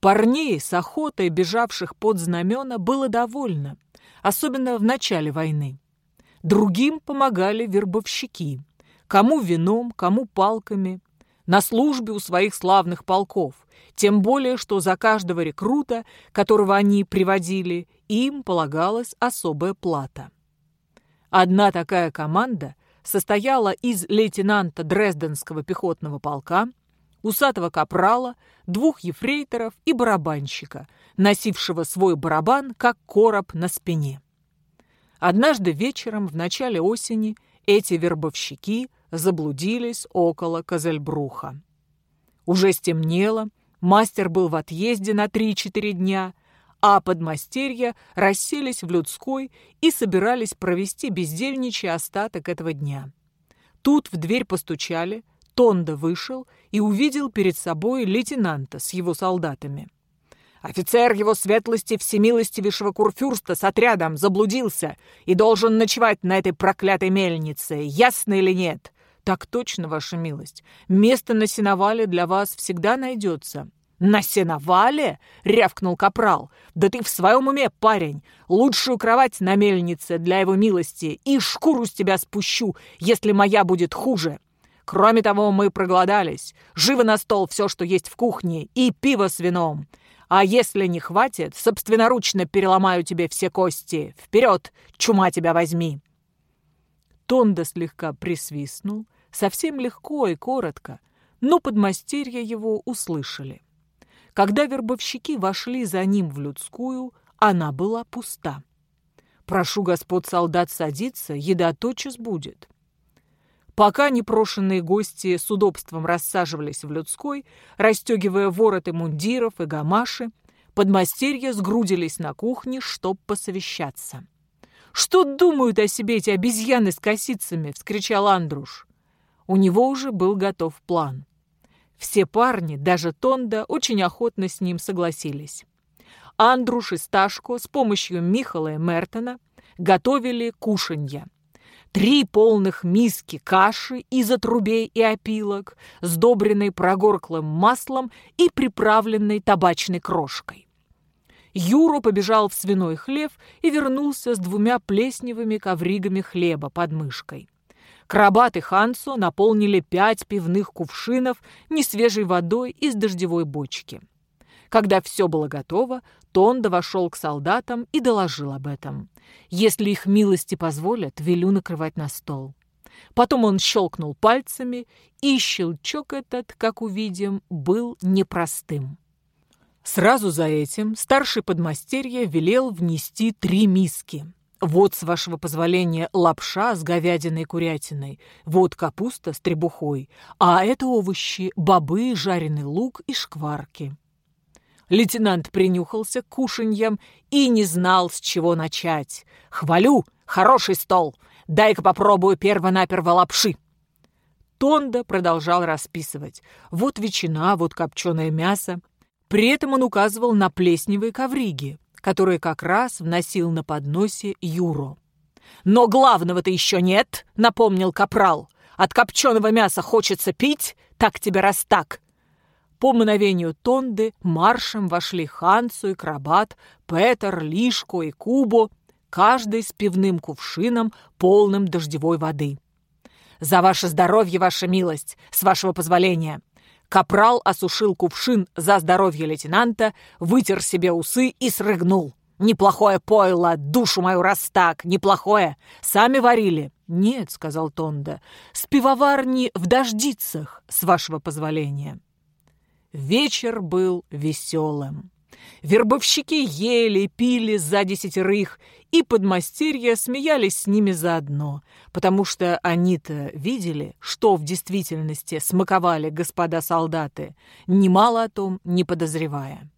Парней с охотой, бежавших под знамена, было довольно, особенно в начале войны. Другим помогали вербовщики, кому вином, кому палками, на службе у своих славных полков, тем более, что за каждого рекрута, которого они приводили, им полагалась особая плата. Одна такая команда состояла из лейтенанта Дрезденского пехотного полка, усатого капрала, двух ефрейторов и барабанщика, носившего свой барабан, как короб на спине. Однажды вечером в начале осени эти вербовщики заблудились около Козельбруха. Уже стемнело, мастер был в отъезде на 3-4 дня, а подмастерья расселись в людской и собирались провести бездельничий остаток этого дня. Тут в дверь постучали, Тонда вышел и увидел перед собой лейтенанта с его солдатами. Офицер его светлости всемилостивейшего курфюрста с отрядом заблудился и должен ночевать на этой проклятой мельнице, ясно или нет? «Так точно, ваша милость. Место на сеновале для вас всегда найдется». «На сеновале?» — рявкнул капрал. «Да ты в своем уме, парень! Лучшую кровать на мельнице для его милости и шкуру с тебя спущу, если моя будет хуже. Кроме того, мы проголодались. Живо на стол все, что есть в кухне, и пиво с вином. А если не хватит, собственноручно переломаю тебе все кости. Вперед, чума тебя возьми!» Тонда слегка присвистнул, совсем легко и коротко, но подмастерья его услышали. Когда вербовщики вошли за ним в людскую, она была пуста. «Прошу господ солдат садиться, еда тотчас будет». Пока непрошенные гости с удобством рассаживались в людской, расстегивая вороты мундиров и гамаши, подмастерья сгрудились на кухне, чтоб посовещаться. «Что думают о себе эти обезьяны с косицами?» — вскричал Андруш. У него уже был готов план. Все парни, даже Тонда, очень охотно с ним согласились. Андруш и Сташко с помощью Михала и Мертона готовили кушанья. Три полных миски каши из отрубей и опилок, сдобренной прогорклым маслом и приправленной табачной крошкой. Юра побежал в свиной хлев и вернулся с двумя плесневыми ковригами хлеба под мышкой. Крабат и Хансо наполнили пять пивных кувшинов несвежей водой из дождевой бочки. Когда все было готово, Тонда вошел к солдатам и доложил об этом. «Если их милости позволят, велю накрывать на стол». Потом он щелкнул пальцами, и щелчок этот, как увидим, был непростым. Сразу за этим старший подмастерье велел внести три миски. Вот, с вашего позволения, лапша с говядиной и курятиной, вот капуста с требухой, а это овощи, бобы, жареный лук и шкварки. Лейтенант принюхался к кушаньям и не знал, с чего начать. «Хвалю! Хороший стол! Дай-ка попробую перво-наперво лапши!» Тонда продолжал расписывать. Вот ветчина, вот копченое мясо. При этом он указывал на плесневые ковриги, которые как раз вносил на подносе Юро. «Но главного-то еще нет», — напомнил Капрал. «От копченого мяса хочется пить, так тебе раз так». По мановению Тонды маршем вошли Хансу и Крабат, Петер, Лишко и Кубо, каждый с пивным кувшином, полным дождевой воды. «За ваше здоровье, ваша милость! С вашего позволения!» Капрал осушил кувшин за здоровье лейтенанта, вытер себе усы и срыгнул. «Неплохое пойло, душу мою раз так, неплохое. Сами варили?» «Нет», — сказал Тонда, — «с пивоварни в дождицах, с вашего позволения». Вечер был веселым. Вербовщики ели, пили за десятерых, и подмастерья смеялись с ними заодно, потому что они-то видели, что в действительности смаковали господа солдаты, немало о том не подозревая.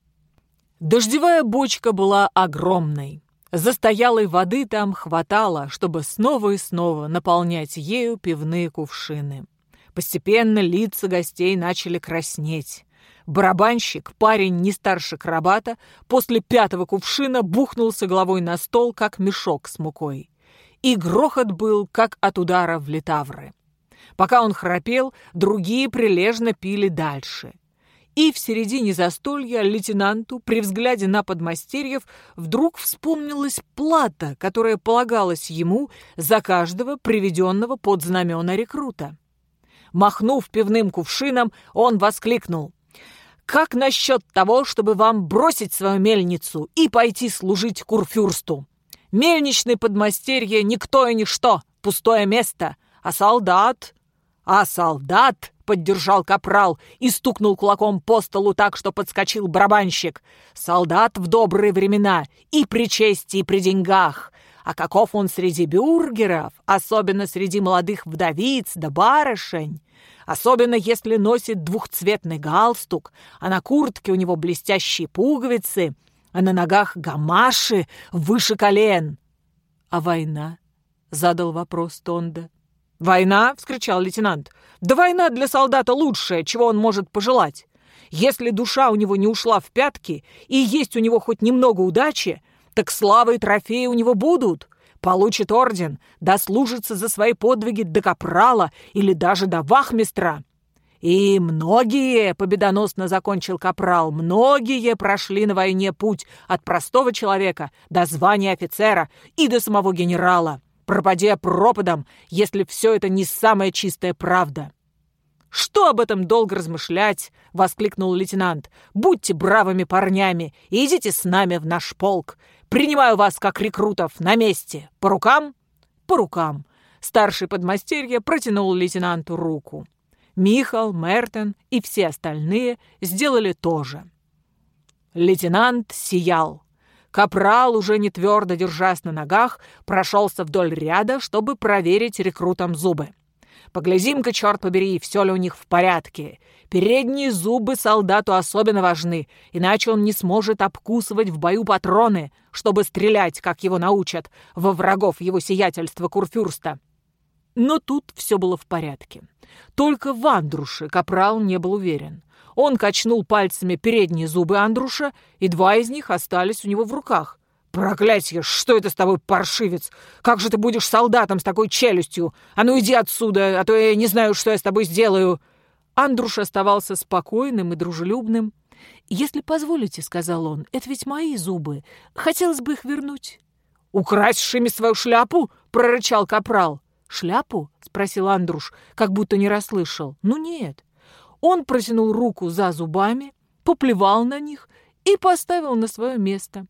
Дождевая бочка была огромной. Застоялой воды там хватало, чтобы снова и снова наполнять ею пивные кувшины. Постепенно лица гостей начали краснеть. Барабанщик, парень не старше крабата, после пятого кувшина бухнулся головой на стол, как мешок с мукой. И грохот был, как от удара в литавры. Пока он храпел, другие прилежно пили дальше. И в середине застолья лейтенанту при взгляде на подмастерьев вдруг вспомнилась плата, которая полагалась ему за каждого приведенного под знамена рекрута. Махнув пивным кувшином, он воскликнул. Как насчет того, чтобы вам бросить свою мельницу и пойти служить курфюрсту? Мельничный подмастерье никто и ничто, пустое место. А солдат? А солдат, поддержал капрал и стукнул кулаком по столу так, что подскочил барабанщик. Солдат в добрые времена и при чести, и при деньгах. А каков он среди бюргеров, особенно среди молодых вдовиц да барышень? особенно если носит двухцветный галстук, а на куртке у него блестящие пуговицы, а на ногах гамаши выше колен. «А война?» — задал вопрос Тонда. «Война?» — вскричал лейтенант. «Да война для солдата лучшее, чего он может пожелать. Если душа у него не ушла в пятки и есть у него хоть немного удачи, так славы и трофеи у него будут получит орден, дослужится за свои подвиги до капрала или даже до вахмистра. И многие, победоносно закончил капрал, многие прошли на войне путь от простого человека до звания офицера и до самого генерала, пропадя пропадом, если все это не самая чистая правда. «Что об этом долго размышлять?» — воскликнул лейтенант. «Будьте бравыми парнями и идите с нами в наш полк. Принимаю вас как рекрутов на месте. По рукам?» «По рукам». Старший подмастерье протянул лейтенанту руку. Михал, Мертен и все остальные сделали то же. Лейтенант сиял. Капрал, уже не твердо держась на ногах, прошелся вдоль ряда, чтобы проверить рекрутам зубы. Поглядим-ка, черт побери, все ли у них в порядке. Передние зубы солдату особенно важны, иначе он не сможет обкусывать в бою патроны, чтобы стрелять, как его научат, во врагов его сиятельства Курфюрста. Но тут все было в порядке. Только в Андруше Капрал не был уверен. Он качнул пальцами передние зубы Андруша, и два из них остались у него в руках. «Проклятье! Что это с тобой, паршивец? Как же ты будешь солдатом с такой челюстью? А ну иди отсюда, а то я не знаю, что я с тобой сделаю!» Андруш оставался спокойным и дружелюбным. «Если позволите, — сказал он, — это ведь мои зубы. Хотелось бы их вернуть». «Украсть Шиме свою шляпу?» — прорычал капрал. «Шляпу?» — спросил Андруш, как будто не расслышал. «Ну нет». Он протянул руку за зубами, поплевал на них и поставил на свое место.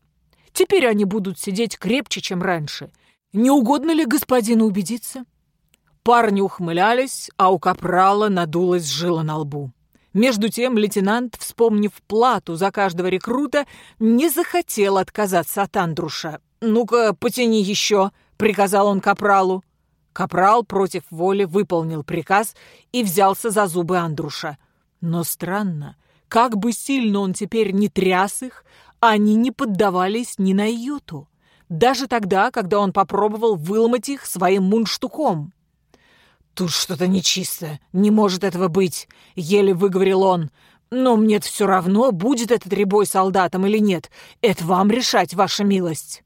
Теперь они будут сидеть крепче, чем раньше. Не угодно ли господину убедиться?» Парни ухмылялись, а у капрала надулась жила на лбу. Между тем лейтенант, вспомнив плату за каждого рекрута, не захотел отказаться от Андруша. «Ну-ка, потяни еще», — приказал он капралу. Капрал против воли выполнил приказ и взялся за зубы Андруша. Но странно, как бы сильно он теперь не тряс их, они не поддавались ни на йоту. Даже тогда, когда он попробовал выломать их своим мундштуком. «Тут что-то нечисто. Не может этого быть», — еле выговорил он. «Но мне все равно, будет этот ребой солдатом или нет. Это вам решать, ваша милость».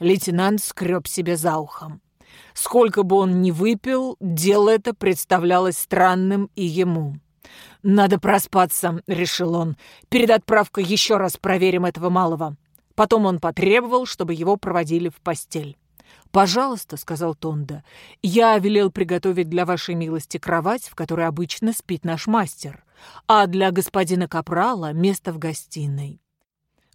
Лейтенант скреб себе за ухом. Сколько бы он ни выпил, дело это представлялось странным и ему. «Надо проспаться», — решил он. «Перед отправкой еще раз проверим этого малого». Потом он потребовал, чтобы его проводили в постель. «Пожалуйста», — сказал Тонда, — «я велел приготовить для вашей милости кровать, в которой обычно спит наш мастер, а для господина Капрала место в гостиной».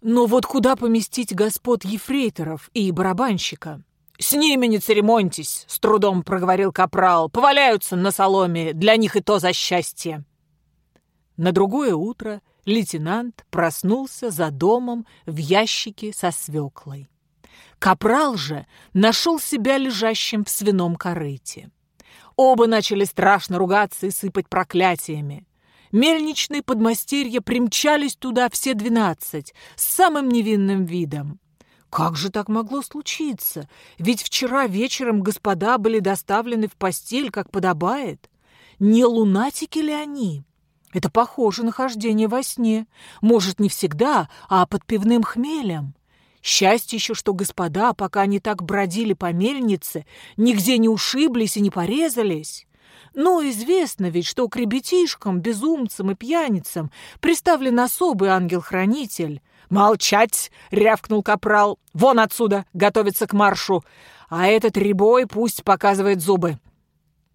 «Но вот куда поместить господ ефрейторов и барабанщика?» «С ними не церемоньтесь», — с трудом проговорил Капрал. «Поваляются на соломе, для них и то за счастье». На другое утро лейтенант проснулся за домом в ящике со свеклой. Капрал же нашел себя лежащим в свином корыте. Оба начали страшно ругаться и сыпать проклятиями. Мельничные подмастерья примчались туда все двенадцать с самым невинным видом. Как же так могло случиться? Ведь вчера вечером господа были доставлены в постель, как подобает. Не лунатики ли они? Это похоже на хождение во сне. Может, не всегда, а под пивным хмелем. Счастье еще, что господа, пока они так бродили по мельнице, нигде не ушиблись и не порезались. Но известно ведь, что к ребятишкам, безумцам и пьяницам приставлен особый ангел-хранитель. «Молчать!» — рявкнул капрал. «Вон отсюда! Готовится к маршу! А этот ребой пусть показывает зубы!»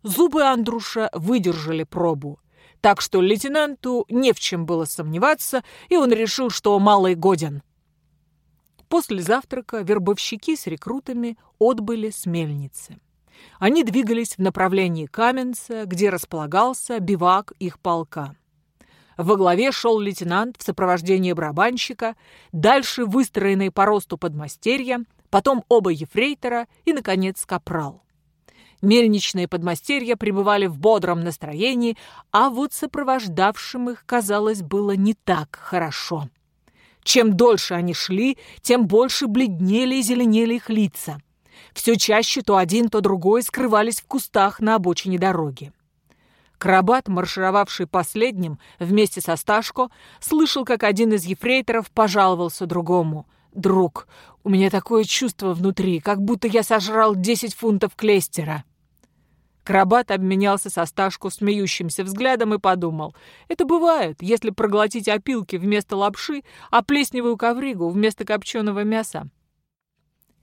Зубы Андруша выдержали пробу. Так что лейтенанту не в чем было сомневаться, и он решил, что малый годен. После завтрака вербовщики с рекрутами отбыли с мельницы. Они двигались в направлении Каменца, где располагался бивак их полка. Во главе шел лейтенант в сопровождении барабанщика, дальше выстроенный по росту подмастерья, потом оба ефрейтора и, наконец, капрал. Мельничные подмастерья пребывали в бодром настроении, а вот сопровождавшим их, казалось, было не так хорошо. Чем дольше они шли, тем больше бледнели и зеленели их лица. Все чаще то один, то другой скрывались в кустах на обочине дороги. Крабат, маршировавший последним вместе со Сташко, слышал, как один из ефрейторов пожаловался другому. «Друг, у меня такое чувство внутри, как будто я сожрал десять фунтов клейстера». Крабат обменялся со Сташку смеющимся взглядом и подумал. Это бывает, если проглотить опилки вместо лапши, а плесневую ковригу вместо копченого мяса.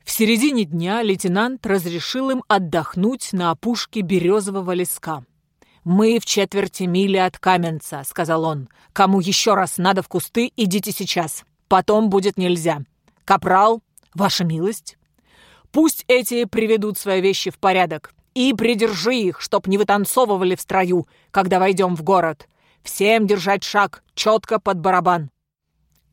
В середине дня лейтенант разрешил им отдохнуть на опушке березового леска. «Мы в четверти мили от Каменца», — сказал он. «Кому еще раз надо в кусты, идите сейчас. Потом будет нельзя. Капрал, ваша милость. Пусть эти приведут свои вещи в порядок. И придержи их, чтоб не вытанцовывали в строю, когда войдем в город. Всем держать шаг, четко под барабан».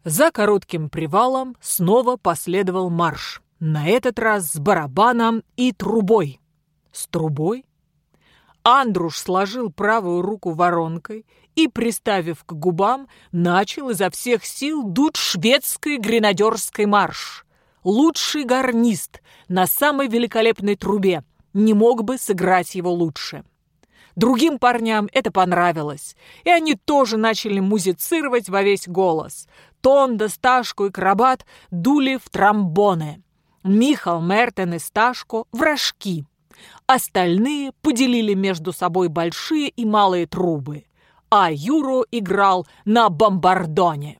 За коротким привалом снова последовал марш. На этот раз с барабаном и трубой. С трубой? Андруш сложил правую руку воронкой и, приставив к губам, начал изо всех сил дуть шведский гренадерский марш. Лучший гарнист на самой великолепной трубе не мог бы сыграть его лучше. Другим парням это понравилось, и они тоже начали музицировать во весь голос. Тонда, Сташку и Крабат дули в тромбоны. Михал, Мертен и Сташко – вражки. Остальные поделили между собой большие и малые трубы, а Юро играл на бомбардоне.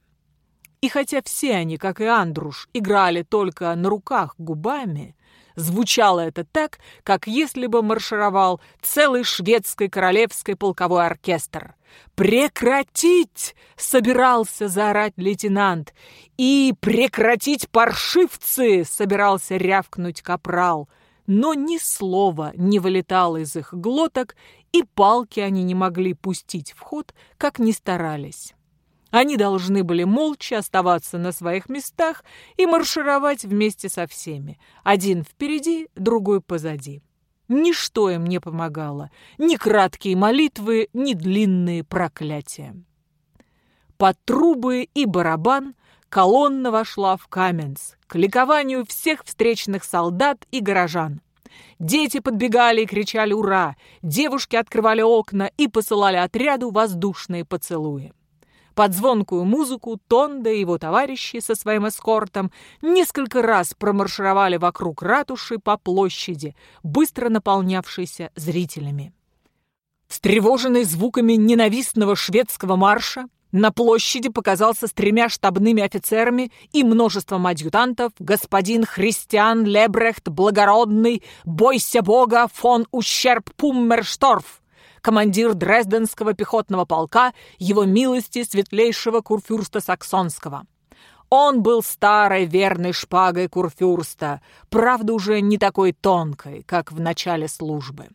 И хотя все они, как и Андруш, играли только на руках губами, звучало это так, как если бы маршировал целый шведский королевский полковой оркестр. «Прекратить!» — собирался заорать лейтенант. «И прекратить паршивцы!» — собирался рявкнуть капрал но ни слова не вылетало из их глоток, и палки они не могли пустить в ход, как ни старались. Они должны были молча оставаться на своих местах и маршировать вместе со всеми, один впереди, другой позади. Ничто им не помогало, ни краткие молитвы, ни длинные проклятия. Под трубы и барабан колонна вошла в Каменс к ликованию всех встречных солдат и горожан. Дети подбегали и кричали «Ура!», девушки открывали окна и посылали отряду воздушные поцелуи. Под звонкую музыку Тонда и его товарищи со своим эскортом несколько раз промаршировали вокруг ратуши по площади, быстро наполнявшейся зрителями. Встревоженный звуками ненавистного шведского марша, на площади показался с тремя штабными офицерами и множеством адъютантов господин Христиан Лебрехт Благородный, бойся бога, фон Ущерб Пуммершторф, командир Дрезденского пехотного полка его милости светлейшего курфюрста Саксонского. Он был старой верной шпагой курфюрста, правда уже не такой тонкой, как в начале службы.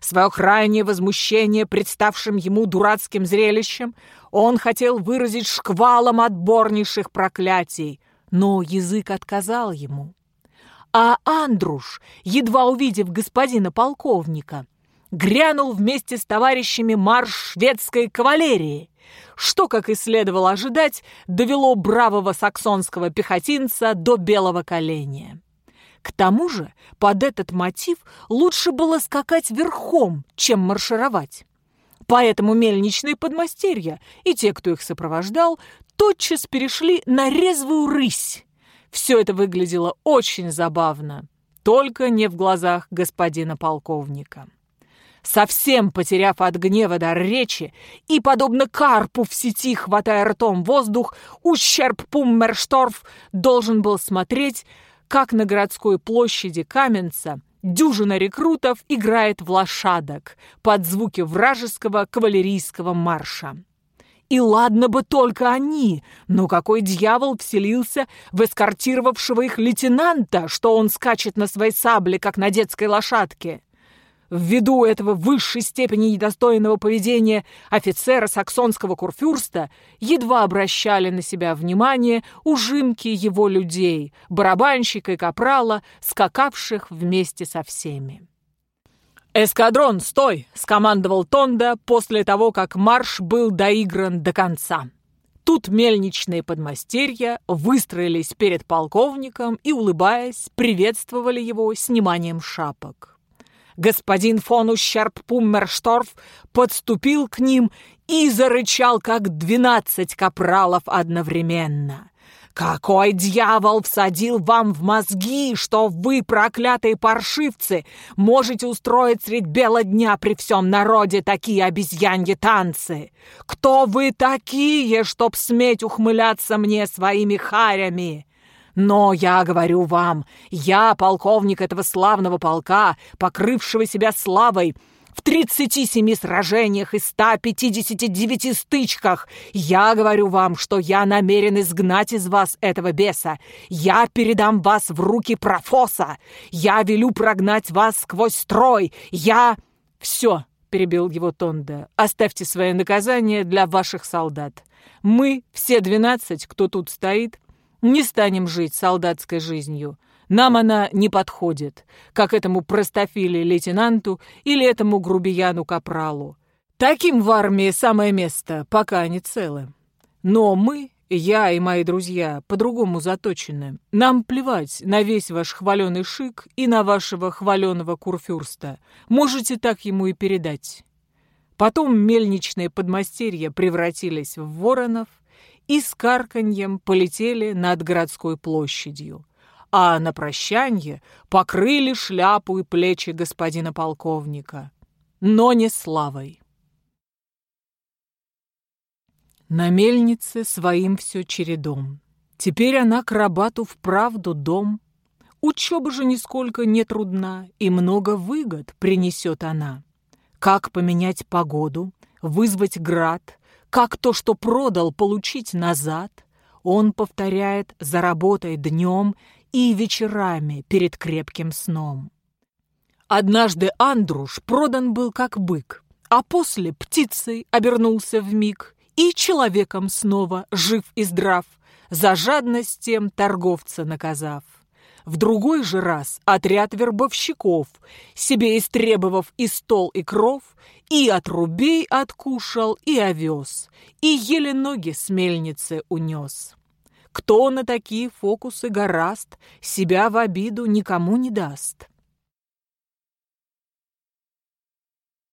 Свое крайнее возмущение представшим ему дурацким зрелищем он хотел выразить шквалом отборнейших проклятий, но язык отказал ему. А Андруш, едва увидев господина полковника, грянул вместе с товарищами марш шведской кавалерии, что, как и следовало ожидать, довело бравого саксонского пехотинца до белого коленя. К тому же под этот мотив лучше было скакать верхом, чем маршировать. Поэтому мельничные подмастерья и те, кто их сопровождал, тотчас перешли на резвую рысь. Все это выглядело очень забавно, только не в глазах господина полковника. Совсем потеряв от гнева дар речи и, подобно карпу в сети, хватая ртом воздух, ущерб Пуммершторф должен был смотреть, как на городской площади Каменца дюжина рекрутов играет в лошадок под звуки вражеского кавалерийского марша. И ладно бы только они, но какой дьявол вселился в эскортировавшего их лейтенанта, что он скачет на своей сабле, как на детской лошадке? Ввиду этого высшей степени недостойного поведения офицера саксонского курфюрста едва обращали на себя внимание ужимки его людей, барабанщика и капрала, скакавших вместе со всеми. «Эскадрон, стой!» — скомандовал Тонда после того, как марш был доигран до конца. Тут мельничные подмастерья выстроились перед полковником и, улыбаясь, приветствовали его сниманием шапок господин фон Ущерб-Пуммершторф подступил к ним и зарычал, как двенадцать капралов одновременно. «Какой дьявол всадил вам в мозги, что вы, проклятые паршивцы, можете устроить средь бела дня при всем народе такие обезьяньи танцы? Кто вы такие, чтоб сметь ухмыляться мне своими харями?» Но я говорю вам, я полковник этого славного полка, покрывшего себя славой, в 37 сражениях и 159 стычках. Я говорю вам, что я намерен изгнать из вас этого беса. Я передам вас в руки профоса. Я велю прогнать вас сквозь строй. Я... Все, перебил его Тонда. Оставьте свое наказание для ваших солдат. Мы, все двенадцать, кто тут стоит, не станем жить солдатской жизнью. Нам она не подходит, как этому простофиле лейтенанту или этому грубияну-капралу. Таким в армии самое место, пока они целы. Но мы, я и мои друзья, по-другому заточены. Нам плевать на весь ваш хваленый шик и на вашего хваленого курфюрста. Можете так ему и передать. Потом мельничные подмастерья превратились в воронов, и с карканьем полетели над городской площадью, а на прощанье покрыли шляпу и плечи господина полковника, но не славой. На мельнице своим все чередом. Теперь она к рабату вправду дом. Учеба же нисколько не трудна, и много выгод принесет она. Как поменять погоду, вызвать град, как то, что продал, получить назад, он повторяет за работой днем и вечерами перед крепким сном. Однажды Андруш продан был как бык, а после птицей обернулся в миг и человеком снова жив и здрав, за жадность тем торговца наказав. В другой же раз отряд вербовщиков, себе истребовав и стол, и кров, и отрубей откушал, и овес, и еле ноги с мельницы унес. Кто на такие фокусы гораст, себя в обиду никому не даст.